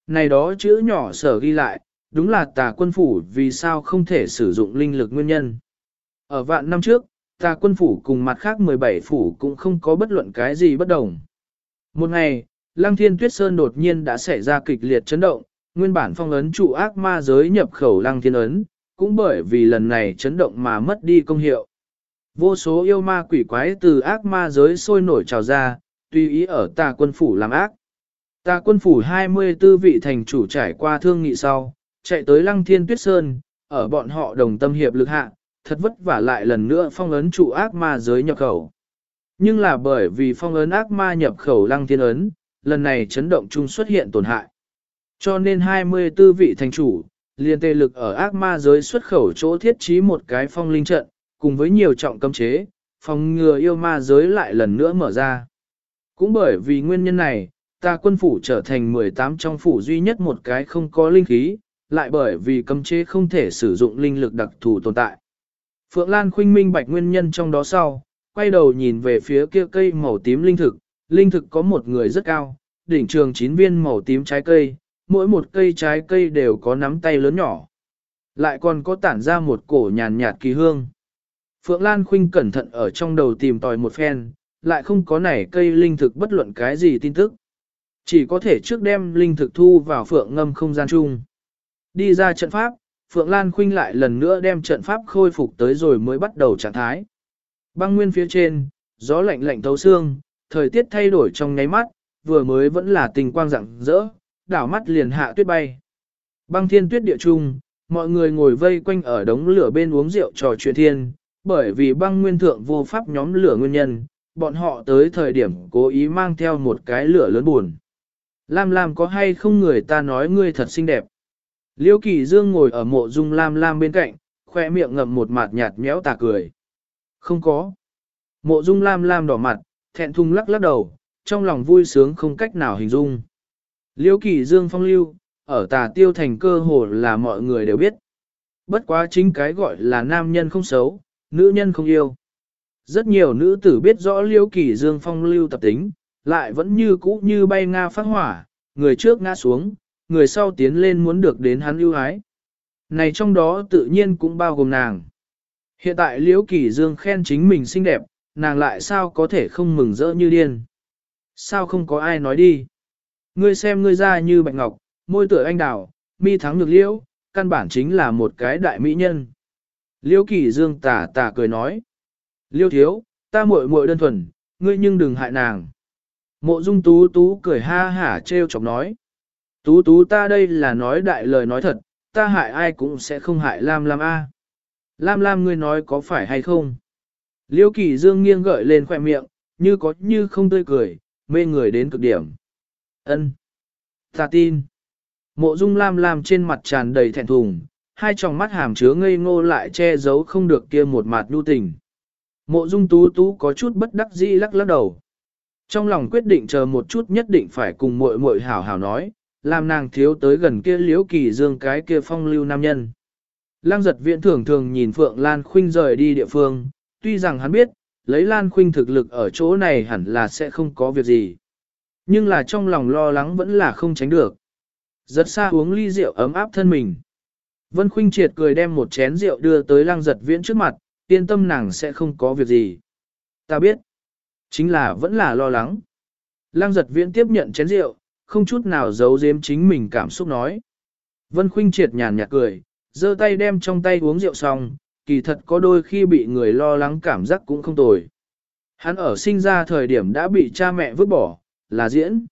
Này đó chữ nhỏ sở ghi lại, đúng là tà quân phủ vì sao không thể sử dụng linh lực nguyên nhân. Ở vạn năm trước, tà quân phủ cùng mặt khác 17 phủ cũng không có bất luận cái gì bất đồng. Một ngày, Lăng Thiên Tuyết Sơn đột nhiên đã xảy ra kịch liệt chấn động, nguyên bản phong ấn trụ ác ma giới nhập khẩu Lăng Thiên ấn, cũng bởi vì lần này chấn động mà mất đi công hiệu. Vô số yêu ma quỷ quái từ ác ma giới sôi nổi trào ra, tùy ý ở tà quân phủ làm ác. Tà quân phủ 24 vị thành chủ trải qua thương nghị sau, chạy tới Lăng Thiên Tuyết Sơn, ở bọn họ đồng tâm hiệp lực hạ, thật vất vả lại lần nữa phong ấn trụ ác ma giới nhập khẩu. Nhưng là bởi vì phong ấn ác ma nhập khẩu lăng thiên ấn, lần này chấn động chung xuất hiện tổn hại. Cho nên 24 vị thành chủ, liền tề lực ở ác ma giới xuất khẩu chỗ thiết trí một cái phong linh trận, cùng với nhiều trọng cấm chế, phòng ngừa yêu ma giới lại lần nữa mở ra. Cũng bởi vì nguyên nhân này, ta quân phủ trở thành 18 trong phủ duy nhất một cái không có linh khí, lại bởi vì cấm chế không thể sử dụng linh lực đặc thù tồn tại. Phượng Lan khuynh minh bạch nguyên nhân trong đó sau, quay đầu nhìn về phía kia cây màu tím linh thực, linh thực có một người rất cao, đỉnh trường chín viên màu tím trái cây, mỗi một cây trái cây đều có nắm tay lớn nhỏ. Lại còn có tản ra một cổ nhàn nhạt kỳ hương. Phượng Lan Khuynh cẩn thận ở trong đầu tìm tòi một phen, lại không có nảy cây linh thực bất luận cái gì tin tức. Chỉ có thể trước đem linh thực thu vào Phượng ngâm không gian chung. Đi ra trận pháp, Phượng Lan Khuynh lại lần nữa đem trận pháp khôi phục tới rồi mới bắt đầu trạng thái. Băng nguyên phía trên, gió lạnh lạnh thấu xương, thời tiết thay đổi trong nháy mắt, vừa mới vẫn là tình quang rạng rỡ, đảo mắt liền hạ tuyết bay. Băng thiên tuyết địa trung, mọi người ngồi vây quanh ở đống lửa bên uống rượu trò chuyện thiên, bởi vì băng nguyên thượng vô pháp nhóm lửa nguyên nhân, bọn họ tới thời điểm cố ý mang theo một cái lửa lớn buồn. Lam Lam có hay không người ta nói ngươi thật xinh đẹp. Liêu Kỳ Dương ngồi ở mộ dung Lam Lam bên cạnh, khoe miệng ngậm một mặt nhạt méo tà cười. Không có. Mộ dung Lam Lam đỏ mặt, thẹn thùng lắc lắc đầu, trong lòng vui sướng không cách nào hình dung. Liêu Kỳ Dương phong lưu, ở tà tiêu thành cơ hồ là mọi người đều biết. Bất quá chính cái gọi là nam nhân không xấu, nữ nhân không yêu. Rất nhiều nữ tử biết rõ Liêu Kỳ Dương phong lưu tập tính, lại vẫn như cũ như bay nga phát hỏa, người trước ngã xuống, người sau tiến lên muốn được đến hắn lưu ái. Này trong đó tự nhiên cũng bao gồm nàng. Hiện tại Liễu Kỳ Dương khen chính mình xinh đẹp, nàng lại sao có thể không mừng rỡ như điên. Sao không có ai nói đi. Ngươi xem ngươi ra như bạch ngọc, môi tựa anh đào, mi thắng được liễu, căn bản chính là một cái đại mỹ nhân. Liễu Kỳ Dương tà tà cười nói. Liêu thiếu, ta muội muội đơn thuần, ngươi nhưng đừng hại nàng. Mộ dung tú tú cười ha hả trêu chọc nói. Tú tú ta đây là nói đại lời nói thật, ta hại ai cũng sẽ không hại Lam Lam A. Lam Lam ngươi nói có phải hay không? Liêu kỳ dương nghiêng gợi lên khoẻ miệng, như có như không tươi cười, mê người đến cực điểm. Ân, Ta tin. Mộ dung Lam Lam trên mặt tràn đầy thẹn thùng, hai tròng mắt hàm chứa ngây ngô lại che giấu không được kia một mặt nhu tình. Mộ dung tú tú có chút bất đắc dĩ lắc lắc đầu. Trong lòng quyết định chờ một chút nhất định phải cùng muội muội hảo hảo nói, làm nàng thiếu tới gần kia liễu kỳ dương cái kia phong lưu nam nhân. Lăng giật viện thường thường nhìn Phượng Lan Khuynh rời đi địa phương, tuy rằng hắn biết, lấy Lan Khuynh thực lực ở chỗ này hẳn là sẽ không có việc gì. Nhưng là trong lòng lo lắng vẫn là không tránh được. Giật xa uống ly rượu ấm áp thân mình. Vân Khuynh triệt cười đem một chén rượu đưa tới lăng giật viễn trước mặt, yên tâm nàng sẽ không có việc gì. Ta biết, chính là vẫn là lo lắng. Lăng giật viễn tiếp nhận chén rượu, không chút nào giấu giếm chính mình cảm xúc nói. Vân Khuynh triệt nhàn nhạt cười, giơ tay đem trong tay uống rượu xong, kỳ thật có đôi khi bị người lo lắng cảm giác cũng không tồi. Hắn ở sinh ra thời điểm đã bị cha mẹ vứt bỏ, là diễn.